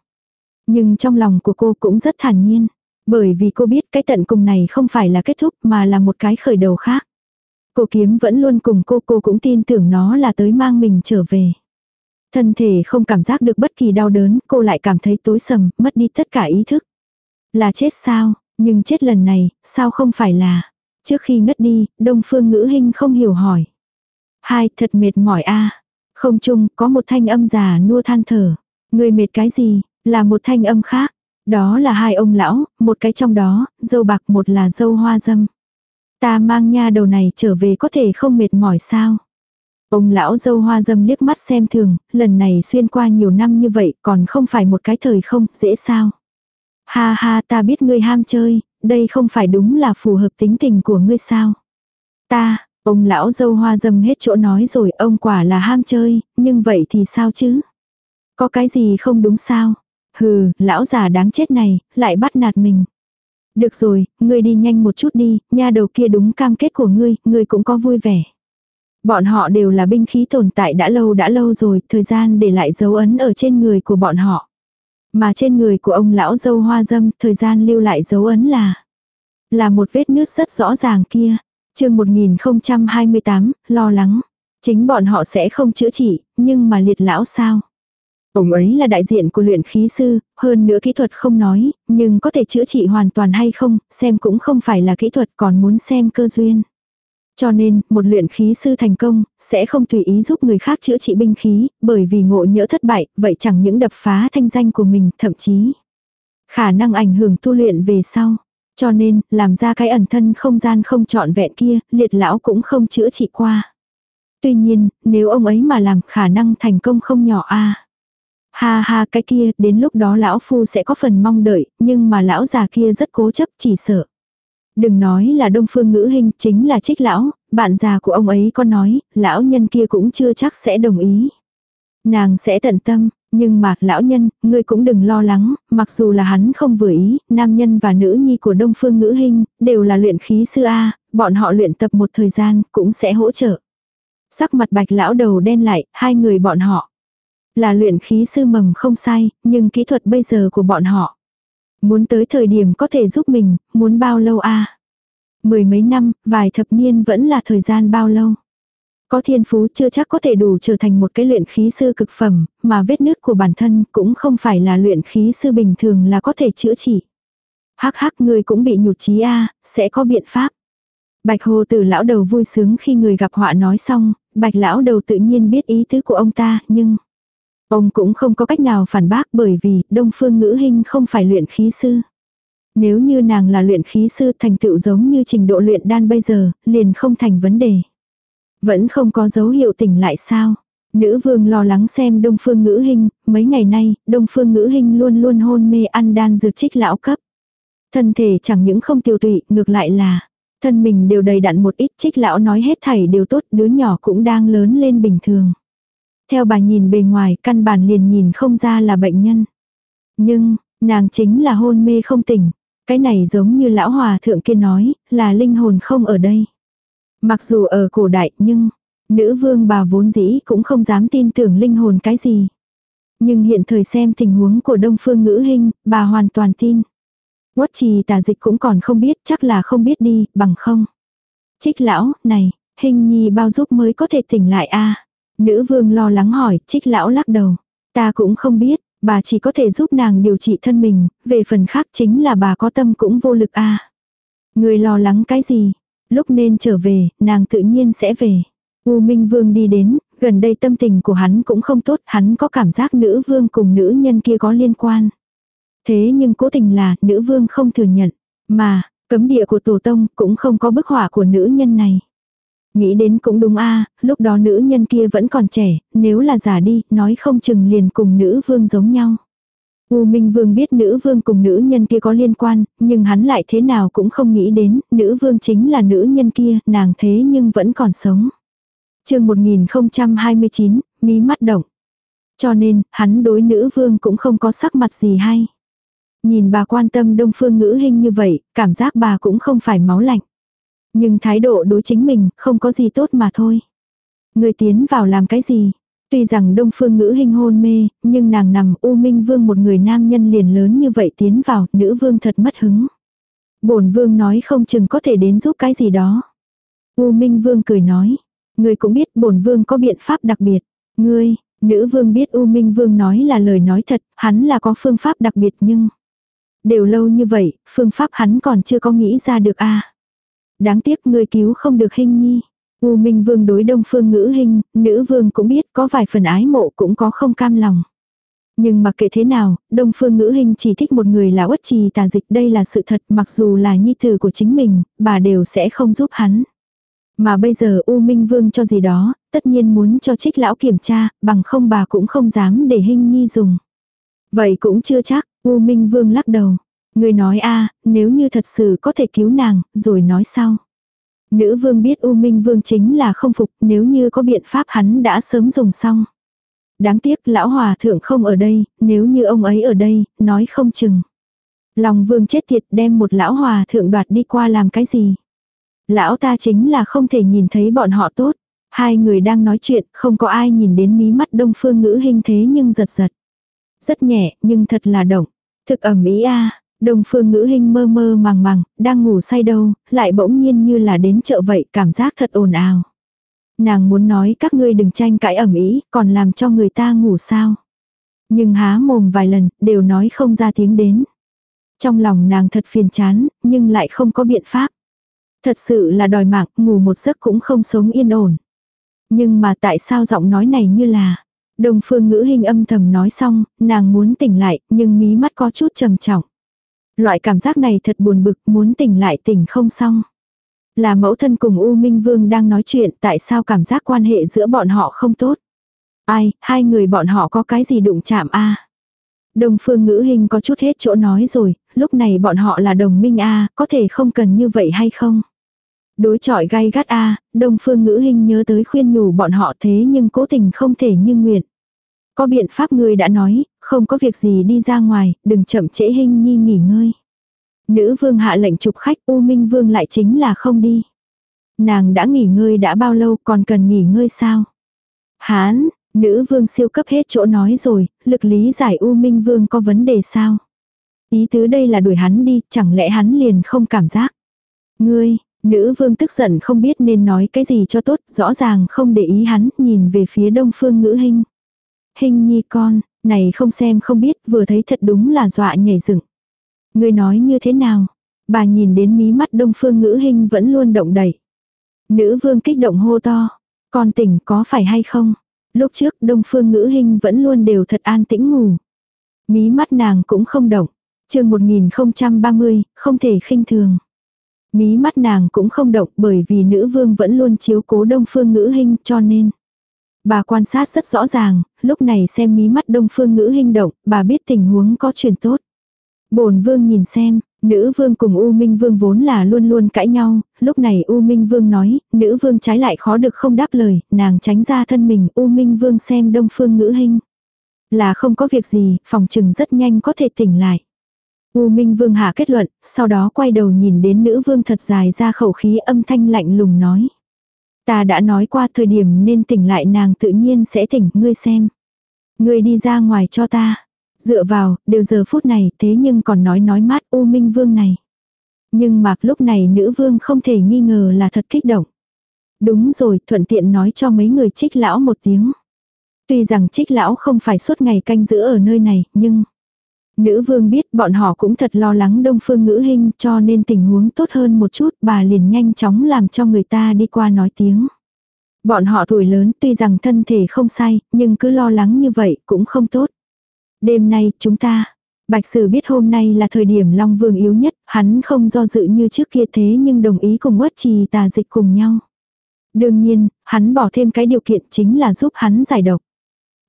Nhưng trong lòng của cô cũng rất thản nhiên. Bởi vì cô biết cái tận cùng này không phải là kết thúc mà là một cái khởi đầu khác. Cô kiếm vẫn luôn cùng cô, cô cũng tin tưởng nó là tới mang mình trở về. Thân thể không cảm giác được bất kỳ đau đớn, cô lại cảm thấy tối sầm, mất đi tất cả ý thức. Là chết sao, nhưng chết lần này, sao không phải là. Trước khi ngất đi, Đông Phương Ngữ Hinh không hiểu hỏi. Hai, thật mệt mỏi a Không chung, có một thanh âm già nua than thở. Người mệt cái gì, là một thanh âm khác. Đó là hai ông lão, một cái trong đó, dâu bạc một là dâu hoa dâm. Ta mang nha đầu này trở về có thể không mệt mỏi sao? Ông lão dâu hoa dâm liếc mắt xem thường, lần này xuyên qua nhiều năm như vậy còn không phải một cái thời không, dễ sao? Ha ha ta biết ngươi ham chơi, đây không phải đúng là phù hợp tính tình của ngươi sao? Ta, ông lão dâu hoa dâm hết chỗ nói rồi ông quả là ham chơi, nhưng vậy thì sao chứ? Có cái gì không đúng sao? Hừ, lão già đáng chết này, lại bắt nạt mình. Được rồi, ngươi đi nhanh một chút đi, nha đầu kia đúng cam kết của ngươi, ngươi cũng có vui vẻ. Bọn họ đều là binh khí tồn tại đã lâu đã lâu rồi, thời gian để lại dấu ấn ở trên người của bọn họ. Mà trên người của ông lão dâu hoa dâm, thời gian lưu lại dấu ấn là là một vết nước rất rõ ràng kia. chương 1028, lo lắng. Chính bọn họ sẽ không chữa trị, nhưng mà liệt lão sao? Ông ấy là đại diện của luyện khí sư, hơn nữa kỹ thuật không nói, nhưng có thể chữa trị hoàn toàn hay không, xem cũng không phải là kỹ thuật còn muốn xem cơ duyên. Cho nên, một luyện khí sư thành công, sẽ không tùy ý giúp người khác chữa trị binh khí, bởi vì ngộ nhỡ thất bại, vậy chẳng những đập phá thanh danh của mình, thậm chí khả năng ảnh hưởng tu luyện về sau. Cho nên, làm ra cái ẩn thân không gian không trọn vẹn kia, liệt lão cũng không chữa trị qua. Tuy nhiên, nếu ông ấy mà làm khả năng thành công không nhỏ a Ha ha cái kia, đến lúc đó lão phu sẽ có phần mong đợi, nhưng mà lão già kia rất cố chấp chỉ sợ. Đừng nói là đông phương ngữ hình, chính là trích lão, bạn già của ông ấy có nói, lão nhân kia cũng chưa chắc sẽ đồng ý. Nàng sẽ tận tâm, nhưng mà, lão nhân, ngươi cũng đừng lo lắng, mặc dù là hắn không vừa ý, nam nhân và nữ nhi của đông phương ngữ hình, đều là luyện khí sư A, bọn họ luyện tập một thời gian, cũng sẽ hỗ trợ. Sắc mặt bạch lão đầu đen lại, hai người bọn họ. Là luyện khí sư mầm không sai, nhưng kỹ thuật bây giờ của bọn họ. Muốn tới thời điểm có thể giúp mình, muốn bao lâu a Mười mấy năm, vài thập niên vẫn là thời gian bao lâu. Có thiên phú chưa chắc có thể đủ trở thành một cái luyện khí sư cực phẩm, mà vết nứt của bản thân cũng không phải là luyện khí sư bình thường là có thể chữa trị. Hắc hắc người cũng bị nhụt chí a sẽ có biện pháp. Bạch hồ tử lão đầu vui sướng khi người gặp họa nói xong, bạch lão đầu tự nhiên biết ý tứ của ông ta, nhưng... Ông cũng không có cách nào phản bác bởi vì Đông Phương Ngữ Hinh không phải luyện khí sư. Nếu như nàng là luyện khí sư thành tựu giống như trình độ luyện đan bây giờ, liền không thành vấn đề. Vẫn không có dấu hiệu tỉnh lại sao. Nữ vương lo lắng xem Đông Phương Ngữ Hinh, mấy ngày nay, Đông Phương Ngữ Hinh luôn luôn hôn mê ăn đan dược trích lão cấp. Thân thể chẳng những không tiêu tụy, ngược lại là, thân mình đều đầy đặn một ít trích lão nói hết thảy đều tốt, đứa nhỏ cũng đang lớn lên bình thường. Theo bà nhìn bề ngoài căn bản liền nhìn không ra là bệnh nhân. Nhưng, nàng chính là hôn mê không tỉnh. Cái này giống như lão hòa thượng kia nói, là linh hồn không ở đây. Mặc dù ở cổ đại nhưng, nữ vương bà vốn dĩ cũng không dám tin tưởng linh hồn cái gì. Nhưng hiện thời xem tình huống của đông phương ngữ hình, bà hoàn toàn tin. Quất trì tà dịch cũng còn không biết, chắc là không biết đi, bằng không. Trích lão, này, hình nhi bao giúp mới có thể tỉnh lại a Nữ vương lo lắng hỏi, trích lão lắc đầu. Ta cũng không biết, bà chỉ có thể giúp nàng điều trị thân mình, về phần khác chính là bà có tâm cũng vô lực a à. Người lo lắng cái gì? Lúc nên trở về, nàng tự nhiên sẽ về. U Minh Vương đi đến, gần đây tâm tình của hắn cũng không tốt, hắn có cảm giác nữ vương cùng nữ nhân kia có liên quan. Thế nhưng cố tình là, nữ vương không thừa nhận. Mà, cấm địa của tổ tông cũng không có bức họa của nữ nhân này. Nghĩ đến cũng đúng a lúc đó nữ nhân kia vẫn còn trẻ, nếu là giả đi, nói không chừng liền cùng nữ vương giống nhau. U Minh Vương biết nữ vương cùng nữ nhân kia có liên quan, nhưng hắn lại thế nào cũng không nghĩ đến, nữ vương chính là nữ nhân kia, nàng thế nhưng vẫn còn sống. chương 1029, mí mắt động. Cho nên, hắn đối nữ vương cũng không có sắc mặt gì hay. Nhìn bà quan tâm đông phương ngữ hình như vậy, cảm giác bà cũng không phải máu lạnh. Nhưng thái độ đối chính mình không có gì tốt mà thôi. Người tiến vào làm cái gì? Tuy rằng đông phương ngữ hình hôn mê, nhưng nàng nằm u minh vương một người nam nhân liền lớn như vậy tiến vào, nữ vương thật mất hứng. bổn vương nói không chừng có thể đến giúp cái gì đó. U minh vương cười nói. Người cũng biết bổn vương có biện pháp đặc biệt. Ngươi, nữ vương biết U Minh Vương nói là lời nói thật, hắn là có phương pháp đặc biệt nhưng... Đều lâu như vậy, phương pháp hắn còn chưa có nghĩ ra được a Đáng tiếc ngươi cứu không được hình nhi. U Minh Vương đối Đông Phương Ngữ Hinh, nữ vương cũng biết có vài phần ái mộ cũng có không cam lòng. Nhưng mặc kệ thế nào, Đông Phương Ngữ Hinh chỉ thích một người là uất trì tà dịch đây là sự thật mặc dù là nhi tử của chính mình, bà đều sẽ không giúp hắn. Mà bây giờ U Minh Vương cho gì đó, tất nhiên muốn cho trích lão kiểm tra, bằng không bà cũng không dám để Hinh Nhi dùng. Vậy cũng chưa chắc, U Minh Vương lắc đầu. Người nói a nếu như thật sự có thể cứu nàng, rồi nói sau. Nữ vương biết U Minh Vương chính là không phục, nếu như có biện pháp hắn đã sớm dùng xong. Đáng tiếc lão hòa thượng không ở đây, nếu như ông ấy ở đây, nói không chừng. Lòng vương chết tiệt đem một lão hòa thượng đoạt đi qua làm cái gì. Lão ta chính là không thể nhìn thấy bọn họ tốt. Hai người đang nói chuyện, không có ai nhìn đến mí mắt đông phương ngữ hình thế nhưng giật giật. Rất nhẹ, nhưng thật là động. Thực ẩm ý a Đông phương ngữ hình mơ mơ màng màng, đang ngủ say đâu, lại bỗng nhiên như là đến chợ vậy, cảm giác thật ồn ào. Nàng muốn nói các ngươi đừng tranh cãi ẩm ý, còn làm cho người ta ngủ sao. Nhưng há mồm vài lần, đều nói không ra tiếng đến. Trong lòng nàng thật phiền chán, nhưng lại không có biện pháp. Thật sự là đòi mạng, ngủ một giấc cũng không sống yên ổn. Nhưng mà tại sao giọng nói này như là... Đồng phương ngữ hình âm thầm nói xong, nàng muốn tỉnh lại, nhưng mí mắt có chút trầm trọng. Loại cảm giác này thật buồn bực, muốn tỉnh lại tỉnh không xong. Là mẫu thân cùng U Minh Vương đang nói chuyện tại sao cảm giác quan hệ giữa bọn họ không tốt. Ai, hai người bọn họ có cái gì đụng chạm a Đồng phương ngữ hình có chút hết chỗ nói rồi, lúc này bọn họ là đồng minh a có thể không cần như vậy hay không? Đối chọi gai gắt a đông phương ngữ hình nhớ tới khuyên nhủ bọn họ thế nhưng cố tình không thể như nguyện. Có biện pháp ngươi đã nói, không có việc gì đi ra ngoài, đừng chậm trễ hình nhi nghỉ ngơi. Nữ vương hạ lệnh chụp khách U Minh vương lại chính là không đi. Nàng đã nghỉ ngơi đã bao lâu còn cần nghỉ ngơi sao? Hán, nữ vương siêu cấp hết chỗ nói rồi, lực lý giải U Minh vương có vấn đề sao? Ý tứ đây là đuổi hắn đi, chẳng lẽ hắn liền không cảm giác? Ngươi, nữ vương tức giận không biết nên nói cái gì cho tốt, rõ ràng không để ý hắn, nhìn về phía đông phương ngữ hình. Hình nhi con, này không xem không biết, vừa thấy thật đúng là dọa nhảy dựng. Ngươi nói như thế nào? Bà nhìn đến mí mắt đông phương ngữ hình vẫn luôn động đẩy. Nữ vương kích động hô to. Con tỉnh có phải hay không? Lúc trước đông phương ngữ hình vẫn luôn đều thật an tĩnh ngủ. Mí mắt nàng cũng không động. chương 1030, không thể khinh thường. Mí mắt nàng cũng không động bởi vì nữ vương vẫn luôn chiếu cố đông phương ngữ hình cho nên. Bà quan sát rất rõ ràng, lúc này xem mí mắt đông phương ngữ hình động, bà biết tình huống có chuyển tốt. Bổn vương nhìn xem, nữ vương cùng U Minh vương vốn là luôn luôn cãi nhau, lúc này U Minh vương nói, nữ vương trái lại khó được không đáp lời, nàng tránh ra thân mình, U Minh vương xem đông phương ngữ hình. Là không có việc gì, phòng trừng rất nhanh có thể tỉnh lại. U Minh Vương hạ kết luận, sau đó quay đầu nhìn đến nữ vương thật dài ra khẩu khí âm thanh lạnh lùng nói. Ta đã nói qua thời điểm nên tỉnh lại nàng tự nhiên sẽ tỉnh, ngươi xem. Ngươi đi ra ngoài cho ta. Dựa vào, đều giờ phút này thế nhưng còn nói nói mát U Minh Vương này. Nhưng mà lúc này nữ vương không thể nghi ngờ là thật kích động. Đúng rồi, thuận tiện nói cho mấy người trích lão một tiếng. Tuy rằng trích lão không phải suốt ngày canh giữ ở nơi này, nhưng... Nữ vương biết bọn họ cũng thật lo lắng đông phương ngữ hình cho nên tình huống tốt hơn một chút bà liền nhanh chóng làm cho người ta đi qua nói tiếng. Bọn họ tuổi lớn tuy rằng thân thể không sai nhưng cứ lo lắng như vậy cũng không tốt. Đêm nay chúng ta, Bạch Sử biết hôm nay là thời điểm Long Vương yếu nhất, hắn không do dự như trước kia thế nhưng đồng ý cùng uất trì tà dịch cùng nhau. Đương nhiên, hắn bỏ thêm cái điều kiện chính là giúp hắn giải độc.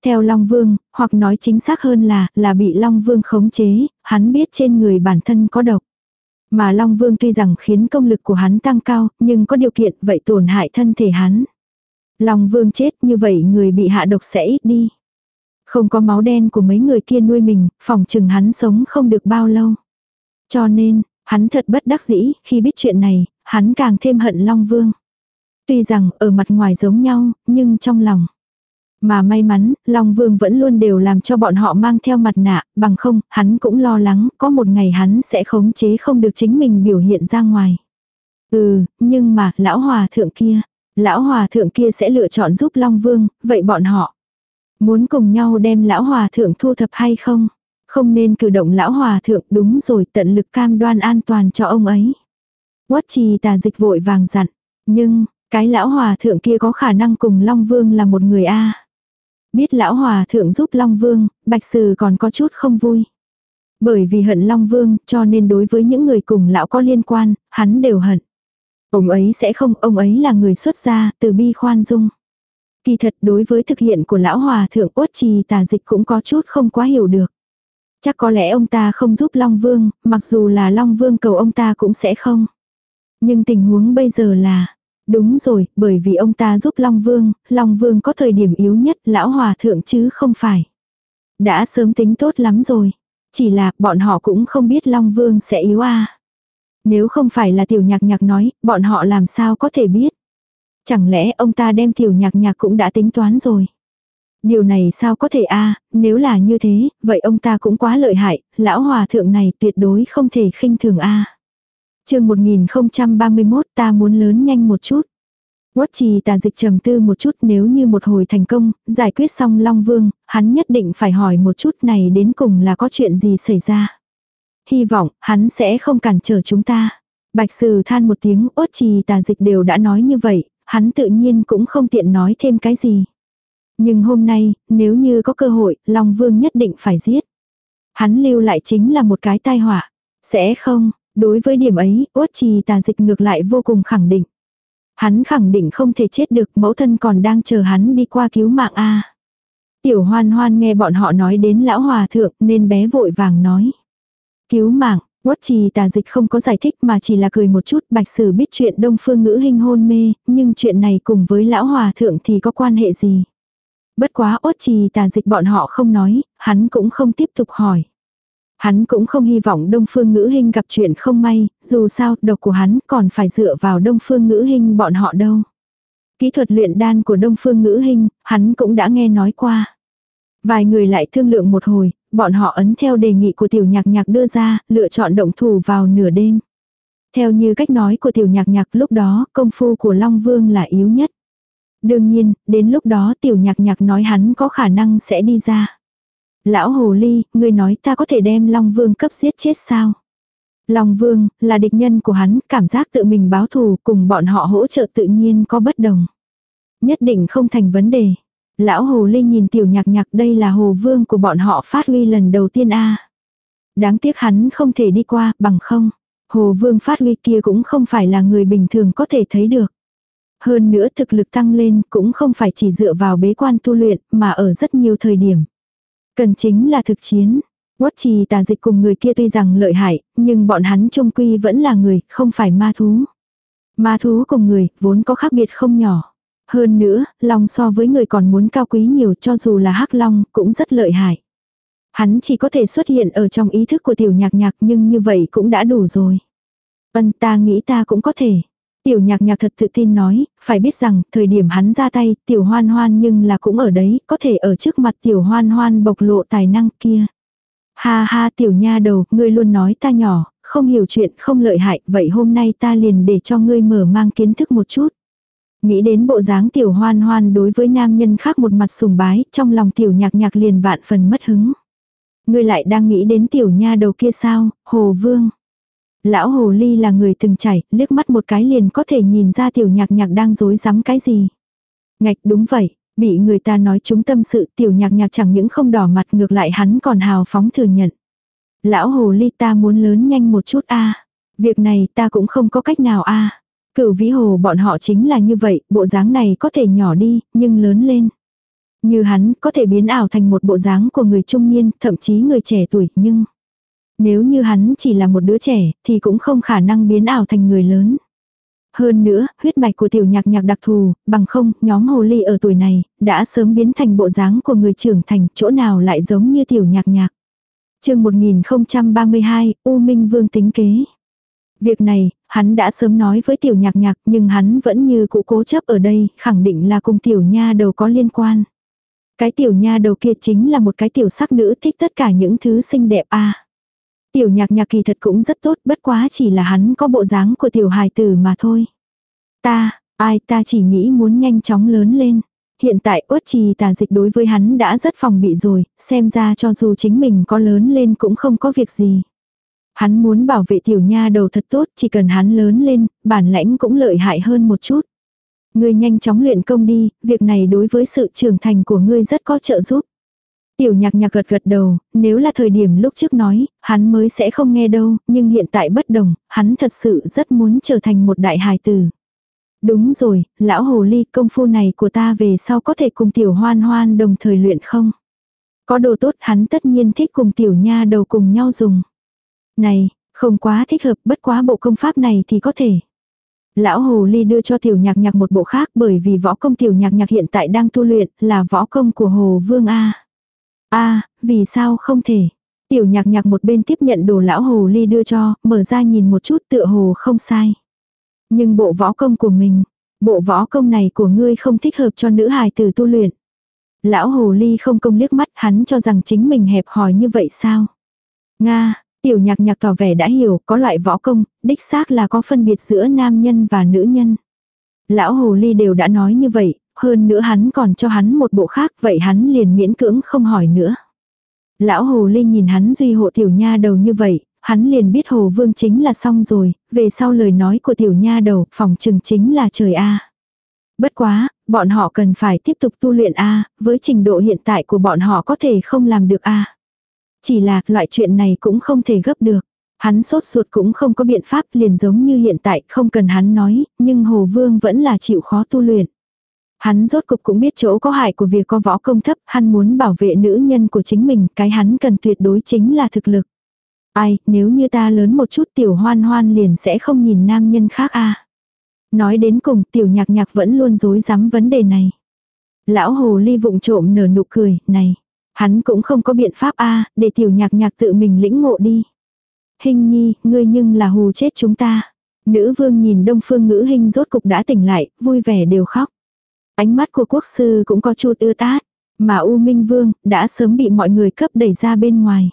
Theo Long Vương, hoặc nói chính xác hơn là, là bị Long Vương khống chế, hắn biết trên người bản thân có độc. Mà Long Vương tuy rằng khiến công lực của hắn tăng cao, nhưng có điều kiện vậy tổn hại thân thể hắn. Long Vương chết như vậy người bị hạ độc sẽ ít đi. Không có máu đen của mấy người kia nuôi mình, phòng chừng hắn sống không được bao lâu. Cho nên, hắn thật bất đắc dĩ, khi biết chuyện này, hắn càng thêm hận Long Vương. Tuy rằng ở mặt ngoài giống nhau, nhưng trong lòng. Mà may mắn, Long Vương vẫn luôn đều làm cho bọn họ mang theo mặt nạ, bằng không, hắn cũng lo lắng, có một ngày hắn sẽ khống chế không được chính mình biểu hiện ra ngoài. Ừ, nhưng mà, lão hòa thượng kia, lão hòa thượng kia sẽ lựa chọn giúp Long Vương, vậy bọn họ muốn cùng nhau đem lão hòa thượng thu thập hay không? Không nên cử động lão hòa thượng đúng rồi tận lực cam đoan an toàn cho ông ấy. Quất trì tà dịch vội vàng dặn. Nhưng, Cái lão hòa thượng kia có khả năng cùng Long Vương là một người A. Biết lão hòa thượng giúp Long Vương, Bạch Sử còn có chút không vui. Bởi vì hận Long Vương, cho nên đối với những người cùng lão có liên quan, hắn đều hận. Ông ấy sẽ không, ông ấy là người xuất gia, từ bi khoan dung. Kỳ thật đối với thực hiện của lão hòa thượng uất trì tà dịch cũng có chút không quá hiểu được. Chắc có lẽ ông ta không giúp Long Vương, mặc dù là Long Vương cầu ông ta cũng sẽ không. Nhưng tình huống bây giờ là, đúng rồi, bởi vì ông ta giúp Long Vương, Long Vương có thời điểm yếu nhất lão hòa thượng chứ không phải. Đã sớm tính tốt lắm rồi. Chỉ là bọn họ cũng không biết Long Vương sẽ yếu à. Nếu không phải là tiểu nhạc nhạc nói, bọn họ làm sao có thể biết. Chẳng lẽ ông ta đem tiểu nhạc nhạc cũng đã tính toán rồi. Điều này sao có thể a nếu là như thế, vậy ông ta cũng quá lợi hại, lão hòa thượng này tuyệt đối không thể khinh thường a à chương 1031 ta muốn lớn nhanh một chút. Quất trì tà dịch trầm tư một chút nếu như một hồi thành công, giải quyết xong Long Vương, hắn nhất định phải hỏi một chút này đến cùng là có chuyện gì xảy ra. Hy vọng, hắn sẽ không cản trở chúng ta. Bạch Sử than một tiếng, ốt trì tà dịch đều đã nói như vậy, hắn tự nhiên cũng không tiện nói thêm cái gì. Nhưng hôm nay, nếu như có cơ hội, Long Vương nhất định phải giết. Hắn lưu lại chính là một cái tai họa. Sẽ không, đối với điểm ấy, uất trì tà dịch ngược lại vô cùng khẳng định. Hắn khẳng định không thể chết được, mẫu thân còn đang chờ hắn đi qua cứu mạng a. Tiểu hoan hoan nghe bọn họ nói đến lão hòa thượng nên bé vội vàng nói. Cứu mạng, Quất trì tà dịch không có giải thích mà chỉ là cười một chút bạch sử biết chuyện đông phương ngữ hình hôn mê, nhưng chuyện này cùng với lão hòa thượng thì có quan hệ gì. Bất quá uất trì tà dịch bọn họ không nói, hắn cũng không tiếp tục hỏi. Hắn cũng không hy vọng đông phương ngữ hình gặp chuyện không may, dù sao độc của hắn còn phải dựa vào đông phương ngữ hình bọn họ đâu. Kỹ thuật luyện đan của đông phương ngữ hình, hắn cũng đã nghe nói qua. Vài người lại thương lượng một hồi, bọn họ ấn theo đề nghị của tiểu nhạc nhạc đưa ra, lựa chọn động thủ vào nửa đêm. Theo như cách nói của tiểu nhạc nhạc lúc đó, công phu của Long Vương là yếu nhất. Đương nhiên, đến lúc đó tiểu nhạc nhạc nói hắn có khả năng sẽ đi ra. Lão Hồ Ly, ngươi nói ta có thể đem Long Vương cấp giết chết sao? Long Vương, là địch nhân của hắn, cảm giác tự mình báo thù cùng bọn họ hỗ trợ tự nhiên có bất đồng. Nhất định không thành vấn đề. Lão Hồ Ly nhìn tiểu nhạc nhạc đây là Hồ Vương của bọn họ phát huy lần đầu tiên a Đáng tiếc hắn không thể đi qua, bằng không. Hồ Vương phát huy kia cũng không phải là người bình thường có thể thấy được. Hơn nữa thực lực tăng lên cũng không phải chỉ dựa vào bế quan tu luyện mà ở rất nhiều thời điểm. Cần chính là thực chiến. Quất trì tà dịch cùng người kia tuy rằng lợi hại, nhưng bọn hắn trung quy vẫn là người, không phải ma thú. Ma thú cùng người, vốn có khác biệt không nhỏ. Hơn nữa, long so với người còn muốn cao quý nhiều cho dù là hắc long cũng rất lợi hại. Hắn chỉ có thể xuất hiện ở trong ý thức của tiểu nhạc nhạc nhưng như vậy cũng đã đủ rồi. Vân ta nghĩ ta cũng có thể. Tiểu nhạc nhạc thật tự tin nói, phải biết rằng thời điểm hắn ra tay tiểu hoan hoan nhưng là cũng ở đấy, có thể ở trước mặt tiểu hoan hoan bộc lộ tài năng kia. Ha ha tiểu nha đầu, ngươi luôn nói ta nhỏ, không hiểu chuyện, không lợi hại, vậy hôm nay ta liền để cho ngươi mở mang kiến thức một chút. Nghĩ đến bộ dáng tiểu hoan hoan đối với nam nhân khác một mặt sùng bái, trong lòng tiểu nhạc nhạc liền vạn phần mất hứng. Ngươi lại đang nghĩ đến tiểu nha đầu kia sao, hồ vương. Lão hồ ly là người từng chảy, liếc mắt một cái liền có thể nhìn ra tiểu nhạc nhạc đang dối rắm cái gì. Ngạch đúng vậy, bị người ta nói chúng tâm sự tiểu nhạc nhạc chẳng những không đỏ mặt ngược lại hắn còn hào phóng thừa nhận. Lão hồ ly ta muốn lớn nhanh một chút a Việc này ta cũng không có cách nào a Cửu vĩ hồ bọn họ chính là như vậy, bộ dáng này có thể nhỏ đi, nhưng lớn lên. Như hắn có thể biến ảo thành một bộ dáng của người trung niên, thậm chí người trẻ tuổi, nhưng... Nếu như hắn chỉ là một đứa trẻ, thì cũng không khả năng biến ảo thành người lớn. Hơn nữa, huyết mạch của tiểu nhạc nhạc đặc thù, bằng không, nhóm hồ ly ở tuổi này, đã sớm biến thành bộ dáng của người trưởng thành, chỗ nào lại giống như tiểu nhạc nhạc. chương 1032, U Minh Vương tính kế. Việc này, hắn đã sớm nói với tiểu nhạc nhạc nhưng hắn vẫn như cụ cố chấp ở đây, khẳng định là cùng tiểu nha đầu có liên quan. Cái tiểu nha đầu kia chính là một cái tiểu sắc nữ thích tất cả những thứ xinh đẹp a Tiểu nhạc nhạc kỳ thật cũng rất tốt bất quá chỉ là hắn có bộ dáng của tiểu hài tử mà thôi. Ta, ai ta chỉ nghĩ muốn nhanh chóng lớn lên. Hiện tại uất trì tà dịch đối với hắn đã rất phòng bị rồi, xem ra cho dù chính mình có lớn lên cũng không có việc gì. Hắn muốn bảo vệ tiểu nha đầu thật tốt, chỉ cần hắn lớn lên, bản lãnh cũng lợi hại hơn một chút. Ngươi nhanh chóng luyện công đi, việc này đối với sự trưởng thành của ngươi rất có trợ giúp. Tiểu nhạc nhạc gật gật đầu, nếu là thời điểm lúc trước nói, hắn mới sẽ không nghe đâu, nhưng hiện tại bất đồng, hắn thật sự rất muốn trở thành một đại hài tử. Đúng rồi, lão hồ ly công phu này của ta về sau có thể cùng tiểu hoan hoan đồng thời luyện không? Có đồ tốt hắn tất nhiên thích cùng tiểu nha đầu cùng nhau dùng. Này, không quá thích hợp bất quá bộ công pháp này thì có thể. Lão Hồ Ly đưa cho tiểu nhạc nhạc một bộ khác bởi vì võ công tiểu nhạc nhạc hiện tại đang tu luyện là võ công của Hồ Vương A. A, vì sao không thể? Tiểu nhạc nhạc một bên tiếp nhận đồ lão Hồ Ly đưa cho, mở ra nhìn một chút tựa hồ không sai. Nhưng bộ võ công của mình, bộ võ công này của ngươi không thích hợp cho nữ hài tử tu luyện. Lão Hồ Ly không công liếc mắt hắn cho rằng chính mình hẹp hòi như vậy sao? Nga, Tiểu nhạc nhạc tỏ vẻ đã hiểu, có loại võ công, đích xác là có phân biệt giữa nam nhân và nữ nhân. Lão hồ ly đều đã nói như vậy, hơn nữa hắn còn cho hắn một bộ khác, vậy hắn liền miễn cưỡng không hỏi nữa. Lão hồ linh nhìn hắn duy hộ tiểu nha đầu như vậy, hắn liền biết hồ vương chính là xong rồi, về sau lời nói của tiểu nha đầu, phòng trừng chính là trời A. Bất quá, bọn họ cần phải tiếp tục tu luyện A, với trình độ hiện tại của bọn họ có thể không làm được A. Chỉ là loại chuyện này cũng không thể gấp được. Hắn sốt ruột cũng không có biện pháp liền giống như hiện tại không cần hắn nói, nhưng Hồ Vương vẫn là chịu khó tu luyện. Hắn rốt cục cũng biết chỗ có hại của việc có võ công thấp, hắn muốn bảo vệ nữ nhân của chính mình, cái hắn cần tuyệt đối chính là thực lực. Ai, nếu như ta lớn một chút tiểu hoan hoan liền sẽ không nhìn nam nhân khác a Nói đến cùng tiểu nhạc nhạc vẫn luôn dối rắm vấn đề này. Lão hồ ly vụng trộm nở nụ cười, này. Hắn cũng không có biện pháp a để tiểu nhạc nhạc tự mình lĩnh ngộ đi. Hình nhi, ngươi nhưng là hù chết chúng ta. Nữ vương nhìn đông phương ngữ hình rốt cục đã tỉnh lại, vui vẻ đều khóc. Ánh mắt của quốc sư cũng có chút ưa tát, mà U Minh Vương đã sớm bị mọi người cấp đẩy ra bên ngoài.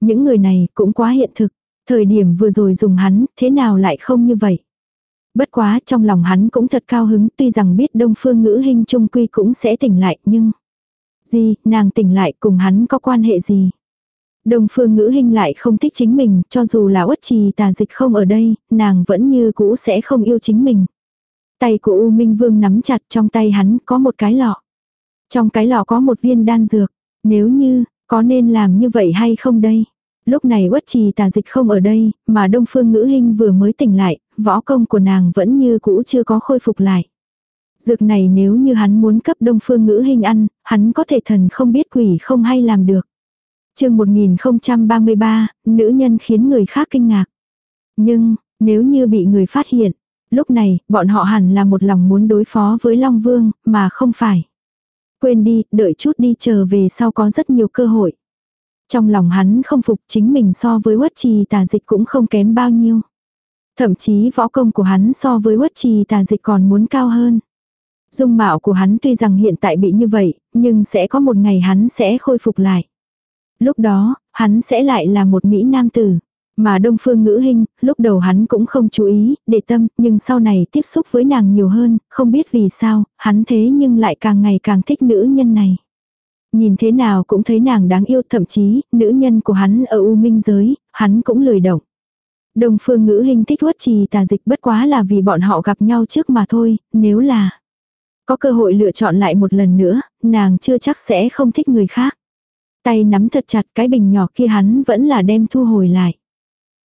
Những người này cũng quá hiện thực, thời điểm vừa rồi dùng hắn, thế nào lại không như vậy. Bất quá trong lòng hắn cũng thật cao hứng tuy rằng biết đông phương ngữ hình trung quy cũng sẽ tỉnh lại nhưng... Gì, nàng tỉnh lại cùng hắn có quan hệ gì? Đông phương ngữ hình lại không thích chính mình, cho dù là uất trì tà dịch không ở đây, nàng vẫn như cũ sẽ không yêu chính mình. Tay của U Minh Vương nắm chặt trong tay hắn có một cái lọ. Trong cái lọ có một viên đan dược. Nếu như, có nên làm như vậy hay không đây? Lúc này uất trì tà dịch không ở đây, mà đông phương ngữ hình vừa mới tỉnh lại, võ công của nàng vẫn như cũ chưa có khôi phục lại. Dược này nếu như hắn muốn cấp đông phương ngữ hình ăn, hắn có thể thần không biết quỷ không hay làm được. chương 1033, nữ nhân khiến người khác kinh ngạc. Nhưng, nếu như bị người phát hiện, lúc này, bọn họ hẳn là một lòng muốn đối phó với Long Vương, mà không phải. Quên đi, đợi chút đi chờ về sau có rất nhiều cơ hội. Trong lòng hắn không phục chính mình so với quất trì tà dịch cũng không kém bao nhiêu. Thậm chí võ công của hắn so với quất trì tà dịch còn muốn cao hơn. Dung mạo của hắn tuy rằng hiện tại bị như vậy, nhưng sẽ có một ngày hắn sẽ khôi phục lại. Lúc đó, hắn sẽ lại là một Mỹ nam tử. Mà Đông Phương Ngữ Hinh, lúc đầu hắn cũng không chú ý, để tâm, nhưng sau này tiếp xúc với nàng nhiều hơn, không biết vì sao, hắn thế nhưng lại càng ngày càng thích nữ nhân này. Nhìn thế nào cũng thấy nàng đáng yêu, thậm chí, nữ nhân của hắn ở U Minh giới, hắn cũng lười động. Đông Phương Ngữ Hinh thích uất trì tà dịch bất quá là vì bọn họ gặp nhau trước mà thôi, nếu là có cơ hội lựa chọn lại một lần nữa, nàng chưa chắc sẽ không thích người khác. Tay nắm thật chặt cái bình nhỏ kia hắn vẫn là đem thu hồi lại.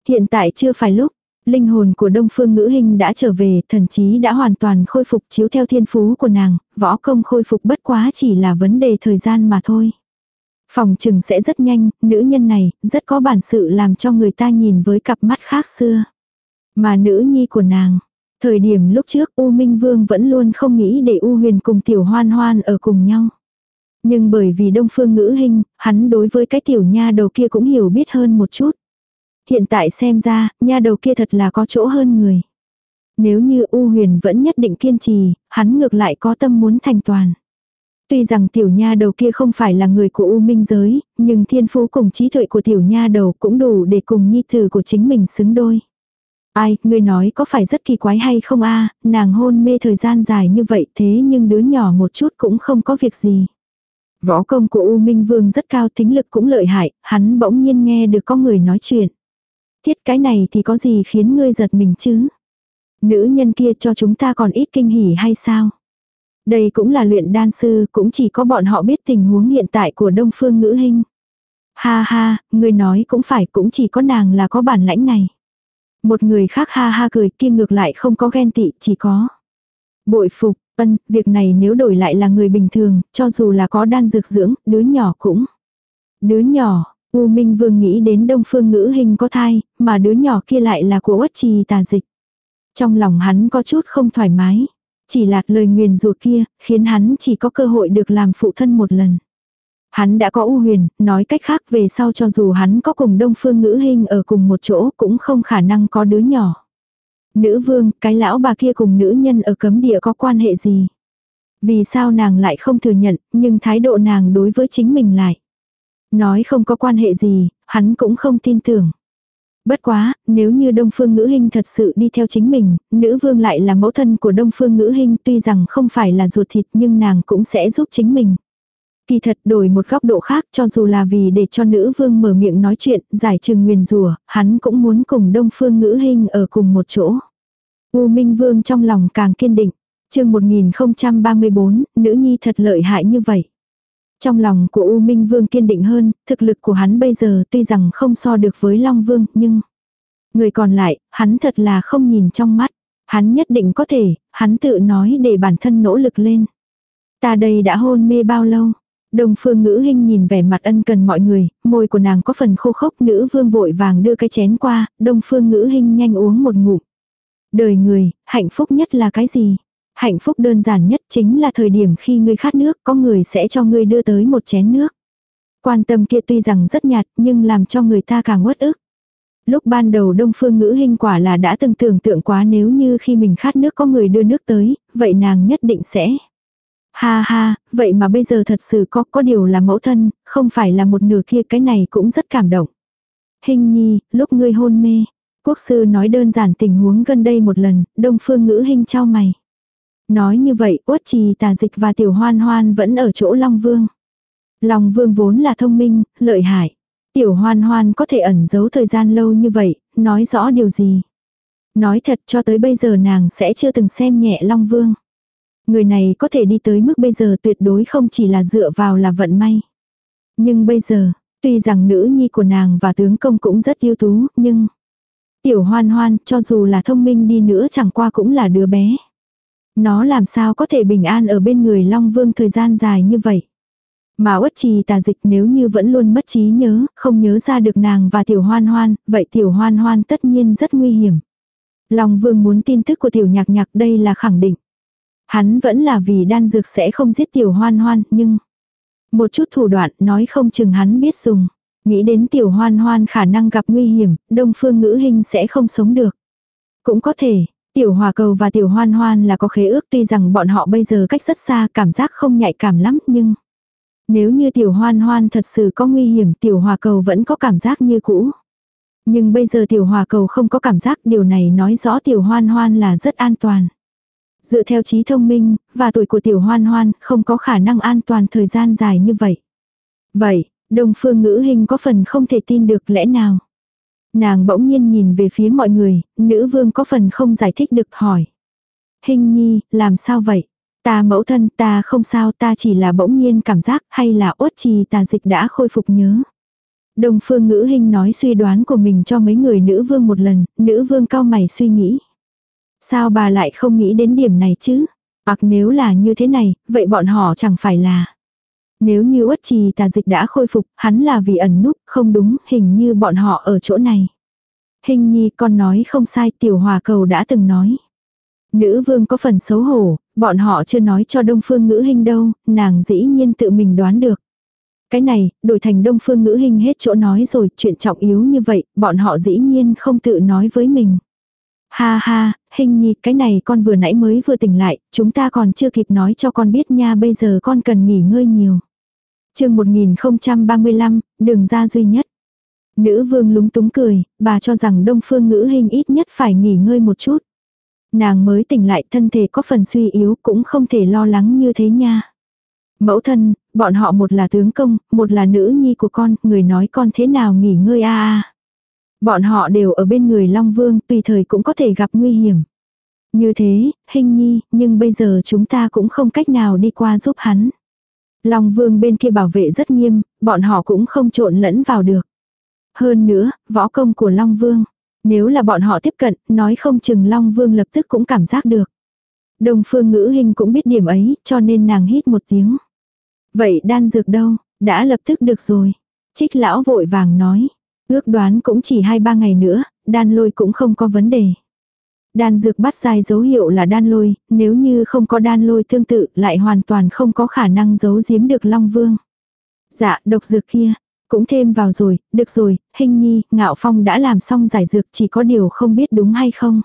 Hiện tại chưa phải lúc, linh hồn của đông phương ngữ Hinh đã trở về, thần trí đã hoàn toàn khôi phục chiếu theo thiên phú của nàng, võ công khôi phục bất quá chỉ là vấn đề thời gian mà thôi. Phòng trừng sẽ rất nhanh, nữ nhân này, rất có bản sự làm cho người ta nhìn với cặp mắt khác xưa. Mà nữ nhi của nàng, Thời điểm lúc trước U Minh Vương vẫn luôn không nghĩ để U Huyền cùng Tiểu Hoan Hoan ở cùng nhau. Nhưng bởi vì Đông Phương ngữ Hinh hắn đối với cái tiểu nha đầu kia cũng hiểu biết hơn một chút. Hiện tại xem ra, nha đầu kia thật là có chỗ hơn người. Nếu như U Huyền vẫn nhất định kiên trì, hắn ngược lại có tâm muốn thành toàn. Tuy rằng tiểu nha đầu kia không phải là người của U Minh giới, nhưng thiên phú cùng trí tuệ của tiểu nha đầu cũng đủ để cùng nhi tử của chính mình xứng đôi. Ai, ngươi nói có phải rất kỳ quái hay không a nàng hôn mê thời gian dài như vậy thế nhưng đứa nhỏ một chút cũng không có việc gì. Võ công của U Minh Vương rất cao tính lực cũng lợi hại, hắn bỗng nhiên nghe được có người nói chuyện tiết cái này thì có gì khiến ngươi giật mình chứ? Nữ nhân kia cho chúng ta còn ít kinh hỉ hay sao? Đây cũng là luyện đan sư, cũng chỉ có bọn họ biết tình huống hiện tại của Đông Phương Ngữ Hinh. Ha ha, ngươi nói cũng phải, cũng chỉ có nàng là có bản lãnh này. Một người khác ha ha cười kia ngược lại không có ghen tị, chỉ có bội phục, ân, việc này nếu đổi lại là người bình thường, cho dù là có đan dược dưỡng, đứa nhỏ cũng. Đứa nhỏ, U Minh Vương nghĩ đến Đông Phương Ngữ Hình có thai, mà đứa nhỏ kia lại là của Uất Trì tà dịch. Trong lòng hắn có chút không thoải mái. Chỉ là lời nguyền rủa kia, khiến hắn chỉ có cơ hội được làm phụ thân một lần. Hắn đã có u huyền, nói cách khác về sau cho dù hắn có cùng đông phương ngữ hình ở cùng một chỗ cũng không khả năng có đứa nhỏ. Nữ vương, cái lão bà kia cùng nữ nhân ở cấm địa có quan hệ gì? Vì sao nàng lại không thừa nhận, nhưng thái độ nàng đối với chính mình lại. Nói không có quan hệ gì, hắn cũng không tin tưởng. Bất quá, nếu như Đông Phương Ngữ Hinh thật sự đi theo chính mình, nữ vương lại là mẫu thân của Đông Phương Ngữ Hinh tuy rằng không phải là ruột thịt nhưng nàng cũng sẽ giúp chính mình. Kỳ thật đổi một góc độ khác cho dù là vì để cho nữ vương mở miệng nói chuyện, giải trừ nguyền rủa hắn cũng muốn cùng Đông Phương Ngữ Hinh ở cùng một chỗ. U Minh Vương trong lòng càng kiên định. chương 1034, nữ nhi thật lợi hại như vậy. Trong lòng của U Minh Vương kiên định hơn, thực lực của hắn bây giờ tuy rằng không so được với Long Vương, nhưng... Người còn lại, hắn thật là không nhìn trong mắt. Hắn nhất định có thể, hắn tự nói để bản thân nỗ lực lên. Ta đây đã hôn mê bao lâu? Đồng phương ngữ hình nhìn vẻ mặt ân cần mọi người, môi của nàng có phần khô khốc nữ vương vội vàng đưa cái chén qua, đông phương ngữ hình nhanh uống một ngụm. Đời người, hạnh phúc nhất là cái gì? Hạnh phúc đơn giản nhất chính là thời điểm khi ngươi khát nước có người sẽ cho ngươi đưa tới một chén nước. Quan tâm kia tuy rằng rất nhạt nhưng làm cho người ta càng uất ức. Lúc ban đầu đông phương ngữ hình quả là đã từng tưởng tượng quá nếu như khi mình khát nước có người đưa nước tới, vậy nàng nhất định sẽ. Ha ha, vậy mà bây giờ thật sự có, có điều là mẫu thân, không phải là một nửa kia cái này cũng rất cảm động. Hình nhi, lúc ngươi hôn mê, quốc sư nói đơn giản tình huống gần đây một lần, đông phương ngữ hình trao mày. Nói như vậy, uất trì tà dịch và tiểu hoan hoan vẫn ở chỗ Long Vương. Long Vương vốn là thông minh, lợi hại. Tiểu hoan hoan có thể ẩn giấu thời gian lâu như vậy, nói rõ điều gì. Nói thật cho tới bây giờ nàng sẽ chưa từng xem nhẹ Long Vương. Người này có thể đi tới mức bây giờ tuyệt đối không chỉ là dựa vào là vận may. Nhưng bây giờ, tuy rằng nữ nhi của nàng và tướng công cũng rất ưu tú, nhưng... Tiểu hoan hoan, cho dù là thông minh đi nữa chẳng qua cũng là đứa bé. Nó làm sao có thể bình an ở bên người Long Vương thời gian dài như vậy. Mà uất trì tà dịch nếu như vẫn luôn mất trí nhớ, không nhớ ra được nàng và tiểu hoan hoan, vậy tiểu hoan hoan tất nhiên rất nguy hiểm. Long Vương muốn tin tức của tiểu nhạc nhạc đây là khẳng định. Hắn vẫn là vì đan dược sẽ không giết tiểu hoan hoan, nhưng... Một chút thủ đoạn nói không chừng hắn biết dùng. Nghĩ đến tiểu hoan hoan khả năng gặp nguy hiểm, đông phương ngữ hình sẽ không sống được. Cũng có thể, tiểu hòa cầu và tiểu hoan hoan là có khế ước tuy rằng bọn họ bây giờ cách rất xa cảm giác không nhạy cảm lắm nhưng... Nếu như tiểu hoan hoan thật sự có nguy hiểm tiểu hòa cầu vẫn có cảm giác như cũ. Nhưng bây giờ tiểu hòa cầu không có cảm giác điều này nói rõ tiểu hoan hoan là rất an toàn. Dựa theo trí thông minh, và tuổi của tiểu hoan hoan, không có khả năng an toàn thời gian dài như vậy. Vậy, đồng phương ngữ hình có phần không thể tin được lẽ nào. Nàng bỗng nhiên nhìn về phía mọi người, nữ vương có phần không giải thích được hỏi. Hình nhi, làm sao vậy? Ta mẫu thân ta không sao ta chỉ là bỗng nhiên cảm giác hay là ốt trì tà dịch đã khôi phục nhớ. Đồng phương ngữ hình nói suy đoán của mình cho mấy người nữ vương một lần, nữ vương cao mày suy nghĩ. Sao bà lại không nghĩ đến điểm này chứ? Hoặc nếu là như thế này, vậy bọn họ chẳng phải là... Nếu như uất trì tà dịch đã khôi phục, hắn là vì ẩn núp, không đúng, hình như bọn họ ở chỗ này. Hình nhi con nói không sai, tiểu hòa cầu đã từng nói. Nữ vương có phần xấu hổ, bọn họ chưa nói cho đông phương ngữ hình đâu, nàng dĩ nhiên tự mình đoán được. Cái này, đổi thành đông phương ngữ hình hết chỗ nói rồi, chuyện trọng yếu như vậy, bọn họ dĩ nhiên không tự nói với mình. Ha ha, hình nhi, cái này con vừa nãy mới vừa tỉnh lại, chúng ta còn chưa kịp nói cho con biết nha bây giờ con cần nghỉ ngơi nhiều chương 1035, đường ra duy nhất. Nữ vương lúng túng cười, bà cho rằng đông phương ngữ hình ít nhất phải nghỉ ngơi một chút. Nàng mới tỉnh lại thân thể có phần suy yếu cũng không thể lo lắng như thế nha. Mẫu thân, bọn họ một là tướng công, một là nữ nhi của con, người nói con thế nào nghỉ ngơi a a. Bọn họ đều ở bên người Long Vương, tùy thời cũng có thể gặp nguy hiểm. Như thế, hình nhi, nhưng bây giờ chúng ta cũng không cách nào đi qua giúp hắn. Long vương bên kia bảo vệ rất nghiêm, bọn họ cũng không trộn lẫn vào được. Hơn nữa, võ công của Long vương. Nếu là bọn họ tiếp cận, nói không chừng Long vương lập tức cũng cảm giác được. Đồng phương ngữ hình cũng biết điểm ấy, cho nên nàng hít một tiếng. Vậy đan dược đâu, đã lập tức được rồi. Trích lão vội vàng nói. Ước đoán cũng chỉ hai ba ngày nữa, đan lôi cũng không có vấn đề. Đan dược bắt dài dấu hiệu là đan lôi, nếu như không có đan lôi tương tự lại hoàn toàn không có khả năng giấu giếm được Long Vương. Dạ, độc dược kia, cũng thêm vào rồi, được rồi, hình nhi, ngạo phong đã làm xong giải dược chỉ có điều không biết đúng hay không.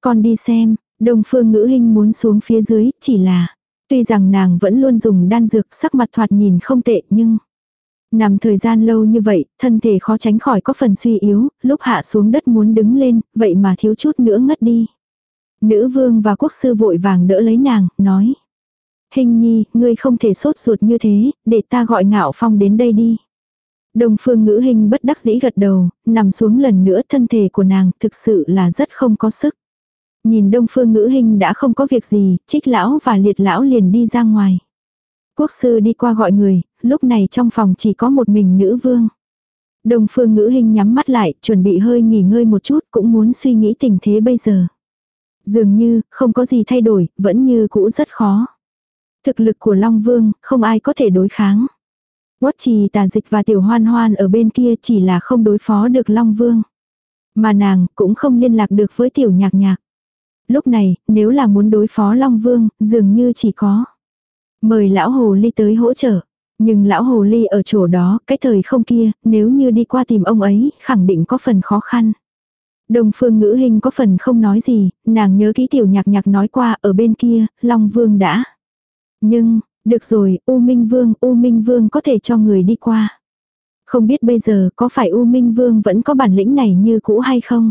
Con đi xem, đông phương ngữ hình muốn xuống phía dưới, chỉ là, tuy rằng nàng vẫn luôn dùng đan dược sắc mặt thoạt nhìn không tệ nhưng... Nằm thời gian lâu như vậy, thân thể khó tránh khỏi có phần suy yếu, lúc hạ xuống đất muốn đứng lên, vậy mà thiếu chút nữa ngất đi. Nữ vương và quốc sư vội vàng đỡ lấy nàng, nói. Hình nhi, ngươi không thể sốt ruột như thế, để ta gọi ngạo phong đến đây đi. Đồng phương ngữ hình bất đắc dĩ gật đầu, nằm xuống lần nữa thân thể của nàng thực sự là rất không có sức. Nhìn đông phương ngữ hình đã không có việc gì, trích lão và liệt lão liền đi ra ngoài. Quốc sư đi qua gọi người, lúc này trong phòng chỉ có một mình nữ vương. Đồng phương ngữ hình nhắm mắt lại, chuẩn bị hơi nghỉ ngơi một chút cũng muốn suy nghĩ tình thế bây giờ. Dường như, không có gì thay đổi, vẫn như cũ rất khó. Thực lực của Long Vương, không ai có thể đối kháng. Quất trì tà dịch và tiểu hoan hoan ở bên kia chỉ là không đối phó được Long Vương. Mà nàng cũng không liên lạc được với tiểu nhạc nhạc. Lúc này, nếu là muốn đối phó Long Vương, dường như chỉ có. Mời lão hồ ly tới hỗ trợ. Nhưng lão hồ ly ở chỗ đó, cái thời không kia, nếu như đi qua tìm ông ấy, khẳng định có phần khó khăn. Đồng phương ngữ hình có phần không nói gì, nàng nhớ kỹ tiểu nhạc nhạc nói qua ở bên kia, Long Vương đã. Nhưng, được rồi, U Minh Vương, U Minh Vương có thể cho người đi qua. Không biết bây giờ có phải U Minh Vương vẫn có bản lĩnh này như cũ hay không?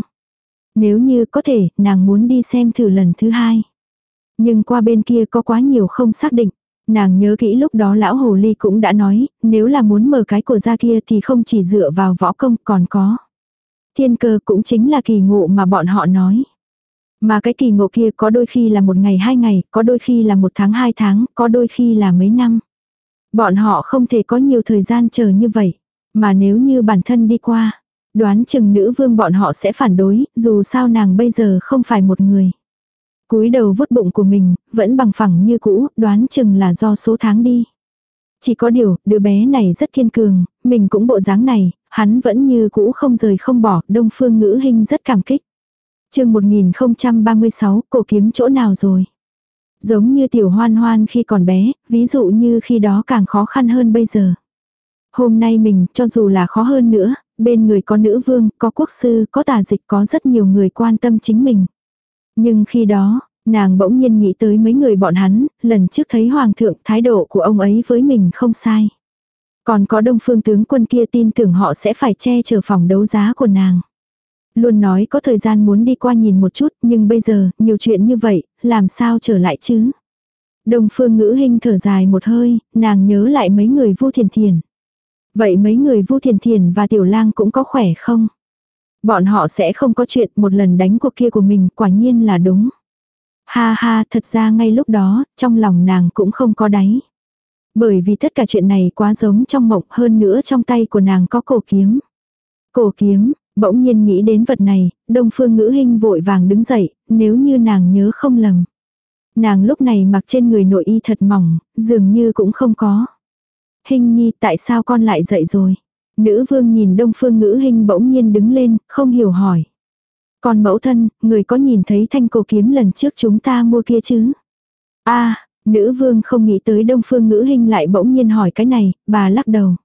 Nếu như có thể, nàng muốn đi xem thử lần thứ hai. Nhưng qua bên kia có quá nhiều không xác định. Nàng nhớ kỹ lúc đó lão hồ ly cũng đã nói, nếu là muốn mở cái của ra kia thì không chỉ dựa vào võ công còn có. Thiên cơ cũng chính là kỳ ngộ mà bọn họ nói. Mà cái kỳ ngộ kia có đôi khi là một ngày hai ngày, có đôi khi là một tháng hai tháng, có đôi khi là mấy năm. Bọn họ không thể có nhiều thời gian chờ như vậy. Mà nếu như bản thân đi qua, đoán chừng nữ vương bọn họ sẽ phản đối, dù sao nàng bây giờ không phải một người cúi đầu vuốt bụng của mình, vẫn bằng phẳng như cũ, đoán chừng là do số tháng đi. Chỉ có điều, đứa bé này rất kiên cường, mình cũng bộ dáng này, hắn vẫn như cũ không rời không bỏ, đông phương ngữ hình rất cảm kích. chương 1036, cổ kiếm chỗ nào rồi? Giống như tiểu hoan hoan khi còn bé, ví dụ như khi đó càng khó khăn hơn bây giờ. Hôm nay mình, cho dù là khó hơn nữa, bên người có nữ vương, có quốc sư, có tà dịch, có rất nhiều người quan tâm chính mình. Nhưng khi đó, nàng bỗng nhiên nghĩ tới mấy người bọn hắn, lần trước thấy hoàng thượng thái độ của ông ấy với mình không sai. Còn có đông phương tướng quân kia tin tưởng họ sẽ phải che chở phòng đấu giá của nàng. Luôn nói có thời gian muốn đi qua nhìn một chút nhưng bây giờ nhiều chuyện như vậy, làm sao trở lại chứ? Đông phương ngữ hình thở dài một hơi, nàng nhớ lại mấy người vu thiền thiền. Vậy mấy người vu thiền thiền và tiểu lang cũng có khỏe không? Bọn họ sẽ không có chuyện một lần đánh cuộc kia của mình quả nhiên là đúng. Ha ha, thật ra ngay lúc đó, trong lòng nàng cũng không có đáy. Bởi vì tất cả chuyện này quá giống trong mộng hơn nữa trong tay của nàng có cổ kiếm. Cổ kiếm, bỗng nhiên nghĩ đến vật này, đông phương ngữ hình vội vàng đứng dậy, nếu như nàng nhớ không lầm. Nàng lúc này mặc trên người nội y thật mỏng, dường như cũng không có. Hình nhi tại sao con lại dậy rồi? Nữ vương nhìn đông phương ngữ hình bỗng nhiên đứng lên, không hiểu hỏi. Còn mẫu thân, người có nhìn thấy thanh cổ kiếm lần trước chúng ta mua kia chứ? a nữ vương không nghĩ tới đông phương ngữ hình lại bỗng nhiên hỏi cái này, bà lắc đầu.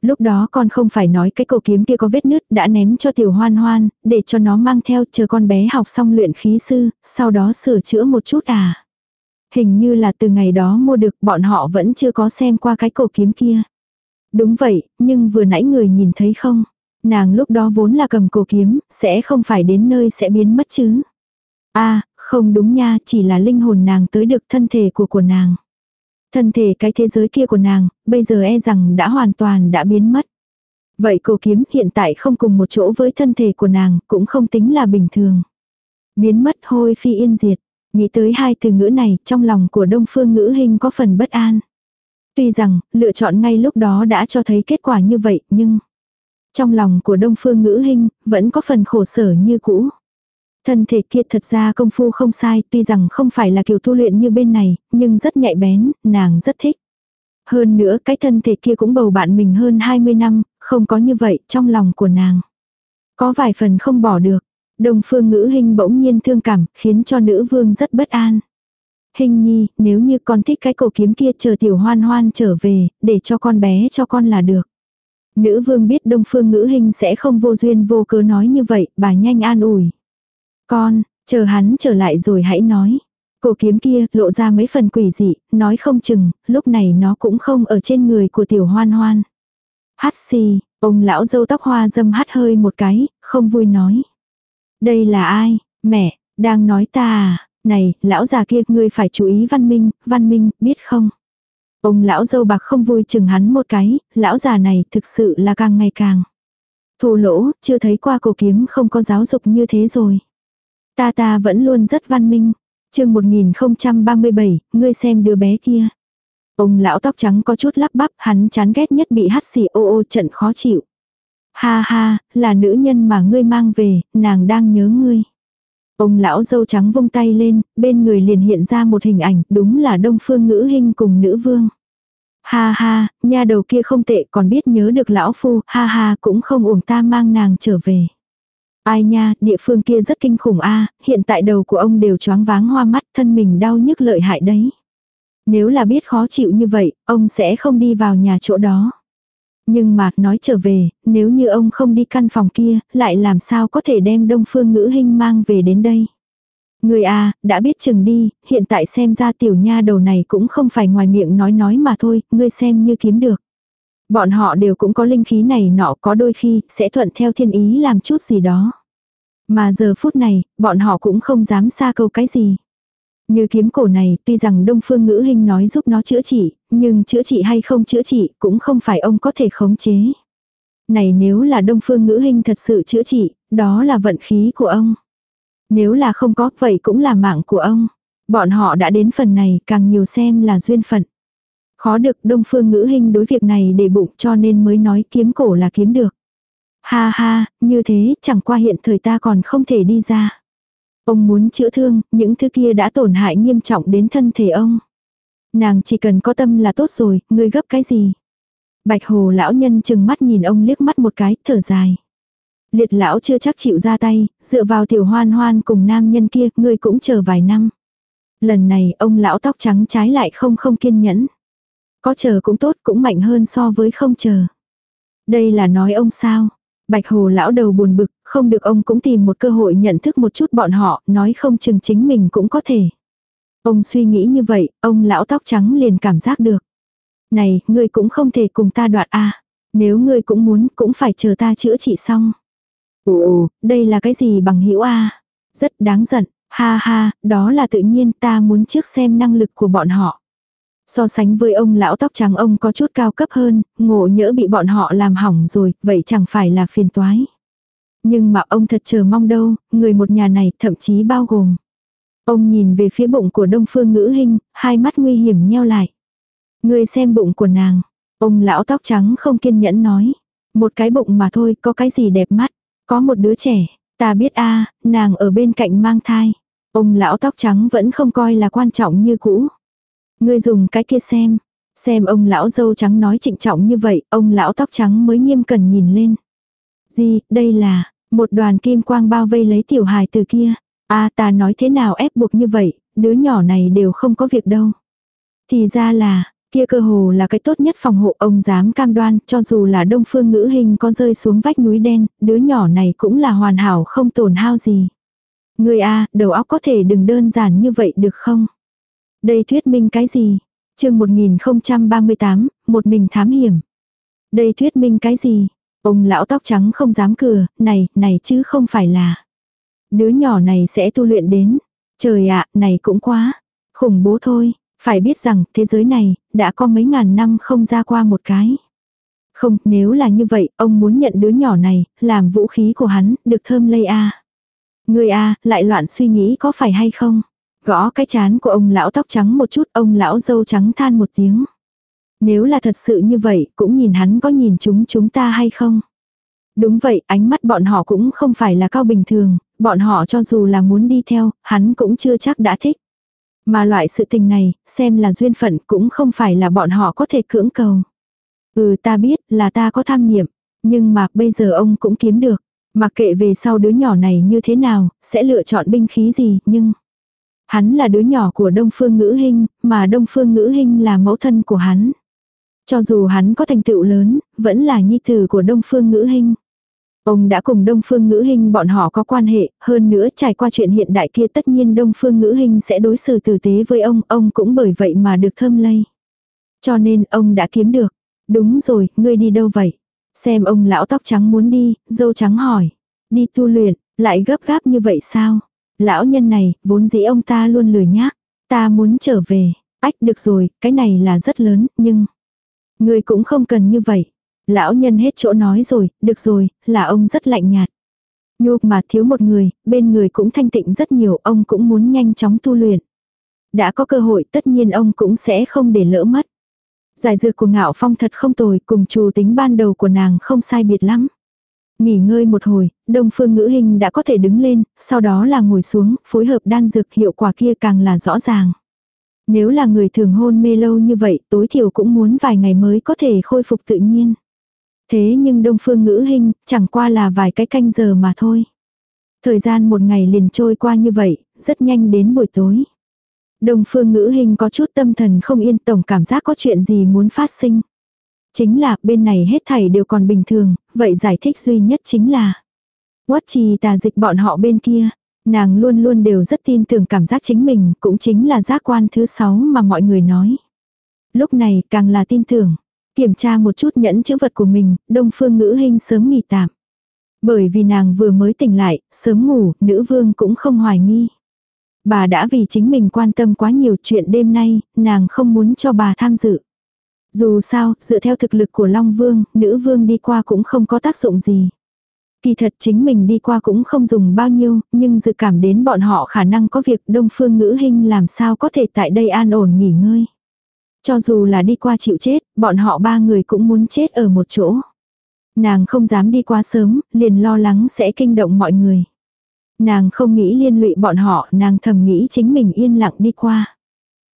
Lúc đó con không phải nói cái cổ kiếm kia có vết nứt đã ném cho tiểu hoan hoan, để cho nó mang theo chờ con bé học xong luyện khí sư, sau đó sửa chữa một chút à. Hình như là từ ngày đó mua được bọn họ vẫn chưa có xem qua cái cổ kiếm kia. Đúng vậy, nhưng vừa nãy người nhìn thấy không? Nàng lúc đó vốn là cầm cổ kiếm, sẽ không phải đến nơi sẽ biến mất chứ. a à, không đúng nha, chỉ là linh hồn nàng tới được thân thể của của nàng. Thân thể cái thế giới kia của nàng, bây giờ e rằng đã hoàn toàn đã biến mất. Vậy cổ kiếm hiện tại không cùng một chỗ với thân thể của nàng, cũng không tính là bình thường. Biến mất hôi phi yên diệt. Nghĩ tới hai từ ngữ này, trong lòng của đông phương ngữ hình có phần bất an. Tuy rằng, lựa chọn ngay lúc đó đã cho thấy kết quả như vậy, nhưng... Trong lòng của đông phương ngữ Hinh vẫn có phần khổ sở như cũ. Thân thể kia thật ra công phu không sai, tuy rằng không phải là kiểu tu luyện như bên này, nhưng rất nhạy bén, nàng rất thích. Hơn nữa cái thân thể kia cũng bầu bạn mình hơn 20 năm, không có như vậy trong lòng của nàng. Có vài phần không bỏ được. Đồng phương ngữ hình bỗng nhiên thương cảm, khiến cho nữ vương rất bất an. Hình nhi, nếu như con thích cái cổ kiếm kia chờ tiểu hoan hoan trở về, để cho con bé cho con là được. Nữ vương biết đông phương ngữ hình sẽ không vô duyên vô cớ nói như vậy, bà nhanh an ủi. Con, chờ hắn trở lại rồi hãy nói. Cổ kiếm kia lộ ra mấy phần quỷ dị, nói không chừng, lúc này nó cũng không ở trên người của tiểu hoan hoan. Hát xì, ông lão dâu tóc hoa dâm hát hơi một cái, không vui nói. Đây là ai, mẹ, đang nói ta à, này, lão già kia, ngươi phải chú ý văn minh, văn minh, biết không? Ông lão dâu bạc không vui chừng hắn một cái, lão già này thực sự là càng ngày càng. Thô lỗ, chưa thấy qua cổ kiếm không có giáo dục như thế rồi. Ta ta vẫn luôn rất văn minh. chương 1037, ngươi xem đứa bé kia. Ông lão tóc trắng có chút lắp bắp, hắn chán ghét nhất bị hắt xì ô ô trận khó chịu. Ha ha, là nữ nhân mà ngươi mang về, nàng đang nhớ ngươi. Ông lão dâu trắng vung tay lên, bên người liền hiện ra một hình ảnh, đúng là đông phương ngữ hình cùng nữ vương. Ha ha, nha đầu kia không tệ còn biết nhớ được lão phu, ha ha cũng không uổng ta mang nàng trở về. Ai nha, địa phương kia rất kinh khủng a hiện tại đầu của ông đều choáng váng hoa mắt, thân mình đau nhức lợi hại đấy. Nếu là biết khó chịu như vậy, ông sẽ không đi vào nhà chỗ đó. Nhưng mà, nói trở về, nếu như ông không đi căn phòng kia, lại làm sao có thể đem đông phương ngữ hình mang về đến đây. Người à, đã biết chừng đi, hiện tại xem ra tiểu nha đầu này cũng không phải ngoài miệng nói nói mà thôi, ngươi xem như kiếm được. Bọn họ đều cũng có linh khí này nọ có đôi khi sẽ thuận theo thiên ý làm chút gì đó. Mà giờ phút này, bọn họ cũng không dám xa câu cái gì. Như kiếm cổ này, tuy rằng Đông Phương Ngữ Hình nói giúp nó chữa trị, nhưng chữa trị hay không chữa trị cũng không phải ông có thể khống chế. Này nếu là Đông Phương Ngữ Hình thật sự chữa trị, đó là vận khí của ông. Nếu là không có, vậy cũng là mạng của ông. Bọn họ đã đến phần này, càng nhiều xem là duyên phận. Khó được Đông Phương Ngữ Hình đối việc này để bụng cho nên mới nói kiếm cổ là kiếm được. Ha ha, như thế chẳng qua hiện thời ta còn không thể đi ra. Ông muốn chữa thương, những thứ kia đã tổn hại nghiêm trọng đến thân thể ông. Nàng chỉ cần có tâm là tốt rồi, ngươi gấp cái gì? Bạch hồ lão nhân chừng mắt nhìn ông liếc mắt một cái, thở dài. Liệt lão chưa chắc chịu ra tay, dựa vào tiểu hoan hoan cùng nam nhân kia, ngươi cũng chờ vài năm. Lần này ông lão tóc trắng trái lại không không kiên nhẫn. Có chờ cũng tốt cũng mạnh hơn so với không chờ. Đây là nói ông sao? Bạch hồ lão đầu buồn bực, không được ông cũng tìm một cơ hội nhận thức một chút bọn họ, nói không chừng chính mình cũng có thể. Ông suy nghĩ như vậy, ông lão tóc trắng liền cảm giác được. Này, ngươi cũng không thể cùng ta đoạt a Nếu ngươi cũng muốn, cũng phải chờ ta chữa trị xong. Ồ, đây là cái gì bằng hữu a Rất đáng giận, ha ha, đó là tự nhiên ta muốn trước xem năng lực của bọn họ. So sánh với ông lão tóc trắng ông có chút cao cấp hơn, ngộ nhỡ bị bọn họ làm hỏng rồi, vậy chẳng phải là phiền toái. Nhưng mà ông thật chờ mong đâu, người một nhà này thậm chí bao gồm. Ông nhìn về phía bụng của đông phương ngữ hình, hai mắt nguy hiểm nheo lại. Người xem bụng của nàng. Ông lão tóc trắng không kiên nhẫn nói. Một cái bụng mà thôi, có cái gì đẹp mắt. Có một đứa trẻ, ta biết a nàng ở bên cạnh mang thai. Ông lão tóc trắng vẫn không coi là quan trọng như cũ. Ngươi dùng cái kia xem. Xem ông lão dâu trắng nói trịnh trọng như vậy, ông lão tóc trắng mới nghiêm cẩn nhìn lên. Gì, đây là, một đoàn kim quang bao vây lấy tiểu hài từ kia. a ta nói thế nào ép buộc như vậy, đứa nhỏ này đều không có việc đâu. Thì ra là, kia cơ hồ là cái tốt nhất phòng hộ ông dám cam đoan cho dù là đông phương ngữ hình có rơi xuống vách núi đen, đứa nhỏ này cũng là hoàn hảo không tổn hao gì. Người a đầu óc có thể đừng đơn giản như vậy được không? Đây thuyết minh cái gì? chương 1038, một mình thám hiểm. Đây thuyết minh cái gì? Ông lão tóc trắng không dám cửa, này, này chứ không phải là. Đứa nhỏ này sẽ tu luyện đến. Trời ạ, này cũng quá. Khủng bố thôi. Phải biết rằng, thế giới này, đã có mấy ngàn năm không ra qua một cái. Không, nếu là như vậy, ông muốn nhận đứa nhỏ này, làm vũ khí của hắn, được thơm lây a Ngươi a lại loạn suy nghĩ có phải hay không? Gõ cái chán của ông lão tóc trắng một chút, ông lão dâu trắng than một tiếng. Nếu là thật sự như vậy, cũng nhìn hắn có nhìn chúng chúng ta hay không? Đúng vậy, ánh mắt bọn họ cũng không phải là cao bình thường, bọn họ cho dù là muốn đi theo, hắn cũng chưa chắc đã thích. Mà loại sự tình này, xem là duyên phận cũng không phải là bọn họ có thể cưỡng cầu. Ừ ta biết là ta có tham niệm, nhưng mà bây giờ ông cũng kiếm được. Mặc kệ về sau đứa nhỏ này như thế nào, sẽ lựa chọn binh khí gì, nhưng... Hắn là đứa nhỏ của Đông Phương Ngữ Hinh, mà Đông Phương Ngữ Hinh là mẫu thân của hắn. Cho dù hắn có thành tựu lớn, vẫn là nhi tử của Đông Phương Ngữ Hinh. Ông đã cùng Đông Phương Ngữ Hinh bọn họ có quan hệ, hơn nữa trải qua chuyện hiện đại kia tất nhiên Đông Phương Ngữ Hinh sẽ đối xử tử tế với ông, ông cũng bởi vậy mà được thơm lây. Cho nên ông đã kiếm được. Đúng rồi, ngươi đi đâu vậy? Xem ông lão tóc trắng muốn đi, dâu trắng hỏi. Đi tu luyện, lại gấp gáp như vậy sao? Lão nhân này, vốn dĩ ông ta luôn lười nhác. Ta muốn trở về. Ách được rồi, cái này là rất lớn, nhưng... người cũng không cần như vậy. Lão nhân hết chỗ nói rồi, được rồi, là ông rất lạnh nhạt. Nhục mà thiếu một người, bên người cũng thanh tịnh rất nhiều, ông cũng muốn nhanh chóng tu luyện. Đã có cơ hội tất nhiên ông cũng sẽ không để lỡ mất. Giải dược của ngạo phong thật không tồi, cùng chủ tính ban đầu của nàng không sai biệt lắm. Nghỉ ngơi một hồi, đông phương ngữ hình đã có thể đứng lên, sau đó là ngồi xuống, phối hợp đan dược hiệu quả kia càng là rõ ràng. Nếu là người thường hôn mê lâu như vậy, tối thiểu cũng muốn vài ngày mới có thể khôi phục tự nhiên. Thế nhưng đông phương ngữ hình, chẳng qua là vài cái canh giờ mà thôi. Thời gian một ngày liền trôi qua như vậy, rất nhanh đến buổi tối. Đông phương ngữ hình có chút tâm thần không yên tổng cảm giác có chuyện gì muốn phát sinh. Chính là bên này hết thảy đều còn bình thường, vậy giải thích duy nhất chính là Quất trì tà dịch bọn họ bên kia, nàng luôn luôn đều rất tin tưởng cảm giác chính mình, cũng chính là giác quan thứ sáu mà mọi người nói. Lúc này càng là tin tưởng, kiểm tra một chút nhẫn chữ vật của mình, đông phương ngữ hình sớm nghỉ tạm. Bởi vì nàng vừa mới tỉnh lại, sớm ngủ, nữ vương cũng không hoài nghi. Bà đã vì chính mình quan tâm quá nhiều chuyện đêm nay, nàng không muốn cho bà tham dự. Dù sao, dựa theo thực lực của Long Vương, nữ vương đi qua cũng không có tác dụng gì. Kỳ thật chính mình đi qua cũng không dùng bao nhiêu, nhưng dự cảm đến bọn họ khả năng có việc đông phương ngữ hình làm sao có thể tại đây an ổn nghỉ ngơi. Cho dù là đi qua chịu chết, bọn họ ba người cũng muốn chết ở một chỗ. Nàng không dám đi qua sớm, liền lo lắng sẽ kinh động mọi người. Nàng không nghĩ liên lụy bọn họ, nàng thầm nghĩ chính mình yên lặng đi qua.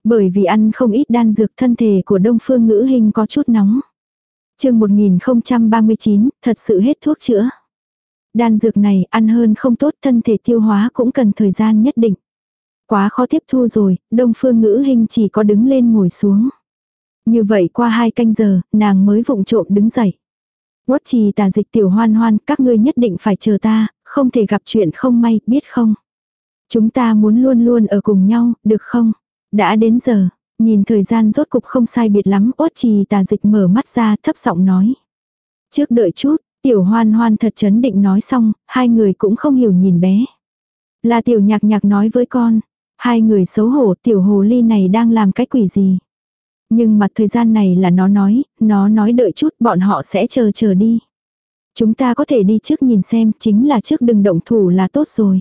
Bởi vì ăn không ít đan dược thân thể của đông phương ngữ hình có chút nóng. chương 1039, thật sự hết thuốc chữa. Đan dược này ăn hơn không tốt thân thể tiêu hóa cũng cần thời gian nhất định. Quá khó tiếp thu rồi, đông phương ngữ hình chỉ có đứng lên ngồi xuống. Như vậy qua hai canh giờ, nàng mới vụng trộm đứng dậy. Quất trì tà dịch tiểu hoan hoan, các ngươi nhất định phải chờ ta, không thể gặp chuyện không may, biết không? Chúng ta muốn luôn luôn ở cùng nhau, được không? Đã đến giờ, nhìn thời gian rốt cục không sai biệt lắm, ốt trì tà dịch mở mắt ra thấp giọng nói. Trước đợi chút, tiểu hoan hoan thật chấn định nói xong, hai người cũng không hiểu nhìn bé. Là tiểu nhạc nhạc nói với con, hai người xấu hổ tiểu hồ ly này đang làm cái quỷ gì. Nhưng mặt thời gian này là nó nói, nó nói đợi chút bọn họ sẽ chờ chờ đi. Chúng ta có thể đi trước nhìn xem, chính là trước đừng động thủ là tốt rồi.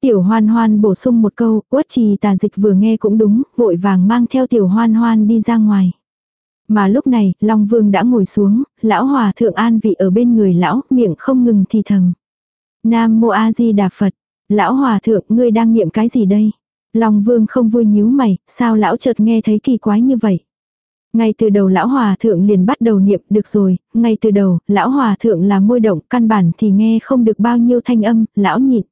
Tiểu hoan hoan bổ sung một câu, quất trì tà dịch vừa nghe cũng đúng, vội vàng mang theo tiểu hoan hoan đi ra ngoài. Mà lúc này, Long Vương đã ngồi xuống, lão hòa thượng an vị ở bên người lão, miệng không ngừng thì thầm. Nam Mô A Di Đà Phật, lão hòa thượng ngươi đang niệm cái gì đây? Long Vương không vui nhíu mày, sao lão chợt nghe thấy kỳ quái như vậy? Ngay từ đầu lão hòa thượng liền bắt đầu niệm được rồi, ngay từ đầu, lão hòa thượng là môi động, căn bản thì nghe không được bao nhiêu thanh âm, lão nhịn.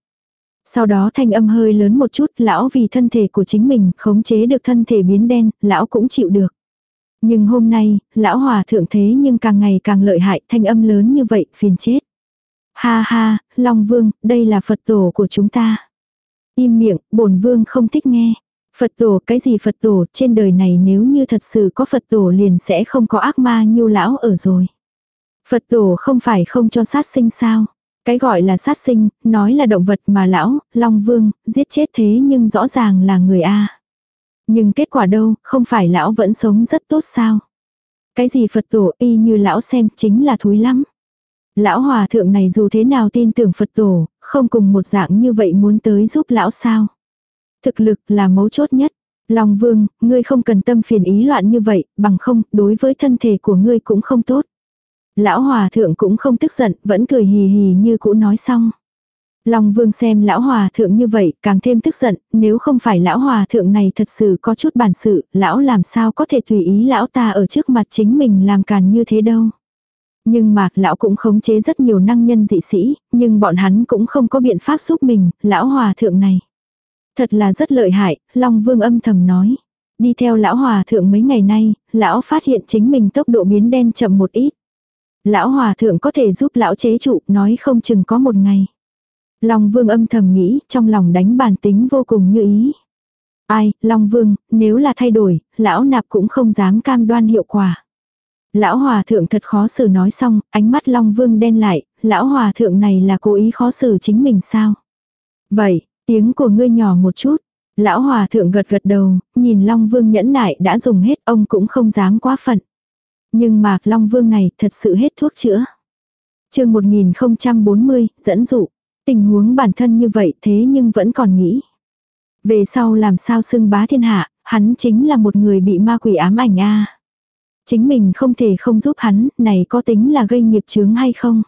Sau đó thanh âm hơi lớn một chút, lão vì thân thể của chính mình khống chế được thân thể biến đen, lão cũng chịu được. Nhưng hôm nay, lão hòa thượng thế nhưng càng ngày càng lợi hại, thanh âm lớn như vậy, phiền chết. Ha ha, Long Vương, đây là Phật tổ của chúng ta. Im miệng, bổn Vương không thích nghe. Phật tổ, cái gì Phật tổ, trên đời này nếu như thật sự có Phật tổ liền sẽ không có ác ma như lão ở rồi. Phật tổ không phải không cho sát sinh sao. Cái gọi là sát sinh, nói là động vật mà lão, Long Vương, giết chết thế nhưng rõ ràng là người A. Nhưng kết quả đâu, không phải lão vẫn sống rất tốt sao? Cái gì Phật tổ y như lão xem chính là thúi lắm. Lão hòa thượng này dù thế nào tin tưởng Phật tổ, không cùng một dạng như vậy muốn tới giúp lão sao. Thực lực là mấu chốt nhất. Long vương, ngươi không cần tâm phiền ý loạn như vậy, bằng không, đối với thân thể của ngươi cũng không tốt. Lão hòa thượng cũng không tức giận, vẫn cười hì hì như cũ nói xong. Long vương xem lão hòa thượng như vậy, càng thêm tức giận, nếu không phải lão hòa thượng này thật sự có chút bản sự, lão làm sao có thể tùy ý lão ta ở trước mặt chính mình làm càn như thế đâu. Nhưng mà, lão cũng khống chế rất nhiều năng nhân dị sĩ, nhưng bọn hắn cũng không có biện pháp giúp mình, lão hòa thượng này. Thật là rất lợi hại, Long Vương âm thầm nói. Đi theo lão hòa thượng mấy ngày nay, lão phát hiện chính mình tốc độ biến đen chậm một ít. Lão hòa thượng có thể giúp lão chế trụ, nói không chừng có một ngày. Long Vương âm thầm nghĩ, trong lòng đánh bàn tính vô cùng như ý. Ai, Long Vương, nếu là thay đổi, lão nạp cũng không dám cam đoan hiệu quả. Lão hòa thượng thật khó xử nói xong, ánh mắt Long Vương đen lại, lão hòa thượng này là cố ý khó xử chính mình sao? Vậy, tiếng của ngươi nhỏ một chút. Lão hòa thượng gật gật đầu, nhìn Long Vương nhẫn nại đã dùng hết ông cũng không dám quá phận. Nhưng mà Long Vương này thật sự hết thuốc chữa. chương 1040, dẫn dụ. Tình huống bản thân như vậy thế nhưng vẫn còn nghĩ. Về sau làm sao xưng bá thiên hạ, hắn chính là một người bị ma quỷ ám ảnh a Chính mình không thể không giúp hắn, này có tính là gây nghiệp chướng hay không?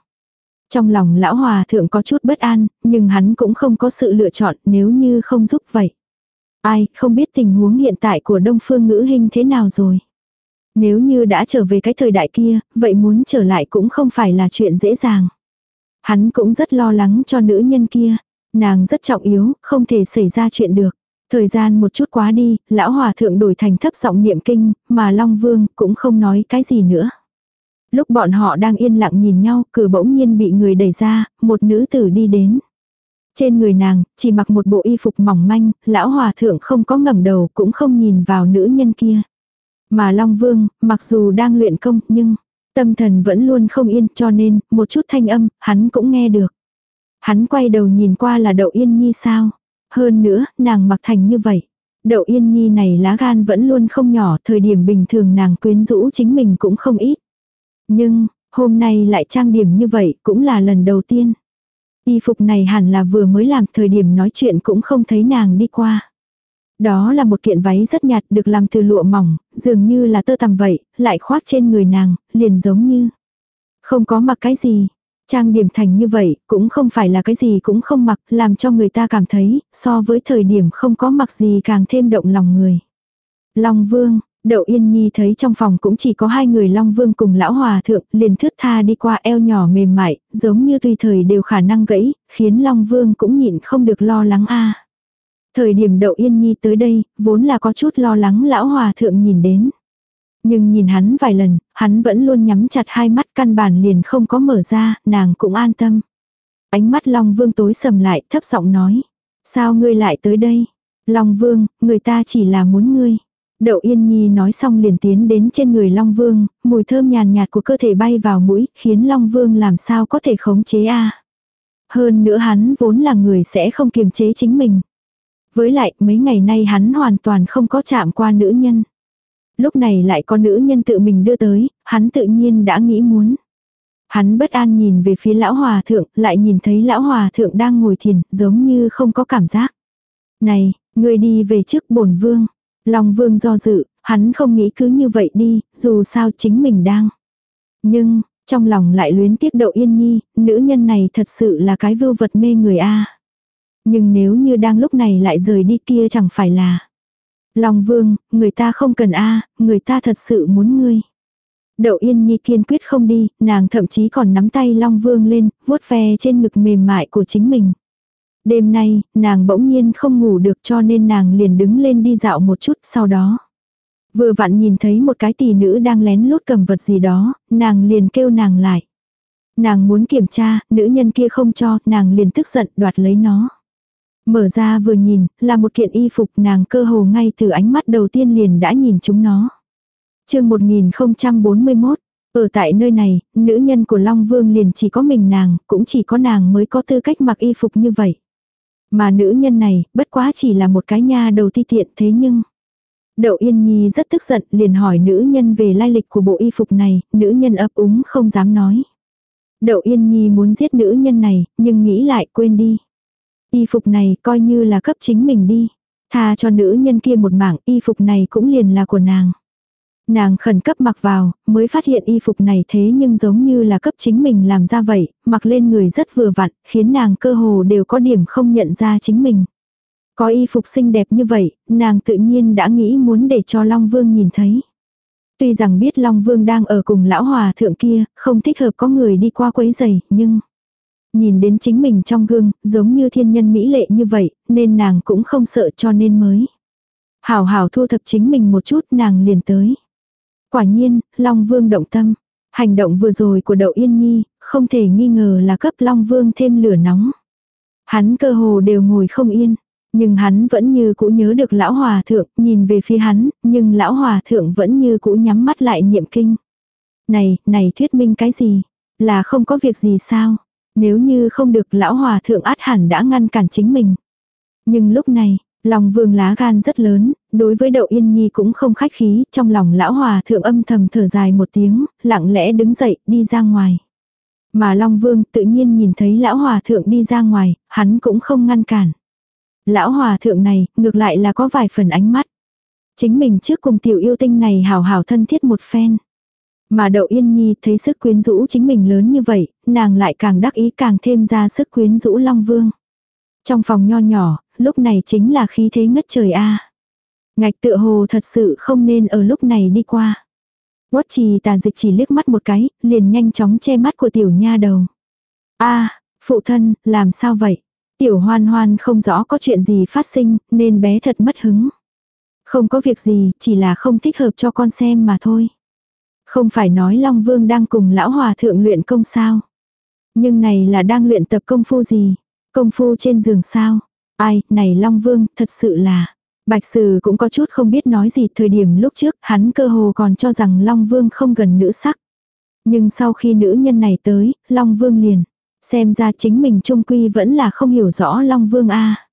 Trong lòng lão hòa thượng có chút bất an, nhưng hắn cũng không có sự lựa chọn nếu như không giúp vậy. Ai, không biết tình huống hiện tại của đông phương ngữ hình thế nào rồi. Nếu như đã trở về cái thời đại kia, vậy muốn trở lại cũng không phải là chuyện dễ dàng. Hắn cũng rất lo lắng cho nữ nhân kia. Nàng rất trọng yếu, không thể xảy ra chuyện được. Thời gian một chút quá đi, lão hòa thượng đổi thành thấp giọng niệm kinh, mà Long Vương cũng không nói cái gì nữa. Lúc bọn họ đang yên lặng nhìn nhau, cửa bỗng nhiên bị người đẩy ra, một nữ tử đi đến. Trên người nàng, chỉ mặc một bộ y phục mỏng manh, lão hòa thượng không có ngẩng đầu cũng không nhìn vào nữ nhân kia. Mà Long Vương, mặc dù đang luyện công, nhưng tâm thần vẫn luôn không yên cho nên, một chút thanh âm, hắn cũng nghe được. Hắn quay đầu nhìn qua là đậu yên nhi sao. Hơn nữa, nàng mặc thành như vậy. Đậu yên nhi này lá gan vẫn luôn không nhỏ, thời điểm bình thường nàng quyến rũ chính mình cũng không ít. Nhưng, hôm nay lại trang điểm như vậy cũng là lần đầu tiên. Y phục này hẳn là vừa mới làm thời điểm nói chuyện cũng không thấy nàng đi qua. Đó là một kiện váy rất nhạt được làm từ lụa mỏng, dường như là tơ tằm vậy, lại khoác trên người nàng, liền giống như. Không có mặc cái gì, Trang điểm thành như vậy, cũng không phải là cái gì cũng không mặc, làm cho người ta cảm thấy, so với thời điểm không có mặc gì càng thêm động lòng người. Long Vương, Đậu Yên Nhi thấy trong phòng cũng chỉ có hai người Long Vương cùng Lão Hòa Thượng, liền thướt tha đi qua eo nhỏ mềm mại, giống như tùy thời đều khả năng gãy, khiến Long Vương cũng nhịn không được lo lắng a. Thời điểm Đậu Yên Nhi tới đây, vốn là có chút lo lắng Lão Hòa Thượng nhìn đến. Nhưng nhìn hắn vài lần, hắn vẫn luôn nhắm chặt hai mắt căn bản liền không có mở ra, nàng cũng an tâm. Ánh mắt Long Vương tối sầm lại, thấp giọng nói. Sao ngươi lại tới đây? Long Vương, người ta chỉ là muốn ngươi. Đậu Yên Nhi nói xong liền tiến đến trên người Long Vương, mùi thơm nhàn nhạt của cơ thể bay vào mũi, khiến Long Vương làm sao có thể khống chế a Hơn nữa hắn vốn là người sẽ không kiềm chế chính mình. Với lại, mấy ngày nay hắn hoàn toàn không có chạm qua nữ nhân. Lúc này lại có nữ nhân tự mình đưa tới, hắn tự nhiên đã nghĩ muốn. Hắn bất an nhìn về phía lão hòa thượng, lại nhìn thấy lão hòa thượng đang ngồi thiền, giống như không có cảm giác. Này, người đi về trước bổn vương. Long vương do dự, hắn không nghĩ cứ như vậy đi, dù sao chính mình đang. Nhưng, trong lòng lại luyến tiếc đậu yên nhi, nữ nhân này thật sự là cái vưu vật mê người a nhưng nếu như đang lúc này lại rời đi kia chẳng phải là. Long vương, người ta không cần a người ta thật sự muốn ngươi. Đậu Yên Nhi kiên quyết không đi, nàng thậm chí còn nắm tay Long Vương lên, vuốt ve trên ngực mềm mại của chính mình. Đêm nay, nàng bỗng nhiên không ngủ được cho nên nàng liền đứng lên đi dạo một chút sau đó. Vừa vặn nhìn thấy một cái tỷ nữ đang lén lút cầm vật gì đó, nàng liền kêu nàng lại. Nàng muốn kiểm tra, nữ nhân kia không cho, nàng liền tức giận đoạt lấy nó. Mở ra vừa nhìn, là một kiện y phục nàng cơ hồ ngay từ ánh mắt đầu tiên liền đã nhìn chúng nó. chương 1041, ở tại nơi này, nữ nhân của Long Vương liền chỉ có mình nàng, cũng chỉ có nàng mới có tư cách mặc y phục như vậy. Mà nữ nhân này, bất quá chỉ là một cái nha đầu ti tiện thế nhưng... Đậu Yên Nhi rất tức giận liền hỏi nữ nhân về lai lịch của bộ y phục này, nữ nhân ấp úng không dám nói. Đậu Yên Nhi muốn giết nữ nhân này, nhưng nghĩ lại quên đi. Y phục này coi như là cấp chính mình đi. Tha cho nữ nhân kia một mảng, y phục này cũng liền là của nàng. Nàng khẩn cấp mặc vào, mới phát hiện y phục này thế nhưng giống như là cấp chính mình làm ra vậy, mặc lên người rất vừa vặn, khiến nàng cơ hồ đều có điểm không nhận ra chính mình. Có y phục xinh đẹp như vậy, nàng tự nhiên đã nghĩ muốn để cho Long Vương nhìn thấy. Tuy rằng biết Long Vương đang ở cùng lão hòa thượng kia, không thích hợp có người đi qua quấy giày, nhưng... Nhìn đến chính mình trong gương, giống như thiên nhân mỹ lệ như vậy, nên nàng cũng không sợ cho nên mới. Hảo hảo thu thập chính mình một chút nàng liền tới. Quả nhiên, Long Vương động tâm. Hành động vừa rồi của Đậu Yên Nhi, không thể nghi ngờ là cấp Long Vương thêm lửa nóng. Hắn cơ hồ đều ngồi không yên. Nhưng hắn vẫn như cũ nhớ được lão hòa thượng, nhìn về phía hắn, nhưng lão hòa thượng vẫn như cũ nhắm mắt lại niệm kinh. Này, này thuyết minh cái gì? Là không có việc gì sao? Nếu như không được lão hòa thượng át hẳn đã ngăn cản chính mình. Nhưng lúc này, lòng vương lá gan rất lớn, đối với đậu yên nhi cũng không khách khí, trong lòng lão hòa thượng âm thầm thở dài một tiếng, lặng lẽ đứng dậy, đi ra ngoài. Mà Long Vương tự nhiên nhìn thấy lão hòa thượng đi ra ngoài, hắn cũng không ngăn cản. Lão hòa thượng này, ngược lại là có vài phần ánh mắt. Chính mình trước cùng tiểu yêu tinh này hào hào thân thiết một phen. Mà đậu yên nhi thấy sức quyến rũ chính mình lớn như vậy, nàng lại càng đắc ý càng thêm ra sức quyến rũ Long Vương. Trong phòng nho nhỏ, lúc này chính là khí thế ngất trời a Ngạch tựa hồ thật sự không nên ở lúc này đi qua. Quất trì tà dịch chỉ liếc mắt một cái, liền nhanh chóng che mắt của tiểu nha đầu. a phụ thân, làm sao vậy? Tiểu hoan hoan không rõ có chuyện gì phát sinh, nên bé thật mất hứng. Không có việc gì, chỉ là không thích hợp cho con xem mà thôi. Không phải nói Long Vương đang cùng lão hòa thượng luyện công sao. Nhưng này là đang luyện tập công phu gì? Công phu trên giường sao? Ai, này Long Vương, thật sự là... Bạch Sử cũng có chút không biết nói gì thời điểm lúc trước, hắn cơ hồ còn cho rằng Long Vương không gần nữ sắc. Nhưng sau khi nữ nhân này tới, Long Vương liền. Xem ra chính mình trung quy vẫn là không hiểu rõ Long Vương A.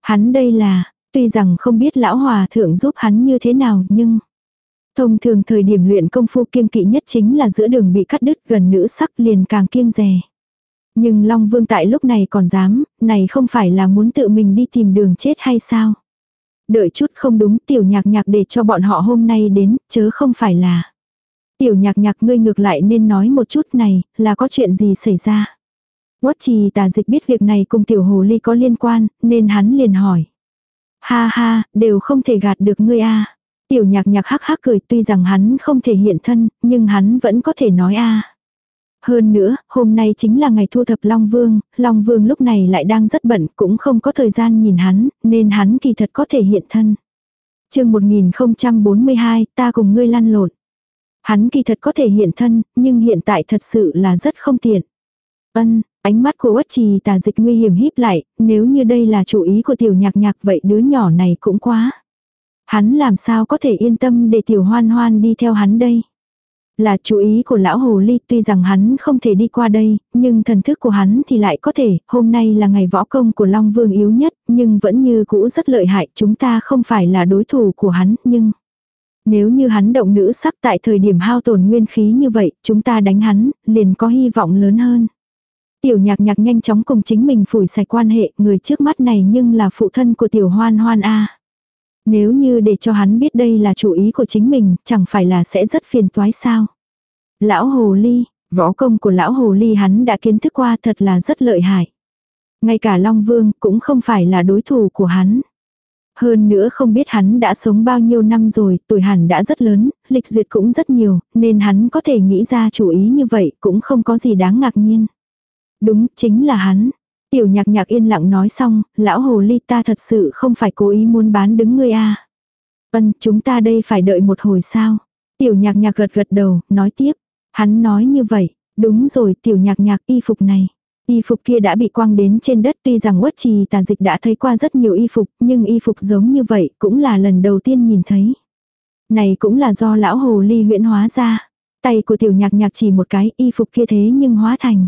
Hắn đây là, tuy rằng không biết lão hòa thượng giúp hắn như thế nào nhưng... Thông thường thời điểm luyện công phu kiêng kỵ nhất chính là giữa đường bị cắt đứt gần nữ sắc liền càng kiêng rè. Nhưng Long Vương tại lúc này còn dám, này không phải là muốn tự mình đi tìm đường chết hay sao? Đợi chút không đúng tiểu nhạc nhạc để cho bọn họ hôm nay đến, chớ không phải là. Tiểu nhạc nhạc ngươi ngược lại nên nói một chút này, là có chuyện gì xảy ra. Quất trì tà dịch biết việc này cùng tiểu hồ ly có liên quan, nên hắn liền hỏi. Ha ha, đều không thể gạt được ngươi a. Tiểu nhạc nhạc hắc hắc cười tuy rằng hắn không thể hiện thân, nhưng hắn vẫn có thể nói a. Hơn nữa, hôm nay chính là ngày thu thập Long Vương, Long Vương lúc này lại đang rất bận, cũng không có thời gian nhìn hắn, nên hắn kỳ thật có thể hiện thân. chương 1042, ta cùng ngươi lăn lộn. Hắn kỳ thật có thể hiện thân, nhưng hiện tại thật sự là rất không tiện. Ân, ánh mắt của uất trì tà dịch nguy hiểm híp lại, nếu như đây là chủ ý của tiểu nhạc nhạc vậy đứa nhỏ này cũng quá. Hắn làm sao có thể yên tâm để tiểu hoan hoan đi theo hắn đây. Là chú ý của lão hồ ly tuy rằng hắn không thể đi qua đây, nhưng thần thức của hắn thì lại có thể, hôm nay là ngày võ công của Long Vương yếu nhất, nhưng vẫn như cũ rất lợi hại, chúng ta không phải là đối thủ của hắn, nhưng... Nếu như hắn động nữ sắc tại thời điểm hao tổn nguyên khí như vậy, chúng ta đánh hắn, liền có hy vọng lớn hơn. Tiểu nhạc nhạc nhanh chóng cùng chính mình phủi sạch quan hệ, người trước mắt này nhưng là phụ thân của tiểu hoan hoan A. Nếu như để cho hắn biết đây là chủ ý của chính mình, chẳng phải là sẽ rất phiền toái sao. Lão Hồ Ly, võ công của Lão Hồ Ly hắn đã kiến thức qua thật là rất lợi hại. Ngay cả Long Vương cũng không phải là đối thủ của hắn. Hơn nữa không biết hắn đã sống bao nhiêu năm rồi, tuổi hẳn đã rất lớn, lịch duyệt cũng rất nhiều, nên hắn có thể nghĩ ra chủ ý như vậy cũng không có gì đáng ngạc nhiên. Đúng, chính là hắn. Tiểu nhạc nhạc yên lặng nói xong, lão hồ ly ta thật sự không phải cố ý muốn bán đứng ngươi a. À. Ân, chúng ta đây phải đợi một hồi sao? Tiểu nhạc nhạc gật gật đầu, nói tiếp. Hắn nói như vậy, đúng rồi tiểu nhạc nhạc y phục này. Y phục kia đã bị quăng đến trên đất tuy rằng uất trì tà dịch đã thấy qua rất nhiều y phục, nhưng y phục giống như vậy cũng là lần đầu tiên nhìn thấy. Này cũng là do lão hồ ly huyễn hóa ra. Tay của tiểu nhạc nhạc chỉ một cái y phục kia thế nhưng hóa thành.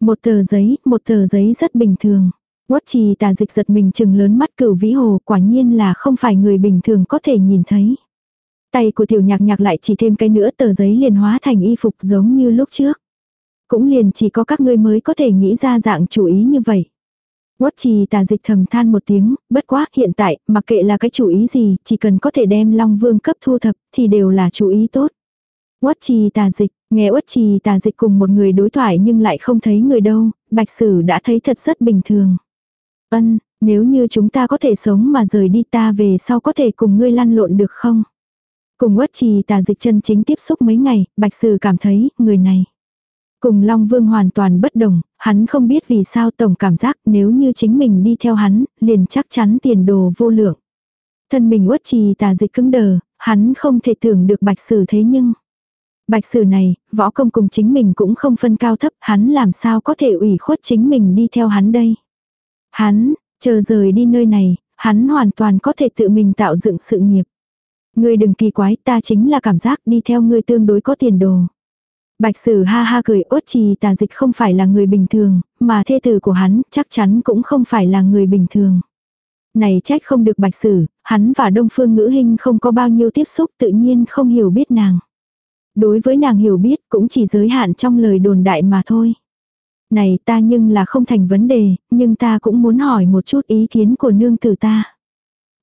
Một tờ giấy, một tờ giấy rất bình thường. Quất trì tà dịch giật mình chừng lớn mắt cửu vĩ hồ quả nhiên là không phải người bình thường có thể nhìn thấy. Tay của tiểu nhạc nhạc lại chỉ thêm cái nữa tờ giấy liền hóa thành y phục giống như lúc trước. Cũng liền chỉ có các ngươi mới có thể nghĩ ra dạng chủ ý như vậy. Quất trì tà dịch thầm than một tiếng, bất quá hiện tại, mặc kệ là cái chủ ý gì, chỉ cần có thể đem Long Vương cấp thu thập, thì đều là chủ ý tốt. Uất trì tà dịch, nghe uất trì tà dịch cùng một người đối thoại nhưng lại không thấy người đâu, bạch sử đã thấy thật rất bình thường. Ân, nếu như chúng ta có thể sống mà rời đi ta về sau có thể cùng ngươi lăn lộn được không? Cùng uất trì tà dịch chân chính tiếp xúc mấy ngày, bạch sử cảm thấy, người này. Cùng Long Vương hoàn toàn bất đồng, hắn không biết vì sao tổng cảm giác nếu như chính mình đi theo hắn, liền chắc chắn tiền đồ vô lượng. Thân mình uất trì tà dịch cứng đờ, hắn không thể tưởng được bạch sử thế nhưng. Bạch sử này, võ công cùng chính mình cũng không phân cao thấp, hắn làm sao có thể ủy khuất chính mình đi theo hắn đây. Hắn, chờ rời đi nơi này, hắn hoàn toàn có thể tự mình tạo dựng sự nghiệp. Ngươi đừng kỳ quái, ta chính là cảm giác đi theo ngươi tương đối có tiền đồ. Bạch sử ha ha cười ốt trì tà dịch không phải là người bình thường, mà thê tử của hắn chắc chắn cũng không phải là người bình thường. Này trách không được bạch sử, hắn và đông phương ngữ hình không có bao nhiêu tiếp xúc tự nhiên không hiểu biết nàng. Đối với nàng hiểu biết cũng chỉ giới hạn trong lời đồn đại mà thôi. Này ta nhưng là không thành vấn đề, nhưng ta cũng muốn hỏi một chút ý kiến của nương tử ta.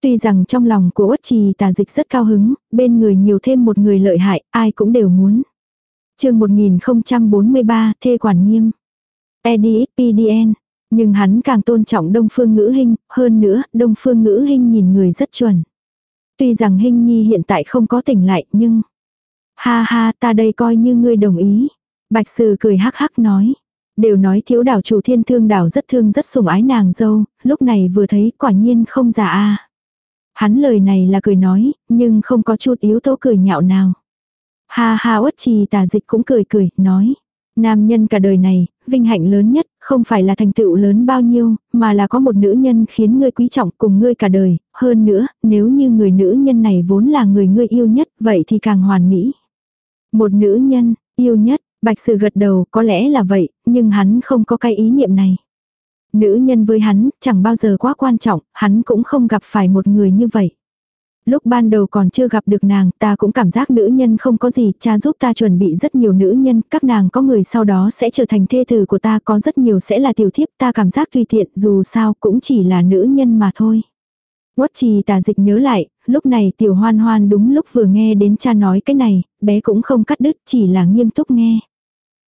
Tuy rằng trong lòng của uất trì tà dịch rất cao hứng, bên người nhiều thêm một người lợi hại, ai cũng đều muốn chương 1043, thê quản nghiêm. EDXPDN. Nhưng hắn càng tôn trọng Đông Phương Ngữ Hinh, hơn nữa, Đông Phương Ngữ Hinh nhìn người rất chuẩn. Tuy rằng Hinh Nhi hiện tại không có tỉnh lại, nhưng... Ha ha, ta đây coi như ngươi đồng ý. Bạch Sư cười hắc hắc nói. Đều nói thiếu đảo chủ thiên thương đảo rất thương rất sủng ái nàng dâu, lúc này vừa thấy quả nhiên không giả a Hắn lời này là cười nói, nhưng không có chút yếu tố cười nhạo nào. Ha ha uất trì tà dịch cũng cười cười, nói. Nam nhân cả đời này, vinh hạnh lớn nhất, không phải là thành tựu lớn bao nhiêu, mà là có một nữ nhân khiến ngươi quý trọng cùng ngươi cả đời. Hơn nữa, nếu như người nữ nhân này vốn là người ngươi yêu nhất, vậy thì càng hoàn mỹ. Một nữ nhân, yêu nhất, bạch sự gật đầu có lẽ là vậy, nhưng hắn không có cái ý niệm này. Nữ nhân với hắn, chẳng bao giờ quá quan trọng, hắn cũng không gặp phải một người như vậy. Lúc ban đầu còn chưa gặp được nàng, ta cũng cảm giác nữ nhân không có gì, cha giúp ta chuẩn bị rất nhiều nữ nhân, các nàng có người sau đó sẽ trở thành thê tử của ta, có rất nhiều sẽ là tiểu thiếp, ta cảm giác tùy tiện, dù sao cũng chỉ là nữ nhân mà thôi. Quất trì tà dịch nhớ lại, lúc này tiểu hoan hoan đúng lúc vừa nghe đến cha nói cái này, bé cũng không cắt đứt, chỉ là nghiêm túc nghe.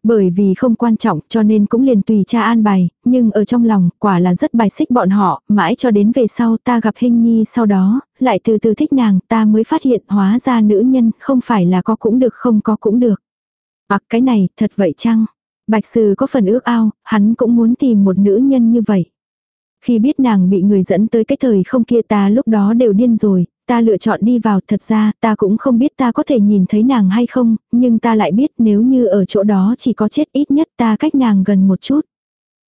Bởi vì không quan trọng cho nên cũng liền tùy cha an bài, nhưng ở trong lòng quả là rất bài xích bọn họ, mãi cho đến về sau ta gặp hình nhi sau đó, lại từ từ thích nàng ta mới phát hiện hóa ra nữ nhân không phải là có cũng được không có cũng được. À cái này thật vậy chăng? Bạch sư có phần ước ao, hắn cũng muốn tìm một nữ nhân như vậy. Khi biết nàng bị người dẫn tới cái thời không kia ta lúc đó đều điên rồi, ta lựa chọn đi vào, thật ra ta cũng không biết ta có thể nhìn thấy nàng hay không, nhưng ta lại biết nếu như ở chỗ đó chỉ có chết ít nhất ta cách nàng gần một chút.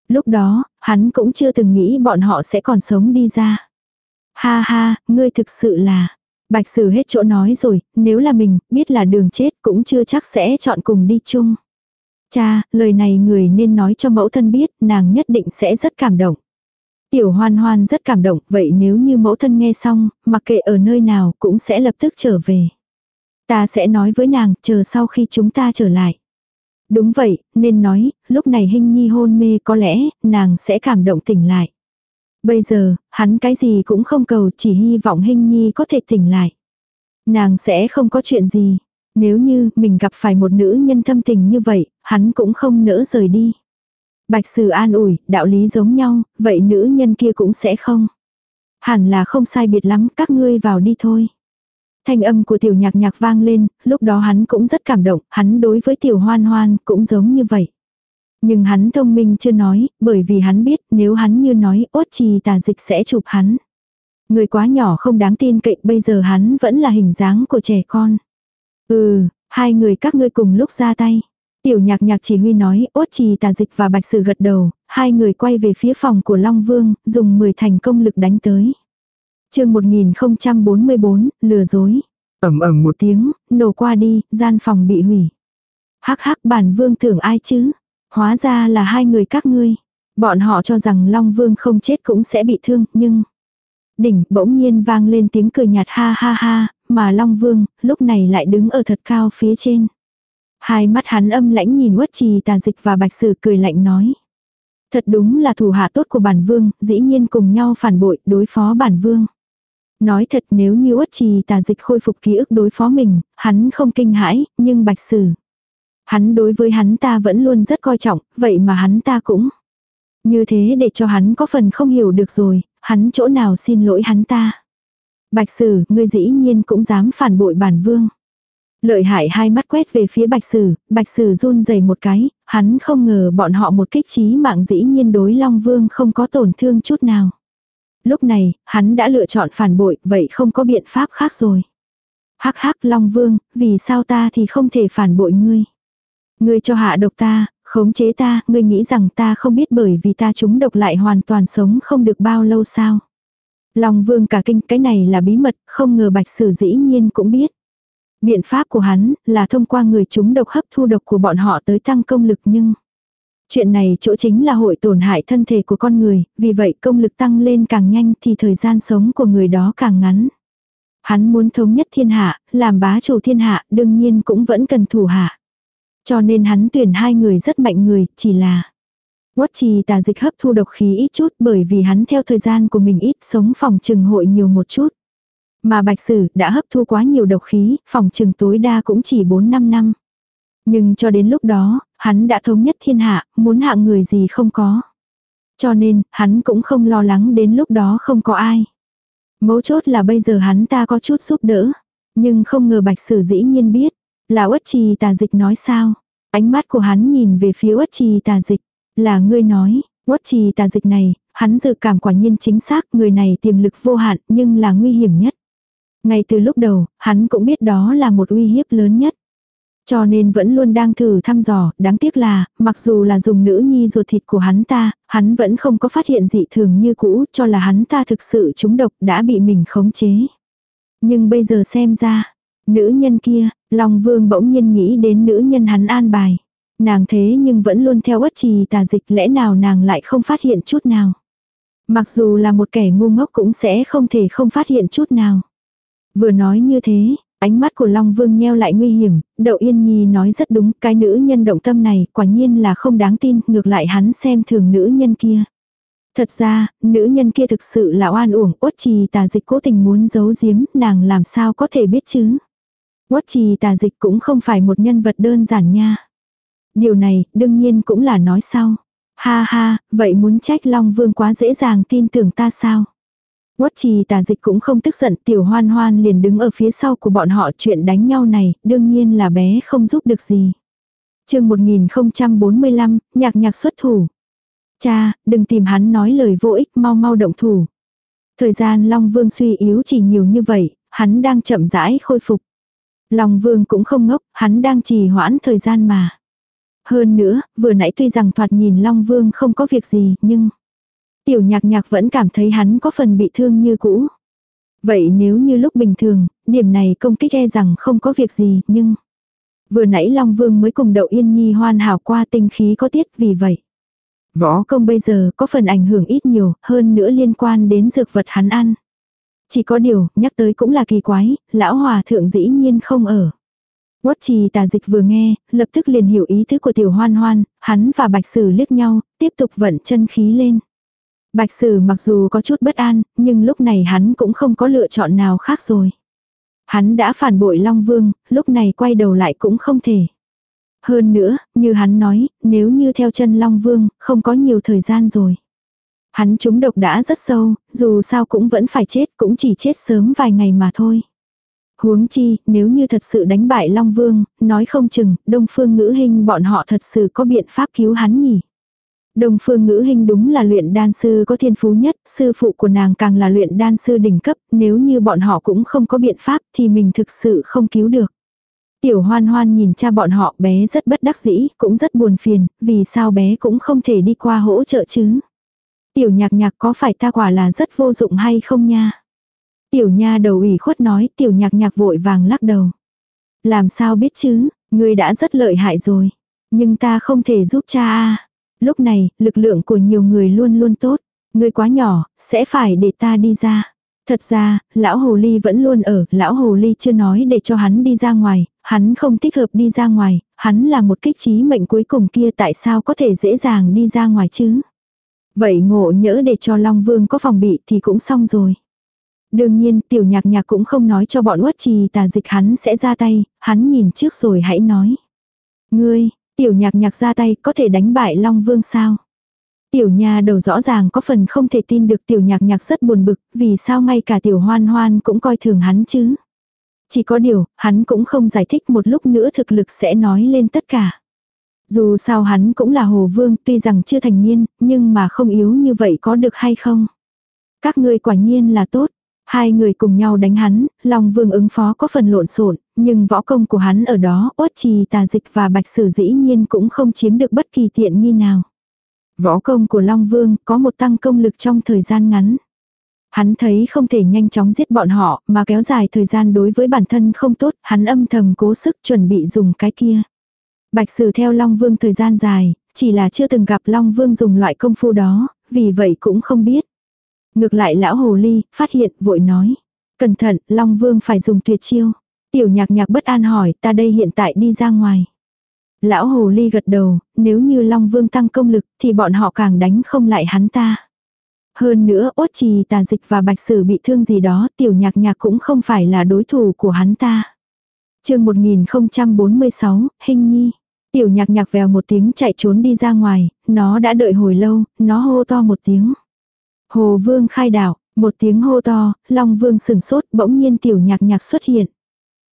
Lúc đó, hắn cũng chưa từng nghĩ bọn họ sẽ còn sống đi ra. Ha ha, ngươi thực sự là... Bạch sử hết chỗ nói rồi, nếu là mình, biết là đường chết cũng chưa chắc sẽ chọn cùng đi chung. Cha, lời này người nên nói cho mẫu thân biết, nàng nhất định sẽ rất cảm động. Tiểu hoan hoan rất cảm động, vậy nếu như mẫu thân nghe xong, mặc kệ ở nơi nào cũng sẽ lập tức trở về. Ta sẽ nói với nàng, chờ sau khi chúng ta trở lại. Đúng vậy, nên nói, lúc này hình nhi hôn mê có lẽ, nàng sẽ cảm động tỉnh lại. Bây giờ, hắn cái gì cũng không cầu, chỉ hy vọng hình nhi có thể tỉnh lại. Nàng sẽ không có chuyện gì. Nếu như mình gặp phải một nữ nhân thâm tình như vậy, hắn cũng không nỡ rời đi. Bạch Sử an ủi, đạo lý giống nhau, vậy nữ nhân kia cũng sẽ không. Hẳn là không sai biệt lắm, các ngươi vào đi thôi. Thanh âm của tiểu nhạc nhạc vang lên, lúc đó hắn cũng rất cảm động, hắn đối với tiểu hoan hoan cũng giống như vậy. Nhưng hắn thông minh chưa nói, bởi vì hắn biết nếu hắn như nói ốt trì tà dịch sẽ chụp hắn. Người quá nhỏ không đáng tin cậy bây giờ hắn vẫn là hình dáng của trẻ con. Ừ, hai người các ngươi cùng lúc ra tay. Tiểu nhạc nhạc chỉ huy nói, ốt trì tà dịch và bạch sử gật đầu, hai người quay về phía phòng của Long Vương, dùng 10 thành công lực đánh tới. chương 1044, lừa dối. ầm ầm một tiếng, nổ qua đi, gian phòng bị hủy. Hắc hắc bản vương tưởng ai chứ? Hóa ra là hai người các ngươi. Bọn họ cho rằng Long Vương không chết cũng sẽ bị thương, nhưng... Đỉnh bỗng nhiên vang lên tiếng cười nhạt ha ha ha, mà Long Vương lúc này lại đứng ở thật cao phía trên. Hai mắt hắn âm lãnh nhìn uất trì tà dịch và bạch sử cười lạnh nói. Thật đúng là thủ hạ tốt của bản vương, dĩ nhiên cùng nhau phản bội đối phó bản vương. Nói thật nếu như uất trì tà dịch khôi phục ký ức đối phó mình, hắn không kinh hãi, nhưng bạch sử. Hắn đối với hắn ta vẫn luôn rất coi trọng, vậy mà hắn ta cũng. Như thế để cho hắn có phần không hiểu được rồi, hắn chỗ nào xin lỗi hắn ta. Bạch sử, ngươi dĩ nhiên cũng dám phản bội bản vương. Lợi hại hai mắt quét về phía bạch sử, bạch sử run rẩy một cái, hắn không ngờ bọn họ một kích trí mạng dĩ nhiên đối long vương không có tổn thương chút nào. Lúc này, hắn đã lựa chọn phản bội, vậy không có biện pháp khác rồi. Hắc hắc long vương, vì sao ta thì không thể phản bội ngươi. Ngươi cho hạ độc ta, khống chế ta, ngươi nghĩ rằng ta không biết bởi vì ta chúng độc lại hoàn toàn sống không được bao lâu sao. Long vương cả kinh cái này là bí mật, không ngờ bạch sử dĩ nhiên cũng biết. Biện pháp của hắn là thông qua người chúng độc hấp thu độc của bọn họ tới tăng công lực nhưng... Chuyện này chỗ chính là hội tổn hại thân thể của con người, vì vậy công lực tăng lên càng nhanh thì thời gian sống của người đó càng ngắn. Hắn muốn thống nhất thiên hạ, làm bá chủ thiên hạ, đương nhiên cũng vẫn cần thủ hạ. Cho nên hắn tuyển hai người rất mạnh người, chỉ là... Quất trì tà dịch hấp thu độc khí ít chút bởi vì hắn theo thời gian của mình ít sống phòng trừng hội nhiều một chút. Mà bạch sử đã hấp thu quá nhiều độc khí, phòng trừng tối đa cũng chỉ 4-5 năm. Nhưng cho đến lúc đó, hắn đã thống nhất thiên hạ, muốn hạ người gì không có. Cho nên, hắn cũng không lo lắng đến lúc đó không có ai. Mấu chốt là bây giờ hắn ta có chút giúp đỡ. Nhưng không ngờ bạch sử dĩ nhiên biết. Là uất trì tà dịch nói sao? Ánh mắt của hắn nhìn về phía uất trì tà dịch. Là ngươi nói, uất trì tà dịch này, hắn dự cảm quả nhiên chính xác người này tiềm lực vô hạn nhưng là nguy hiểm nhất. Ngay từ lúc đầu, hắn cũng biết đó là một uy hiếp lớn nhất. Cho nên vẫn luôn đang thử thăm dò, đáng tiếc là, mặc dù là dùng nữ nhi ruột thịt của hắn ta, hắn vẫn không có phát hiện dị thường như cũ, cho là hắn ta thực sự trúng độc đã bị mình khống chế. Nhưng bây giờ xem ra, nữ nhân kia, Long Vương bỗng nhiên nghĩ đến nữ nhân hắn an bài. Nàng thế nhưng vẫn luôn theo ất trì tà dịch lẽ nào nàng lại không phát hiện chút nào. Mặc dù là một kẻ ngu ngốc cũng sẽ không thể không phát hiện chút nào. Vừa nói như thế, ánh mắt của Long Vương nheo lại nguy hiểm, Đậu Yên Nhi nói rất đúng, cái nữ nhân động tâm này quả nhiên là không đáng tin, ngược lại hắn xem thường nữ nhân kia. Thật ra, nữ nhân kia thực sự là oan uổng, uất trì tà dịch cố tình muốn giấu giếm, nàng làm sao có thể biết chứ. Uất trì tà dịch cũng không phải một nhân vật đơn giản nha. Điều này, đương nhiên cũng là nói sau. Ha ha, vậy muốn trách Long Vương quá dễ dàng tin tưởng ta sao? Quất trì tà dịch cũng không tức giận tiểu hoan hoan liền đứng ở phía sau của bọn họ chuyện đánh nhau này, đương nhiên là bé không giúp được gì. chương 1045, nhạc nhạc xuất thủ. Cha, đừng tìm hắn nói lời vô ích mau mau động thủ. Thời gian Long Vương suy yếu chỉ nhiều như vậy, hắn đang chậm rãi khôi phục. Long Vương cũng không ngốc, hắn đang trì hoãn thời gian mà. Hơn nữa, vừa nãy tuy rằng thoạt nhìn Long Vương không có việc gì, nhưng... Tiểu nhạc nhạc vẫn cảm thấy hắn có phần bị thương như cũ. Vậy nếu như lúc bình thường, điểm này công kích e rằng không có việc gì, nhưng... Vừa nãy Long Vương mới cùng Đậu Yên Nhi hoàn hảo qua tinh khí có tiết vì vậy. Võ công bây giờ có phần ảnh hưởng ít nhiều, hơn nữa liên quan đến dược vật hắn ăn. Chỉ có điều, nhắc tới cũng là kỳ quái, lão hòa thượng dĩ nhiên không ở. Quất trì tà dịch vừa nghe, lập tức liền hiểu ý thức của tiểu hoan hoan, hắn và bạch sử liếc nhau, tiếp tục vận chân khí lên. Bạch Sử mặc dù có chút bất an, nhưng lúc này hắn cũng không có lựa chọn nào khác rồi. Hắn đã phản bội Long Vương, lúc này quay đầu lại cũng không thể. Hơn nữa, như hắn nói, nếu như theo chân Long Vương, không có nhiều thời gian rồi. Hắn trúng độc đã rất sâu, dù sao cũng vẫn phải chết, cũng chỉ chết sớm vài ngày mà thôi. Huống chi, nếu như thật sự đánh bại Long Vương, nói không chừng, Đông Phương Ngữ Hinh bọn họ thật sự có biện pháp cứu hắn nhỉ. Đồng phương ngữ hình đúng là luyện đan sư có thiên phú nhất, sư phụ của nàng càng là luyện đan sư đỉnh cấp, nếu như bọn họ cũng không có biện pháp thì mình thực sự không cứu được. Tiểu hoan hoan nhìn cha bọn họ bé rất bất đắc dĩ, cũng rất buồn phiền, vì sao bé cũng không thể đi qua hỗ trợ chứ. Tiểu nhạc nhạc có phải ta quả là rất vô dụng hay không nha? Tiểu nha đầu ủy khuất nói tiểu nhạc nhạc vội vàng lắc đầu. Làm sao biết chứ, người đã rất lợi hại rồi. Nhưng ta không thể giúp cha a Lúc này, lực lượng của nhiều người luôn luôn tốt. Ngươi quá nhỏ, sẽ phải để ta đi ra. Thật ra, lão hồ ly vẫn luôn ở, lão hồ ly chưa nói để cho hắn đi ra ngoài, hắn không thích hợp đi ra ngoài, hắn là một kích trí mệnh cuối cùng kia tại sao có thể dễ dàng đi ra ngoài chứ. Vậy ngộ nhỡ để cho Long Vương có phòng bị thì cũng xong rồi. Đương nhiên tiểu nhạc nhạc cũng không nói cho bọn uất trì tà dịch hắn sẽ ra tay, hắn nhìn trước rồi hãy nói. Ngươi, tiểu nhạc nhạc ra tay có thể đánh bại Long Vương sao? Tiểu nhà đầu rõ ràng có phần không thể tin được tiểu nhạc nhạc rất buồn bực, vì sao ngay cả tiểu hoan hoan cũng coi thường hắn chứ. Chỉ có điều, hắn cũng không giải thích một lúc nữa thực lực sẽ nói lên tất cả. Dù sao hắn cũng là hồ vương tuy rằng chưa thành niên, nhưng mà không yếu như vậy có được hay không. Các ngươi quả nhiên là tốt. Hai người cùng nhau đánh hắn, Long Vương ứng phó có phần lộn xộn, nhưng võ công của hắn ở đó, uất trì tà dịch và bạch sử dĩ nhiên cũng không chiếm được bất kỳ tiện nghi nào. Võ công của Long Vương có một tăng công lực trong thời gian ngắn. Hắn thấy không thể nhanh chóng giết bọn họ mà kéo dài thời gian đối với bản thân không tốt, hắn âm thầm cố sức chuẩn bị dùng cái kia. Bạch Sử theo Long Vương thời gian dài, chỉ là chưa từng gặp Long Vương dùng loại công phu đó, vì vậy cũng không biết. Ngược lại lão hồ ly, phát hiện, vội nói. Cẩn thận, Long Vương phải dùng tuyệt chiêu. Tiểu nhạc nhạc bất an hỏi, ta đây hiện tại đi ra ngoài. Lão hồ ly gật đầu, nếu như Long Vương tăng công lực thì bọn họ càng đánh không lại hắn ta. Hơn nữa, ốt trì tà dịch và bạch sử bị thương gì đó, tiểu nhạc nhạc cũng không phải là đối thủ của hắn ta. chương 1046, Hình Nhi. Tiểu nhạc nhạc vèo một tiếng chạy trốn đi ra ngoài, nó đã đợi hồi lâu, nó hô to một tiếng. Hồ Vương khai đảo, một tiếng hô to, Long Vương sừng sốt, bỗng nhiên tiểu nhạc nhạc xuất hiện.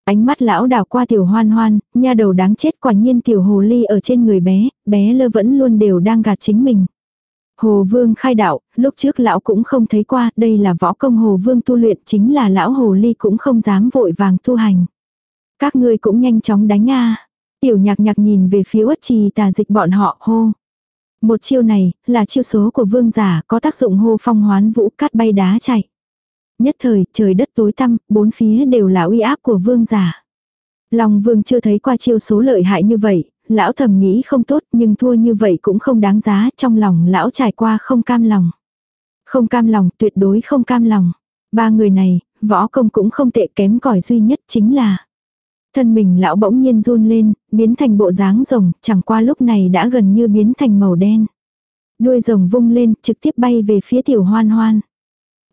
Ánh mắt lão đảo qua tiểu hoan hoan, nha đầu đáng chết quả nhiên tiểu hồ ly ở trên người bé, bé lơ vẫn luôn đều đang gạt chính mình. Hồ Vương khai đạo, lúc trước lão cũng không thấy qua, đây là võ công Hồ Vương tu luyện chính là lão hồ ly cũng không dám vội vàng tu hành. Các ngươi cũng nhanh chóng đánh a Tiểu nhạc nhạc nhìn về phía uất trì tà dịch bọn họ hô. Một chiêu này, là chiêu số của vương giả, có tác dụng hô phong hoán vũ cát bay đá chạy. Nhất thời, trời đất tối tăm, bốn phía đều là uy áp của vương giả. Long vương chưa thấy qua chiêu số lợi hại như vậy, lão thầm nghĩ không tốt nhưng thua như vậy cũng không đáng giá, trong lòng lão trải qua không cam lòng. Không cam lòng, tuyệt đối không cam lòng. Ba người này, võ công cũng không tệ kém cỏi duy nhất chính là Thân mình lão bỗng nhiên run lên, biến thành bộ dáng rồng, chẳng qua lúc này đã gần như biến thành màu đen. Đuôi rồng vung lên, trực tiếp bay về phía tiểu hoan hoan.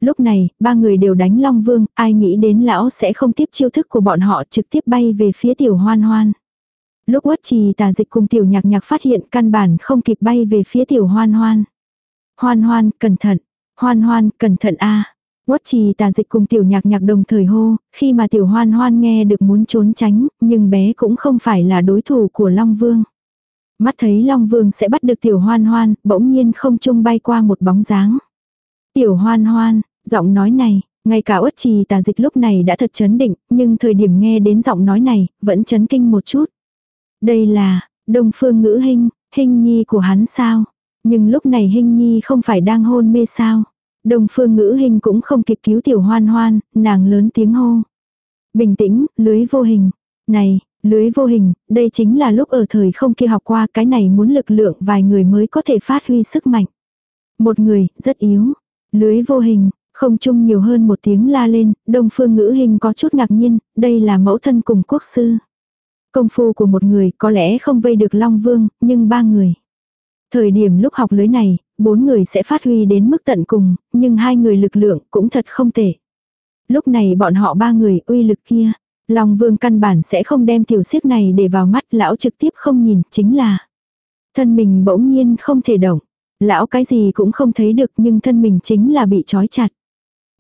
Lúc này, ba người đều đánh Long Vương, ai nghĩ đến lão sẽ không tiếp chiêu thức của bọn họ trực tiếp bay về phía tiểu hoan hoan. Lúc quất trì tà dịch cùng tiểu nhạc nhạc phát hiện căn bản không kịp bay về phía tiểu hoan hoan. Hoan hoan, cẩn thận. Hoan hoan, cẩn thận a Quất trì tà dịch cùng tiểu nhạc nhạc đồng thời hô, khi mà tiểu hoan hoan nghe được muốn trốn tránh, nhưng bé cũng không phải là đối thủ của Long Vương. Mắt thấy Long Vương sẽ bắt được tiểu hoan hoan, bỗng nhiên không trung bay qua một bóng dáng. Tiểu hoan hoan, giọng nói này, ngay cả uất trì tà dịch lúc này đã thật chấn định, nhưng thời điểm nghe đến giọng nói này, vẫn chấn kinh một chút. Đây là, đông phương ngữ hình, hình nhi của hắn sao? Nhưng lúc này hình nhi không phải đang hôn mê sao? Đông phương ngữ hình cũng không kịp cứu tiểu hoan hoan, nàng lớn tiếng hô. Bình tĩnh, lưới vô hình. Này, lưới vô hình, đây chính là lúc ở thời không kia học qua cái này muốn lực lượng vài người mới có thể phát huy sức mạnh. Một người, rất yếu. Lưới vô hình, không chung nhiều hơn một tiếng la lên, đông phương ngữ hình có chút ngạc nhiên, đây là mẫu thân cùng quốc sư. Công phu của một người có lẽ không vây được Long Vương, nhưng ba người. Thời điểm lúc học lưới này, bốn người sẽ phát huy đến mức tận cùng, nhưng hai người lực lượng cũng thật không tệ. Lúc này bọn họ ba người uy lực kia, Long Vương căn bản sẽ không đem tiểu siếc này để vào mắt lão trực tiếp không nhìn, chính là thân mình bỗng nhiên không thể động. Lão cái gì cũng không thấy được nhưng thân mình chính là bị trói chặt.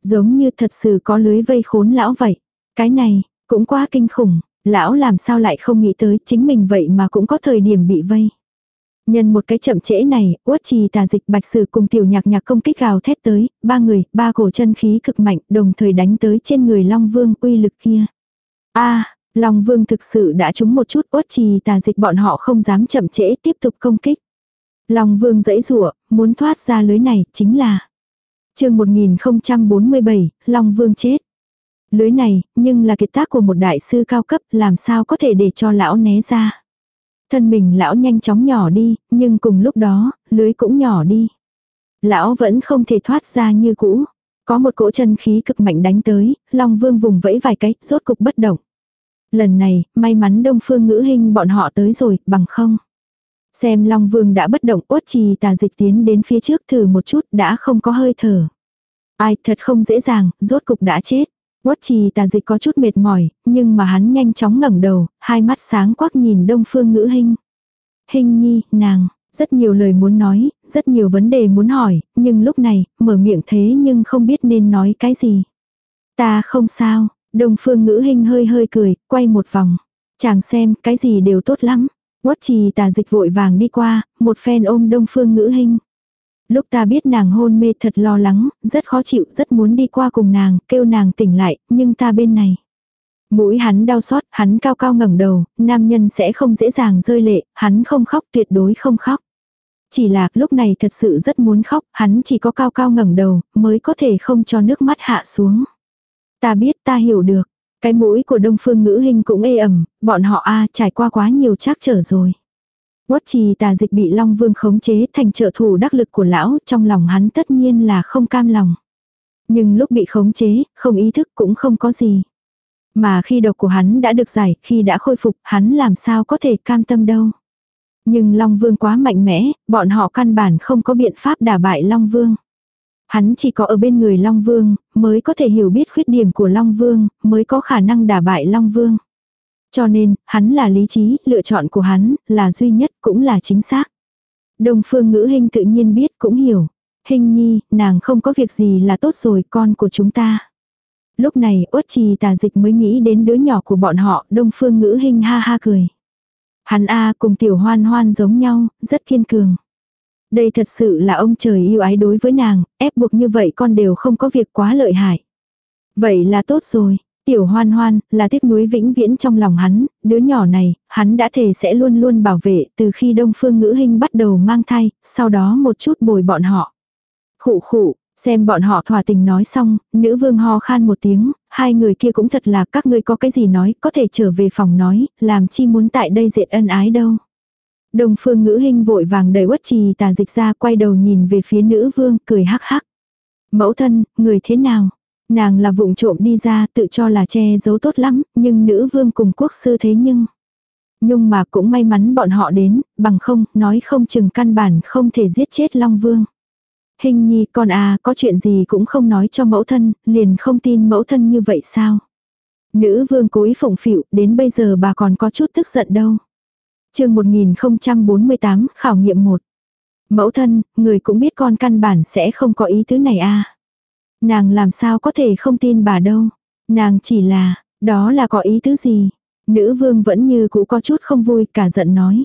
Giống như thật sự có lưới vây khốn lão vậy. Cái này, cũng quá kinh khủng, lão làm sao lại không nghĩ tới chính mình vậy mà cũng có thời điểm bị vây. Nhân một cái chậm trễ này, uất trì tà dịch bạch sử cùng tiểu nhạc nhạc công kích gào thét tới, ba người, ba cổ chân khí cực mạnh, đồng thời đánh tới trên người Long Vương uy lực kia. a Long Vương thực sự đã trúng một chút uất trì tà dịch bọn họ không dám chậm trễ tiếp tục công kích. Long Vương dãy rủa muốn thoát ra lưới này, chính là chương 1047, Long Vương chết. Lưới này, nhưng là kiệt tác của một đại sư cao cấp, làm sao có thể để cho lão né ra. Thân mình lão nhanh chóng nhỏ đi, nhưng cùng lúc đó, lưới cũng nhỏ đi. Lão vẫn không thể thoát ra như cũ. Có một cỗ chân khí cực mạnh đánh tới, Long Vương vùng vẫy vài cái, rốt cục bất động. Lần này, may mắn Đông Phương Ngữ Hinh bọn họ tới rồi, bằng không. Xem Long Vương đã bất động, uất trì tà dịch tiến đến phía trước thử một chút, đã không có hơi thở. Ai, thật không dễ dàng, rốt cục đã chết. Uất trì tà dịch có chút mệt mỏi, nhưng mà hắn nhanh chóng ngẩng đầu, hai mắt sáng quắc nhìn Đông Phương Ngữ hình. Hình nhi, nàng, rất nhiều lời muốn nói, rất nhiều vấn đề muốn hỏi, nhưng lúc này, mở miệng thế nhưng không biết nên nói cái gì. Ta không sao, Đông Phương Ngữ hình hơi hơi cười, quay một vòng. Chàng xem, cái gì đều tốt lắm. Quất trì tà dịch vội vàng đi qua, một phen ôm Đông Phương Ngữ hình. Lúc ta biết nàng hôn mê thật lo lắng, rất khó chịu, rất muốn đi qua cùng nàng, kêu nàng tỉnh lại, nhưng ta bên này. Mũi hắn đau xót, hắn cao cao ngẩng đầu, nam nhân sẽ không dễ dàng rơi lệ, hắn không khóc tuyệt đối không khóc. Chỉ là lúc này thật sự rất muốn khóc, hắn chỉ có cao cao ngẩng đầu, mới có thể không cho nước mắt hạ xuống. Ta biết ta hiểu được, cái mũi của đông phương ngữ hình cũng ê ẩm, bọn họ a trải qua quá nhiều trắc trở rồi. Quốc trì tà dịch bị Long Vương khống chế thành trợ thủ đắc lực của lão, trong lòng hắn tất nhiên là không cam lòng. Nhưng lúc bị khống chế, không ý thức cũng không có gì. Mà khi độc của hắn đã được giải, khi đã khôi phục, hắn làm sao có thể cam tâm đâu. Nhưng Long Vương quá mạnh mẽ, bọn họ căn bản không có biện pháp đả bại Long Vương. Hắn chỉ có ở bên người Long Vương, mới có thể hiểu biết khuyết điểm của Long Vương, mới có khả năng đả bại Long Vương. Cho nên, hắn là lý trí, lựa chọn của hắn, là duy nhất, cũng là chính xác. Đồng phương ngữ hình tự nhiên biết, cũng hiểu. Hình nhi, nàng không có việc gì là tốt rồi, con của chúng ta. Lúc này, uất trì tà dịch mới nghĩ đến đứa nhỏ của bọn họ, đông phương ngữ hình ha ha cười. Hắn A cùng tiểu hoan hoan giống nhau, rất kiên cường. Đây thật sự là ông trời yêu ái đối với nàng, ép buộc như vậy con đều không có việc quá lợi hại. Vậy là tốt rồi, tiểu hoan hoan, là tiếc nuối vĩnh viễn trong lòng hắn, đứa nhỏ này, hắn đã thề sẽ luôn luôn bảo vệ từ khi đông phương ngữ hình bắt đầu mang thai, sau đó một chút bồi bọn họ. Khụ khụ, Xem bọn họ thỏa tình nói xong, nữ vương ho khan một tiếng, hai người kia cũng thật là các ngươi có cái gì nói, có thể trở về phòng nói, làm chi muốn tại đây diện ân ái đâu. Đồng phương ngữ hình vội vàng đầy quất trì tà dịch ra quay đầu nhìn về phía nữ vương, cười hắc hắc. Mẫu thân, người thế nào? Nàng là vụng trộm đi ra tự cho là che giấu tốt lắm, nhưng nữ vương cùng quốc sư thế nhưng. Nhưng mà cũng may mắn bọn họ đến, bằng không, nói không chừng căn bản không thể giết chết Long Vương. Hình nhi con à có chuyện gì cũng không nói cho mẫu thân, liền không tin mẫu thân như vậy sao? Nữ vương cố ý phụng phịu, đến bây giờ bà còn có chút tức giận đâu. chương 1048, khảo nghiệm 1. Mẫu thân, người cũng biết con căn bản sẽ không có ý tứ này à. Nàng làm sao có thể không tin bà đâu. Nàng chỉ là, đó là có ý tứ gì. Nữ vương vẫn như cũ có chút không vui cả giận nói.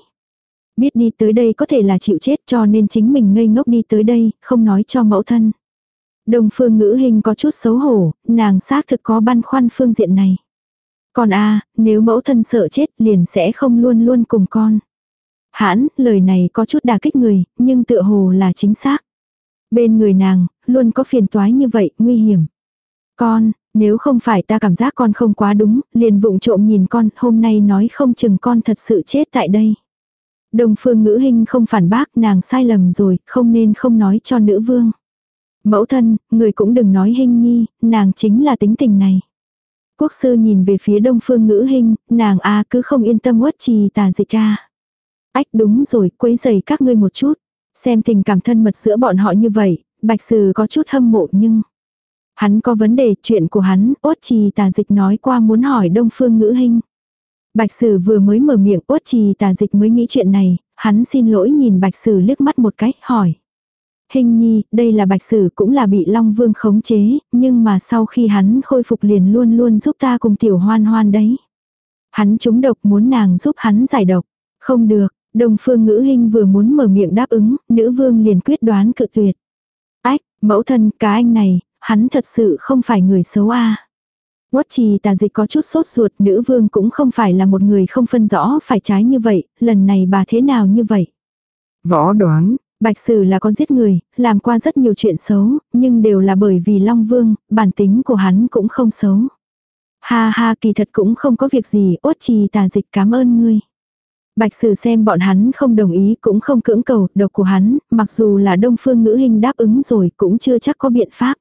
Biết đi tới đây có thể là chịu chết cho nên chính mình ngây ngốc đi tới đây, không nói cho mẫu thân. Đồng phương ngữ hình có chút xấu hổ, nàng xác thực có băn khoăn phương diện này. Còn a nếu mẫu thân sợ chết liền sẽ không luôn luôn cùng con. Hãn, lời này có chút đà kích người, nhưng tựa hồ là chính xác. Bên người nàng, luôn có phiền toái như vậy, nguy hiểm. Con, nếu không phải ta cảm giác con không quá đúng, liền vụng trộm nhìn con, hôm nay nói không chừng con thật sự chết tại đây. Đồng phương ngữ hình không phản bác nàng sai lầm rồi, không nên không nói cho nữ vương. Mẫu thân, người cũng đừng nói hình nhi, nàng chính là tính tình này. Quốc sư nhìn về phía đông phương ngữ hình, nàng a cứ không yên tâm uất trì tà dịch cha. Ách đúng rồi, quấy giày các ngươi một chút. Xem tình cảm thân mật giữa bọn họ như vậy, bạch sử có chút hâm mộ nhưng... Hắn có vấn đề chuyện của hắn, ốt trì tà dịch nói qua muốn hỏi đông phương ngữ hình. Bạch Sử vừa mới mở miệng ốt trì tà dịch mới nghĩ chuyện này, hắn xin lỗi nhìn Bạch Sử liếc mắt một cách, hỏi. Hình nhi, đây là Bạch Sử cũng là bị Long Vương khống chế, nhưng mà sau khi hắn khôi phục liền luôn luôn giúp ta cùng tiểu hoan hoan đấy. Hắn trúng độc muốn nàng giúp hắn giải độc. Không được, đồng phương ngữ hình vừa muốn mở miệng đáp ứng, nữ vương liền quyết đoán cự tuyệt. Ách, mẫu thân, cá anh này, hắn thật sự không phải người xấu a Quất trì tà dịch có chút sốt ruột, nữ vương cũng không phải là một người không phân rõ phải trái như vậy, lần này bà thế nào như vậy. Võ đoán, Bạch Sử là có giết người, làm qua rất nhiều chuyện xấu, nhưng đều là bởi vì Long Vương, bản tính của hắn cũng không xấu. Ha ha kỳ thật cũng không có việc gì, uất trì tà dịch cảm ơn ngươi. Bạch Sử xem bọn hắn không đồng ý cũng không cưỡng cầu, độc của hắn, mặc dù là đông phương ngữ hình đáp ứng rồi cũng chưa chắc có biện pháp.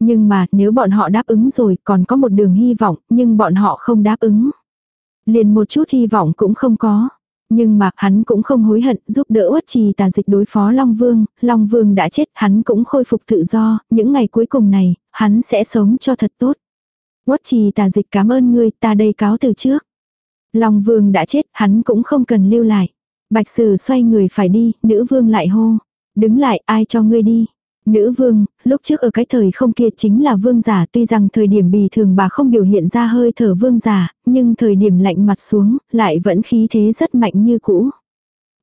Nhưng mà nếu bọn họ đáp ứng rồi còn có một đường hy vọng, nhưng bọn họ không đáp ứng. Liền một chút hy vọng cũng không có. Nhưng mà hắn cũng không hối hận giúp đỡ uất trì tà dịch đối phó Long Vương, Long Vương đã chết hắn cũng khôi phục tự do, những ngày cuối cùng này, hắn sẽ sống cho thật tốt. Uất trì tà dịch cảm ơn ngươi ta đây cáo từ trước. Long Vương đã chết hắn cũng không cần lưu lại. Bạch Sử xoay người phải đi, nữ vương lại hô. Đứng lại ai cho ngươi đi. Nữ vương, lúc trước ở cái thời không kia chính là vương giả tuy rằng thời điểm bì thường bà không biểu hiện ra hơi thở vương giả, nhưng thời điểm lạnh mặt xuống, lại vẫn khí thế rất mạnh như cũ.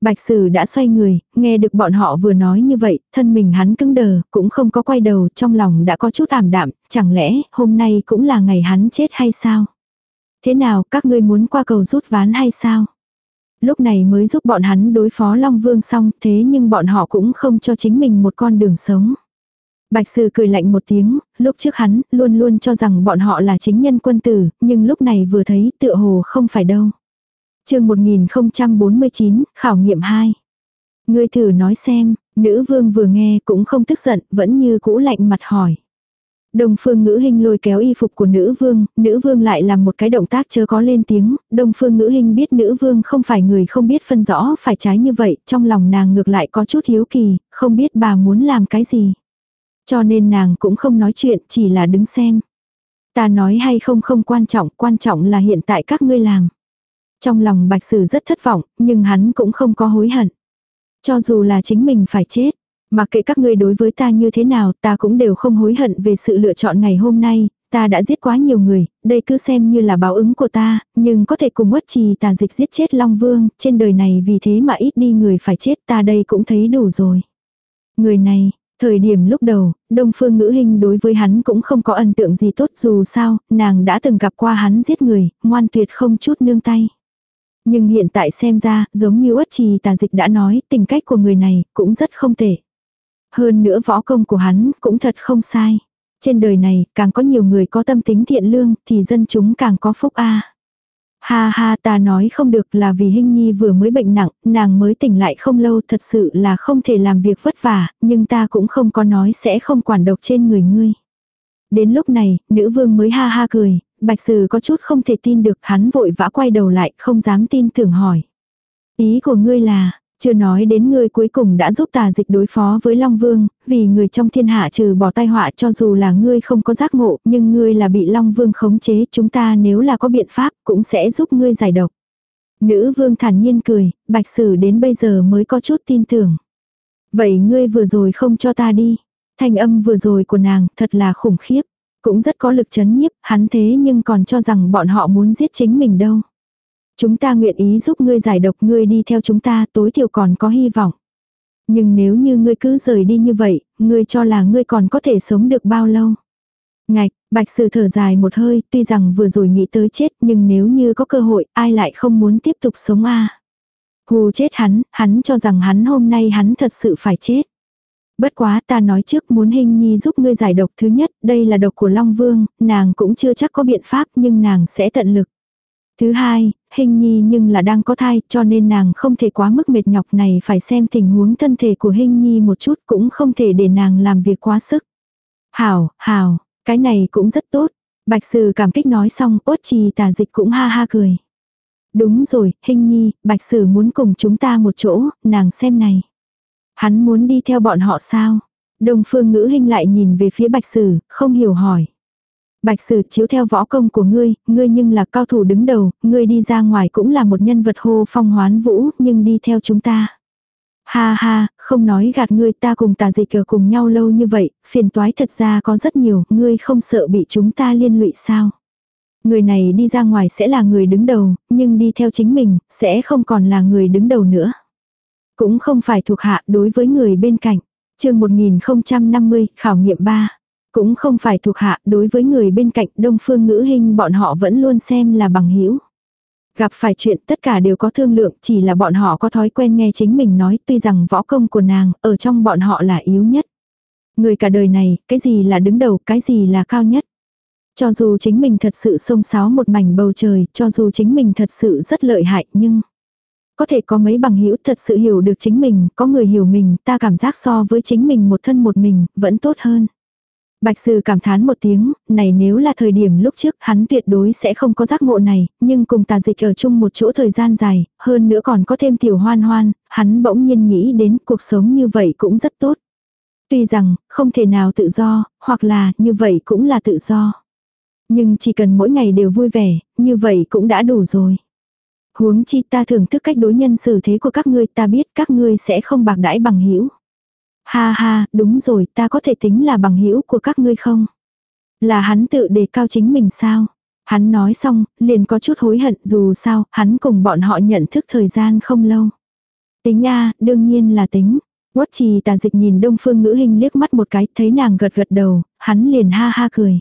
Bạch Sử đã xoay người, nghe được bọn họ vừa nói như vậy, thân mình hắn cứng đờ, cũng không có quay đầu, trong lòng đã có chút ảm đạm, chẳng lẽ hôm nay cũng là ngày hắn chết hay sao? Thế nào, các ngươi muốn qua cầu rút ván hay sao? lúc này mới giúp bọn hắn đối phó Long Vương xong, thế nhưng bọn họ cũng không cho chính mình một con đường sống. Bạch Sư cười lạnh một tiếng, lúc trước hắn luôn luôn cho rằng bọn họ là chính nhân quân tử, nhưng lúc này vừa thấy tựa hồ không phải đâu. chương 1049, khảo nghiệm 2. Ngươi thử nói xem, nữ vương vừa nghe cũng không tức giận, vẫn như cũ lạnh mặt hỏi. Đông phương ngữ hình lôi kéo y phục của nữ vương, nữ vương lại làm một cái động tác chớ có lên tiếng, đông phương ngữ hình biết nữ vương không phải người không biết phân rõ phải trái như vậy, trong lòng nàng ngược lại có chút hiếu kỳ, không biết bà muốn làm cái gì. Cho nên nàng cũng không nói chuyện, chỉ là đứng xem. Ta nói hay không không quan trọng, quan trọng là hiện tại các ngươi làm. Trong lòng bạch sử rất thất vọng, nhưng hắn cũng không có hối hận. Cho dù là chính mình phải chết, Mặc kệ các ngươi đối với ta như thế nào, ta cũng đều không hối hận về sự lựa chọn ngày hôm nay, ta đã giết quá nhiều người, đây cứ xem như là báo ứng của ta, nhưng có thể cùng uất trì tà dịch giết chết Long Vương, trên đời này vì thế mà ít đi người phải chết ta đây cũng thấy đủ rồi. Người này, thời điểm lúc đầu, Đông Phương Ngữ Hình đối với hắn cũng không có ấn tượng gì tốt dù sao, nàng đã từng gặp qua hắn giết người, ngoan tuyệt không chút nương tay. Nhưng hiện tại xem ra, giống như uất trì tà dịch đã nói, tình cách của người này cũng rất không tệ. Hơn nữa võ công của hắn cũng thật không sai. Trên đời này, càng có nhiều người có tâm tính thiện lương, thì dân chúng càng có phúc a. Ha ha ta nói không được là vì Hinh Nhi vừa mới bệnh nặng, nàng mới tỉnh lại không lâu thật sự là không thể làm việc vất vả, nhưng ta cũng không có nói sẽ không quản độc trên người ngươi. Đến lúc này, nữ vương mới ha ha cười, bạch sử có chút không thể tin được hắn vội vã quay đầu lại, không dám tin tưởng hỏi. Ý của ngươi là, chưa nói đến ngươi cuối cùng đã giúp tà dịch đối phó với Long Vương, vì người trong thiên hạ trừ bỏ tai họa cho dù là ngươi không có giác ngộ, nhưng ngươi là bị Long Vương khống chế, chúng ta nếu là có biện pháp cũng sẽ giúp ngươi giải độc. Nữ vương thản nhiên cười, bạch sử đến bây giờ mới có chút tin tưởng. Vậy ngươi vừa rồi không cho ta đi. Thanh âm vừa rồi của nàng thật là khủng khiếp. Cũng rất có lực chấn nhiếp, hắn thế nhưng còn cho rằng bọn họ muốn giết chính mình đâu. Chúng ta nguyện ý giúp ngươi giải độc ngươi đi theo chúng ta tối thiểu còn có hy vọng. Nhưng nếu như ngươi cứ rời đi như vậy, ngươi cho là ngươi còn có thể sống được bao lâu? Ngạch, bạch sử thở dài một hơi, tuy rằng vừa rồi nghĩ tới chết nhưng nếu như có cơ hội, ai lại không muốn tiếp tục sống a Hù chết hắn, hắn cho rằng hắn hôm nay hắn thật sự phải chết. Bất quá ta nói trước muốn hình nhi giúp ngươi giải độc thứ nhất, đây là độc của Long Vương, nàng cũng chưa chắc có biện pháp nhưng nàng sẽ tận lực. Thứ hai, hình nhi nhưng là đang có thai cho nên nàng không thể quá mức mệt nhọc này phải xem tình huống thân thể của hình nhi một chút cũng không thể để nàng làm việc quá sức. Hảo, hảo, cái này cũng rất tốt. Bạch Sử cảm kích nói xong, ốt trì tà dịch cũng ha ha cười. Đúng rồi, hình nhi, Bạch Sử muốn cùng chúng ta một chỗ, nàng xem này. Hắn muốn đi theo bọn họ sao? Đồng phương ngữ hình lại nhìn về phía Bạch Sử, không hiểu hỏi. Bạch sử chiếu theo võ công của ngươi, ngươi nhưng là cao thủ đứng đầu, ngươi đi ra ngoài cũng là một nhân vật hô phong hoán vũ, nhưng đi theo chúng ta. Ha ha, không nói gạt ngươi ta cùng tà dịch ở cùng nhau lâu như vậy, phiền toái thật ra có rất nhiều, ngươi không sợ bị chúng ta liên lụy sao. Người này đi ra ngoài sẽ là người đứng đầu, nhưng đi theo chính mình, sẽ không còn là người đứng đầu nữa. Cũng không phải thuộc hạ đối với người bên cạnh. chương 1050, khảo nghiệm 3. Cũng không phải thuộc hạ, đối với người bên cạnh đông phương ngữ hình bọn họ vẫn luôn xem là bằng hữu Gặp phải chuyện tất cả đều có thương lượng, chỉ là bọn họ có thói quen nghe chính mình nói, tuy rằng võ công của nàng, ở trong bọn họ là yếu nhất. Người cả đời này, cái gì là đứng đầu, cái gì là cao nhất. Cho dù chính mình thật sự xông xáo một mảnh bầu trời, cho dù chính mình thật sự rất lợi hại, nhưng... Có thể có mấy bằng hữu thật sự hiểu được chính mình, có người hiểu mình, ta cảm giác so với chính mình một thân một mình, vẫn tốt hơn. Bạch Sư cảm thán một tiếng, này nếu là thời điểm lúc trước hắn tuyệt đối sẽ không có giác ngộ này, nhưng cùng tà dịch ở chung một chỗ thời gian dài, hơn nữa còn có thêm tiểu hoan hoan, hắn bỗng nhiên nghĩ đến cuộc sống như vậy cũng rất tốt. Tuy rằng, không thể nào tự do, hoặc là như vậy cũng là tự do. Nhưng chỉ cần mỗi ngày đều vui vẻ, như vậy cũng đã đủ rồi. Huống chi ta thưởng thức cách đối nhân xử thế của các ngươi ta biết các ngươi sẽ không bạc đãi bằng hữu Ha ha, đúng rồi, ta có thể tính là bằng hữu của các ngươi không? Là hắn tự đề cao chính mình sao? Hắn nói xong, liền có chút hối hận dù sao, hắn cùng bọn họ nhận thức thời gian không lâu. Tính a đương nhiên là tính. Quất trì tà dịch nhìn đông phương ngữ hình liếc mắt một cái, thấy nàng gật gật đầu, hắn liền ha ha cười.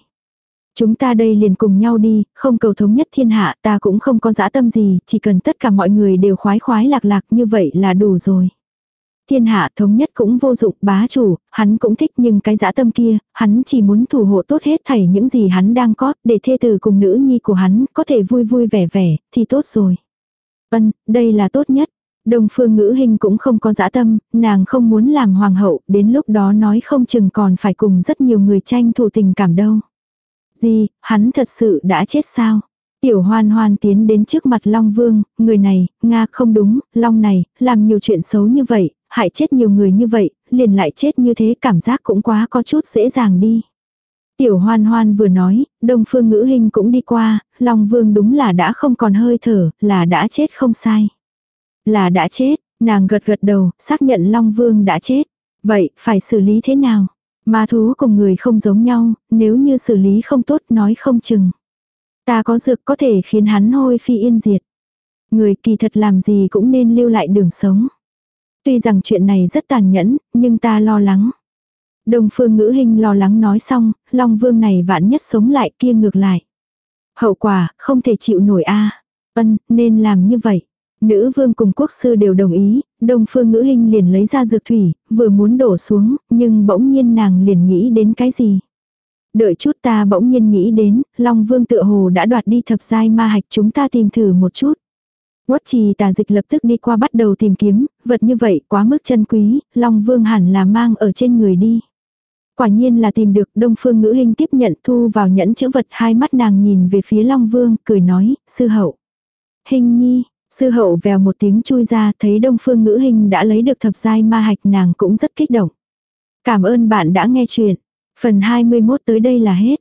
Chúng ta đây liền cùng nhau đi, không cầu thống nhất thiên hạ, ta cũng không có dã tâm gì, chỉ cần tất cả mọi người đều khoái khoái lạc lạc như vậy là đủ rồi. Thiên hạ thống nhất cũng vô dụng, bá chủ, hắn cũng thích nhưng cái dã tâm kia, hắn chỉ muốn thủ hộ tốt hết thảy những gì hắn đang có, để thê tử cùng nữ nhi của hắn có thể vui vui vẻ vẻ, thì tốt rồi. vân đây là tốt nhất. Đồng phương ngữ hình cũng không có dã tâm, nàng không muốn làm hoàng hậu, đến lúc đó nói không chừng còn phải cùng rất nhiều người tranh thủ tình cảm đâu. Gì, hắn thật sự đã chết sao? Tiểu hoan hoan tiến đến trước mặt Long Vương, người này, Nga không đúng, Long này, làm nhiều chuyện xấu như vậy, hại chết nhiều người như vậy, liền lại chết như thế cảm giác cũng quá có chút dễ dàng đi. Tiểu hoan hoan vừa nói, đông phương ngữ hình cũng đi qua, Long Vương đúng là đã không còn hơi thở, là đã chết không sai. Là đã chết, nàng gật gật đầu, xác nhận Long Vương đã chết. Vậy, phải xử lý thế nào? Ma thú cùng người không giống nhau, nếu như xử lý không tốt nói không chừng. Ta có dược có thể khiến hắn hôi phi yên diệt. Người kỳ thật làm gì cũng nên lưu lại đường sống. Tuy rằng chuyện này rất tàn nhẫn, nhưng ta lo lắng. Đông phương ngữ hình lo lắng nói xong, Long Vương này vạn nhất sống lại kia ngược lại. Hậu quả, không thể chịu nổi a Ân, nên làm như vậy. Nữ vương cùng quốc sư đều đồng ý, đông phương ngữ hình liền lấy ra dược thủy, vừa muốn đổ xuống, nhưng bỗng nhiên nàng liền nghĩ đến cái gì. Đợi chút ta bỗng nhiên nghĩ đến, Long vương tựa hồ đã đoạt đi thập giai ma hạch chúng ta tìm thử một chút. Quất trì tà dịch lập tức đi qua bắt đầu tìm kiếm, vật như vậy quá mức chân quý, Long vương hẳn là mang ở trên người đi. Quả nhiên là tìm được đông phương ngữ hình tiếp nhận thu vào nhẫn chữ vật hai mắt nàng nhìn về phía Long vương, cười nói, sư hậu. Hình nhi, Sư hậu vèo một tiếng chui ra thấy đông phương ngữ hình đã lấy được thập giai ma hạch nàng cũng rất kích động. Cảm ơn bạn đã nghe chuyện. Phần 21 tới đây là hết.